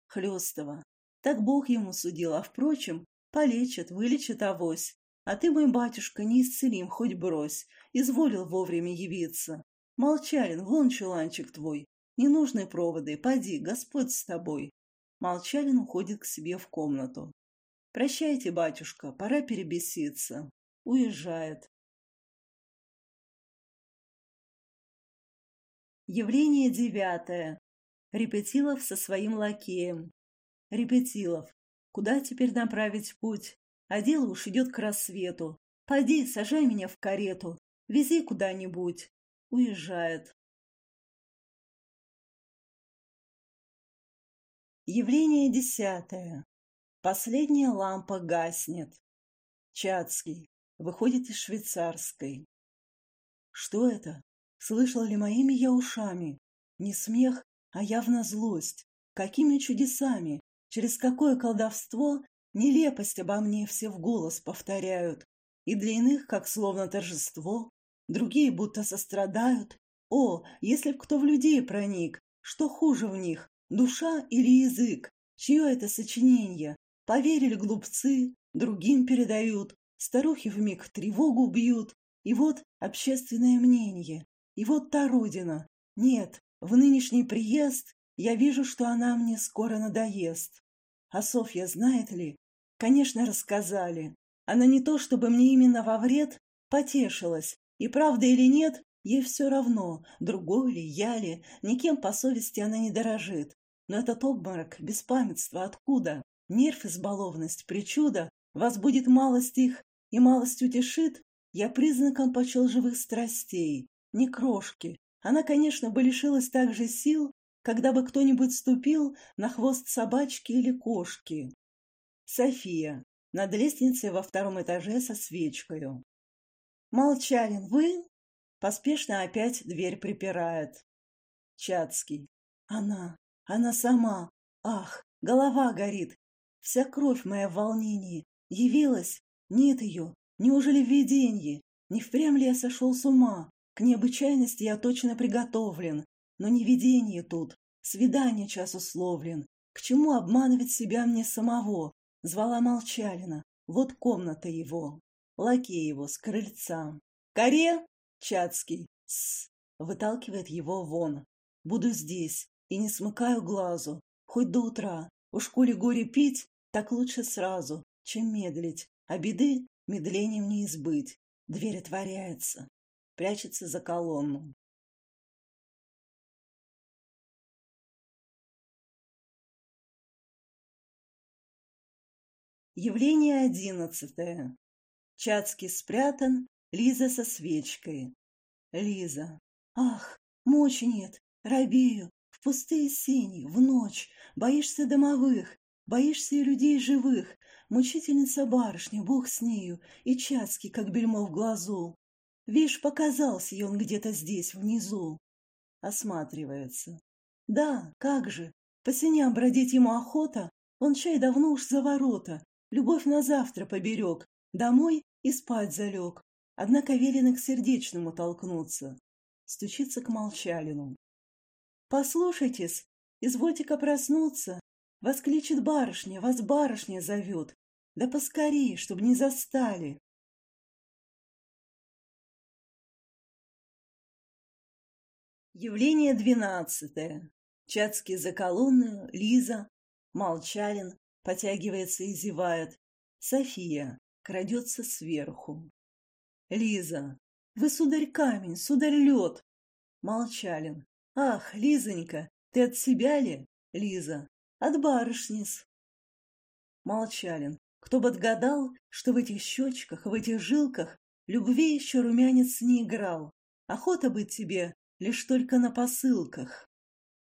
Speaker 1: Хлёстова. Так Бог ему судил, а, впрочем, полечит, вылечит авось. А ты, мой батюшка, неисцелим, хоть брось, изволил вовремя явиться. Молчалин, вон чуланчик твой. Ненужные проводы, поди, Господь с тобой. Молчалин уходит к себе в комнату. Прощайте, батюшка, пора перебеситься. Уезжает. Явление девятое. Репетилов со своим лакеем. Репетилов. Куда теперь направить путь? А дело уж идет к рассвету. Пойди, сажай меня в карету. Вези куда-нибудь. Уезжает. Явление десятое. Последняя лампа гаснет. Чацкий. Выходит из швейцарской. Что это? Слышал ли моими я ушами? Не смех, а явно злость. Какими чудесами, через какое колдовство, нелепость обо мне все в голос повторяют. И для иных, как словно торжество, другие будто сострадают. О, если б кто в людей проник, что хуже в них, душа или язык? Чье это сочинение? Поверили глупцы, другим передают, старухи вмиг тревогу бьют. И вот общественное мнение. И вот та родина. Нет, в нынешний приезд я вижу, что она мне скоро надоест. А Софья знает ли? Конечно, рассказали. Она не то, чтобы мне именно во вред потешилась. И правда или нет, ей все равно, другой ли, я ли, никем по совести она не дорожит. Но этот обморок, беспамятство откуда? Нерв, избалованность, причуда, вас будет малость их и малость утешит, я признаком почел живых страстей, ни крошки. Она, конечно, бы лишилась также сил, когда бы кто-нибудь ступил на хвост собачки или кошки. София. Над лестницей во втором этаже со свечкою. «Молчалин, вы?» Поспешно опять дверь припирает. Чацкий. «Она, она сама. Ах, голова горит. Вся кровь моя в волнении. Явилась? Нет ее. Неужели в виденье? Не впрямь ли я сошел с ума? К необычайности я точно приготовлен, но не видение тут, свидание час условлен. К чему обманывать себя мне самого? Звала Молчалина. Вот комната его. Лакей его с крыльца. «Коре!» Чацкий. «С!» Выталкивает его вон. «Буду здесь и не смыкаю глазу, хоть до утра. У коли горе пить, так лучше сразу, чем медлить, а беды медлением не избыть. Дверь отворяется, прячется за колонну. Явление одиннадцатое. Чацкий спрятан, Лиза со свечкой. Лиза. Ах, мочи нет, робею, пустые сени, в ночь, боишься домовых, боишься и людей живых, мучительница барышня, бог с нею, и Чацкий, как бельмо в глазу. Вишь, показался он где-то здесь, внизу. Осматривается. Да, как же, по сеням бродить ему охота, он чай давно уж за ворота, любовь на завтра поберег, домой и спать залег. Однако велено к сердечному толкнуться. Стучится к молчалину. «Послушайтесь, извольте-ка проснуться!» Воскличет барышня, вас барышня зовет. Да поскорее, чтоб не застали. Явление двенадцатое. Чацкий за колонную, Лиза, Молчалин, потягивается и зевает. София крадется сверху. Лиза. Вы, сударь, камень, сударь, лед. Молчалин. Ах, Лизонька, ты от себя ли? Лиза. От барышни-с. Молчалин. Кто бы отгадал, что в этих щечках, в этих жилках любви еще румянец не играл. Охота быть тебе лишь только на посылках.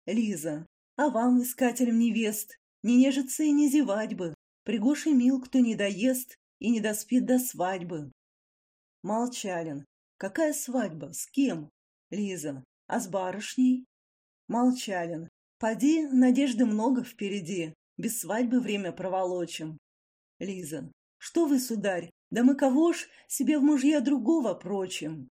Speaker 1: Лиза. А вам, искателям невест, не нежиться и не зевать бы. Пригоши мил, кто не доест и не доспит до свадьбы. Молчалин. Какая свадьба? С кем? Лиза. А с барышней? Молчалин. Поди, надежды много впереди. Без свадьбы время проволочим. Лиза. Что вы, сударь? Да мы кого ж себе в мужья другого прочим?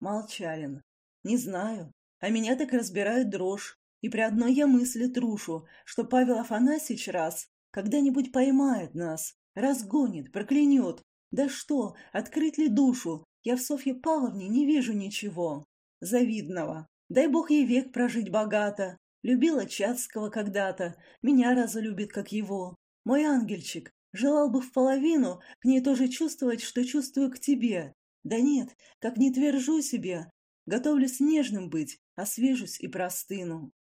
Speaker 1: Молчалин. Не знаю. А меня так разбирает дрожь. И при одной я мысли трушу, что Павел Афанасьевич раз когда-нибудь поймает нас, разгонит, проклянет, да что, открыть ли душу? Я в Софье Павловне не вижу ничего. Завидного. Дай бог ей век прожить богато. Любила Чацкого когда-то, меня разлюбит, как его. Мой ангельчик, желал бы в половину к ней тоже чувствовать, что чувствую к тебе. Да нет, как не твержу себе. Готовлюсь нежным быть, освежусь и простыну.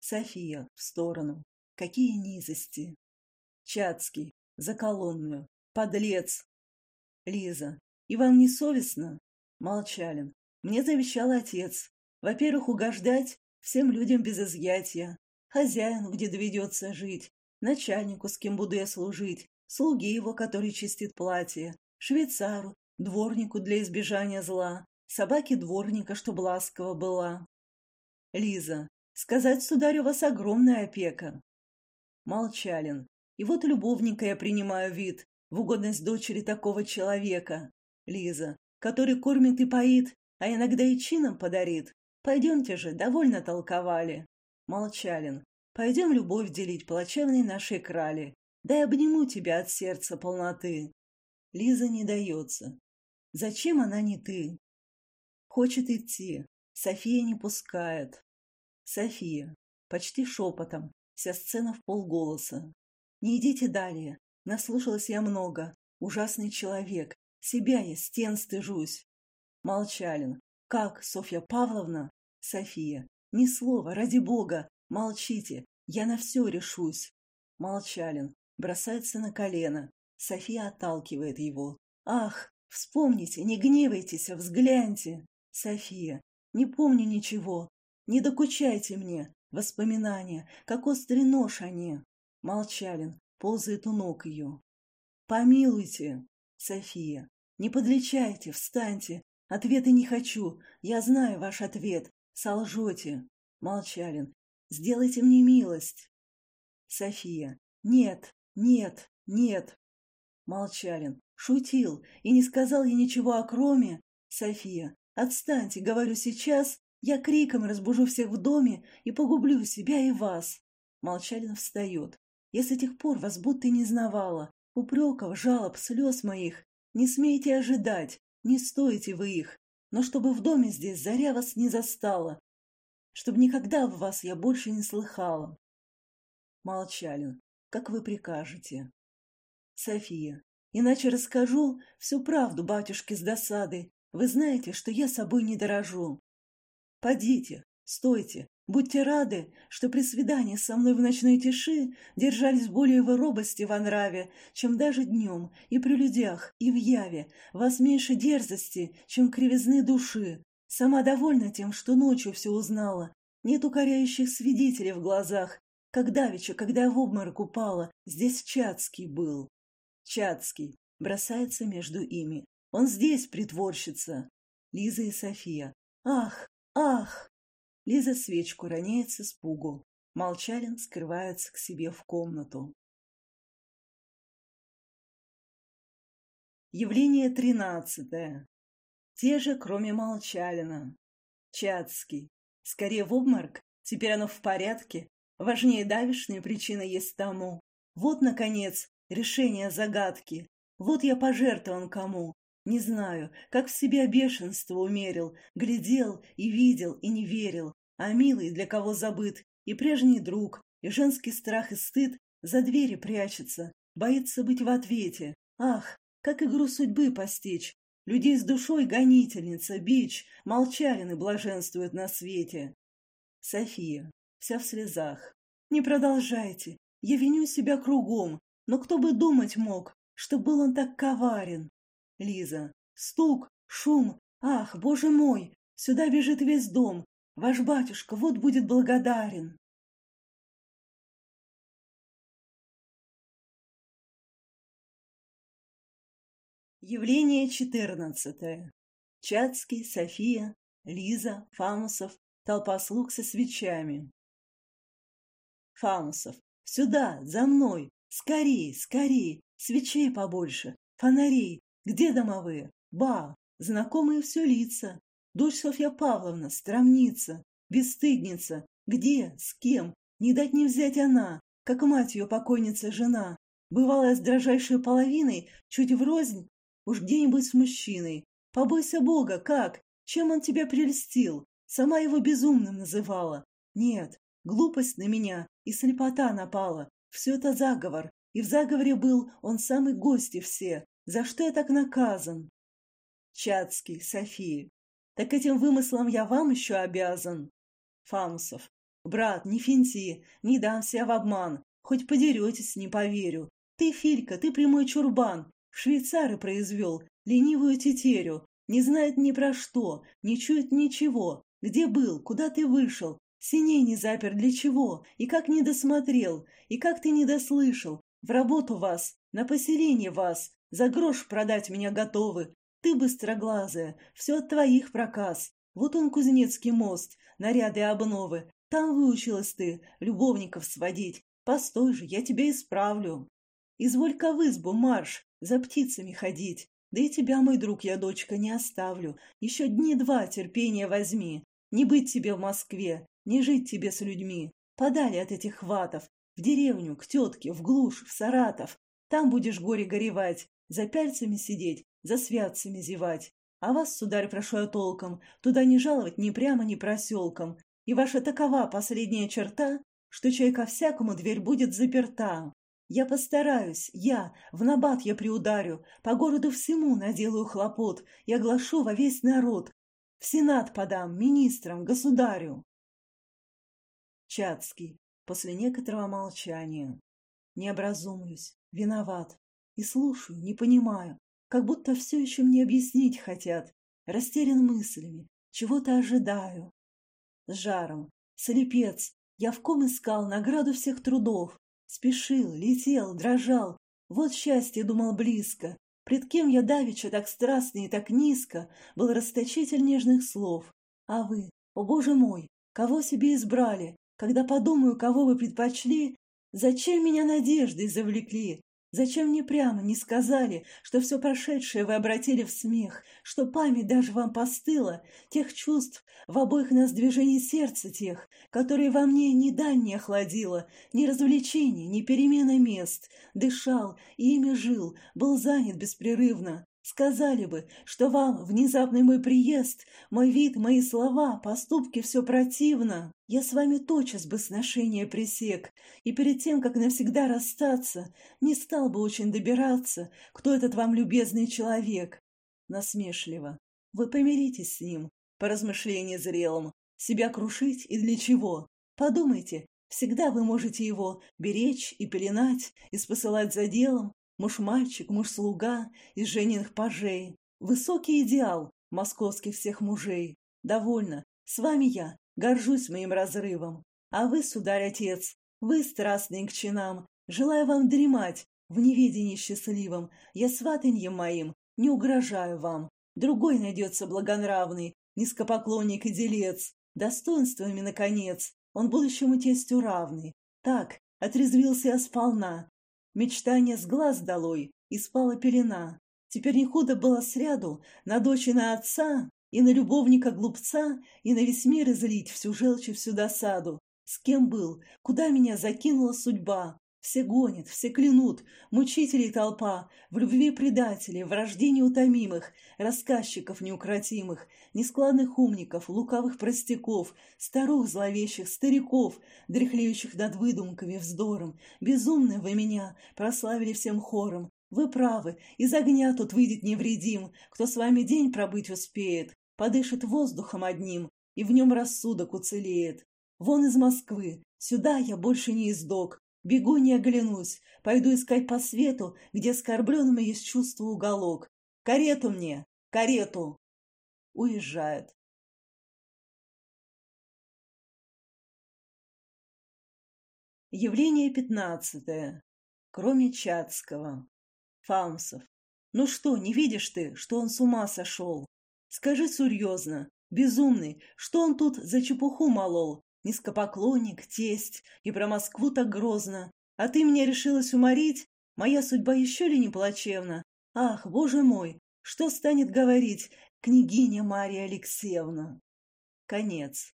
Speaker 1: София в сторону. Какие низости. Чацкий, за колонную. Подлец! Лиза. И вам не совестно? Молчалин. Мне завещал отец. Во-первых, угождать всем людям без изъятия. Хозяину, где доведется жить. Начальнику, с кем буду я служить. Слуге его, который чистит платье. Швейцару, дворнику для избежания зла. Собаке дворника, чтоб ласково была. Лиза. Сказать, сударь, у вас огромная опека. Молчалин. И вот любовника я принимаю вид, в угодность дочери такого человека, Лиза, который кормит и поит, а иногда и чином подарит. Пойдемте же, довольно толковали. Молчалин. Пойдем любовь делить плачевной нашей крали. Дай обниму тебя от сердца полноты. Лиза не дается. Зачем она не ты? Хочет идти. София не пускает. София. Почти шепотом. Вся сцена в полголоса. Не идите далее. Наслушалась я много. Ужасный человек. Себя я стен стыжусь. Молчалин. Как, Софья Павловна? София. Ни слова, ради бога. Молчите. Я на все решусь. Молчалин. Бросается на колено. София отталкивает его. Ах, вспомните, не гневайтесь, а взгляньте. София. Не помню ничего. Не докучайте мне. Воспоминания, как острый нож они. Молчалин ползает у ног ее. «Помилуйте, София, не подлечайте, встаньте. Ответа не хочу, я знаю ваш ответ. Солжете». Молчалин. «Сделайте мне милость». София. «Нет, нет, нет». Молчалин. Шутил и не сказал ей ничего о кроме. София. «Отстаньте, говорю сейчас, я криком разбужу всех в доме и погублю себя и вас». Молчалин встает. Я с этих пор вас будто не знавала. Упреков, жалоб, слез моих. Не смейте ожидать, не стоите вы их. Но чтобы в доме здесь заря вас не застала. Чтобы никогда в вас я больше не слыхала. Молчалин. Как вы прикажете. София. Иначе расскажу всю правду батюшке с досадой. Вы знаете, что я собой не дорожу. Подите, стойте, Будьте рады, что при свидании со мной в ночной тиши держались более в робости во нраве, чем даже днем, и при людях, и в яве, вас меньше дерзости, чем кривизны души. Сама довольна тем, что ночью все узнала. Нет укоряющих свидетелей в глазах. Как давеча, когда я в обморок упала, здесь Чацкий был. Чацкий бросается между ими. Он здесь притворщица. Лиза и София. Ах, ах! Лиза свечку роняет с испугу. Молчалин скрывается к себе в комнату. Явление тринадцатое. Те же, кроме Молчалина. Чацкий. Скорее в обморок. Теперь оно в порядке. Важнее давишная причина есть тому. Вот, наконец, решение загадки. Вот я пожертвован кому. Не знаю, как в себя бешенство умерил, глядел и видел и не верил, а милый, для кого забыт, и прежний друг, и женский страх и стыд за двери прячется, боится быть в ответе. Ах, как игру судьбы постичь! Людей с душой гонительница, бич, молчалины блаженствуют на свете. София, вся в слезах. Не продолжайте, я виню себя кругом, но кто бы думать мог, что был он так коварен. Лиза, стук, шум, ах, боже мой, сюда бежит весь дом, Ваш батюшка вот будет благодарен. Явление четырнадцатое. Чацкий, София, Лиза, Фамусов, толпа слуг со свечами. Фамусов. Сюда, за мной, скорей, скорей, свечей побольше, фонарей. Где домовые? Ба, знакомые все лица. Дочь Софья Павловна, страмница, бесстыдница. Где? С кем? Не дать не взять она, как мать ее покойница жена. Бывалая с дрожайшей половиной, чуть врознь, уж где-нибудь с мужчиной. Побойся Бога, как? Чем он тебя прельстил? Сама его безумным называла. Нет, глупость на меня и слепота напала. Все это заговор, и в заговоре был он самый гости все. За что я так наказан? Чацкий, София. Так этим вымыслом я вам еще обязан. Фамусов. Брат, не финти, не дамся в обман. Хоть подеретесь, не поверю. Ты, Филька, ты прямой чурбан. В швейцары произвел, ленивую тетерю. Не знает ни про что, не чует ничего. Где был, куда ты вышел? Синей не запер для чего? И как не досмотрел? И как ты не дослышал? В работу вас, на поселение вас. За грош продать меня готовы. Ты быстроглазая, все от твоих проказ. Вот он, Кузнецкий мост, наряды обновы. Там выучилась ты, любовников сводить. Постой же, я тебя исправлю. Изволь-ка в избу марш, за птицами ходить. Да и тебя, мой друг, я, дочка, не оставлю. Еще дни два терпения возьми. Не быть тебе в Москве, не жить тебе с людьми. Подали от этих хватов. В деревню, к тетке, в глушь, в Саратов. Там будешь горе горевать, за пяльцами сидеть, за святцами зевать. А вас, сударь, прошу я толком, туда не жаловать ни прямо, ни проселком. И ваша такова последняя черта, что чай ко всякому дверь будет заперта. Я постараюсь, я, в набат я приударю, по городу всему наделаю хлопот и оглашу во весь народ. В сенат подам, министрам, государю. Чацкий, после некоторого молчания. Не образумлюсь, виноват. И слушаю, не понимаю, как будто все еще мне объяснить хотят. Растерян мыслями, чего-то ожидаю. С жаром, слепец, я в ком искал награду всех трудов. Спешил, летел, дрожал. Вот счастье, думал, близко. Пред кем я давеча так страстно и так низко был расточитель нежных слов. А вы, о боже мой, кого себе избрали? Когда подумаю, кого вы предпочли, зачем меня надеждой завлекли? Зачем мне прямо не сказали, что все прошедшее вы обратили в смех, что память даже вам постыла, тех чувств, в обоих нас движений сердца тех, которые во мне ни дань не охладила, ни развлечений, ни перемена мест, дышал и ими жил, был занят беспрерывно, Сказали бы, что вам внезапный мой приезд, мой вид, мои слова, поступки все противно. Я с вами тотчас бы сношение пресек, и перед тем, как навсегда расстаться, не стал бы очень добираться, кто этот вам любезный человек. Насмешливо. Вы помиритесь с ним, по размышлению зрелым. Себя крушить и для чего? Подумайте, всегда вы можете его беречь и пеленать, и спосылать за делом, муж-мальчик, муж-слуга из жененных пажей. Высокий идеал московских всех мужей. Довольно, с вами я, горжусь моим разрывом. А вы, сударь-отец, вы страстные к чинам, желаю вам дремать в неведении счастливом, я сватаньем моим не угрожаю вам. Другой найдется благонравный, низкопоклонник и делец, достоинствами, наконец, он будущему тестю равный. Так, отрезвился я сполна. Мечтание с глаз долой, и спала пелена. Теперь не худо было сряду на дочь и на отца, и на любовника-глупца, и на весь мир излить всю желчь и всю досаду. С кем был, куда меня закинула судьба, все гонят, все клянут, мучителей толпа, в любви предателей, в рождении утомимых, рассказчиков неукротимых, нескладных умников, лукавых простяков, старух зловещих, стариков, дряхлеющих над выдумками, вздором. Безумны вы меня прославили всем хором. Вы правы, из огня тут выйдет невредим, кто с вами день пробыть успеет, подышит воздухом одним, и в нем рассудок уцелеет. Вон из Москвы, сюда я больше не издок, Бегу, не оглянусь, пойду искать по свету, где скорбленным есть чувство уголок. Карету мне, карету! Уезжает. Явление пятнадцатое. Кроме Чацкого. Фаунсов. Ну что, не видишь ты, что он с ума сошел? Скажи серьезно, безумный, что он тут за чепуху молол? Низкопоклонник, тесть, и про Москву так грозно. А ты меня решилась уморить? Моя судьба еще ли не плачевна? Ах, боже мой, что станет говорить княгиня Мария Алексеевна? Конец.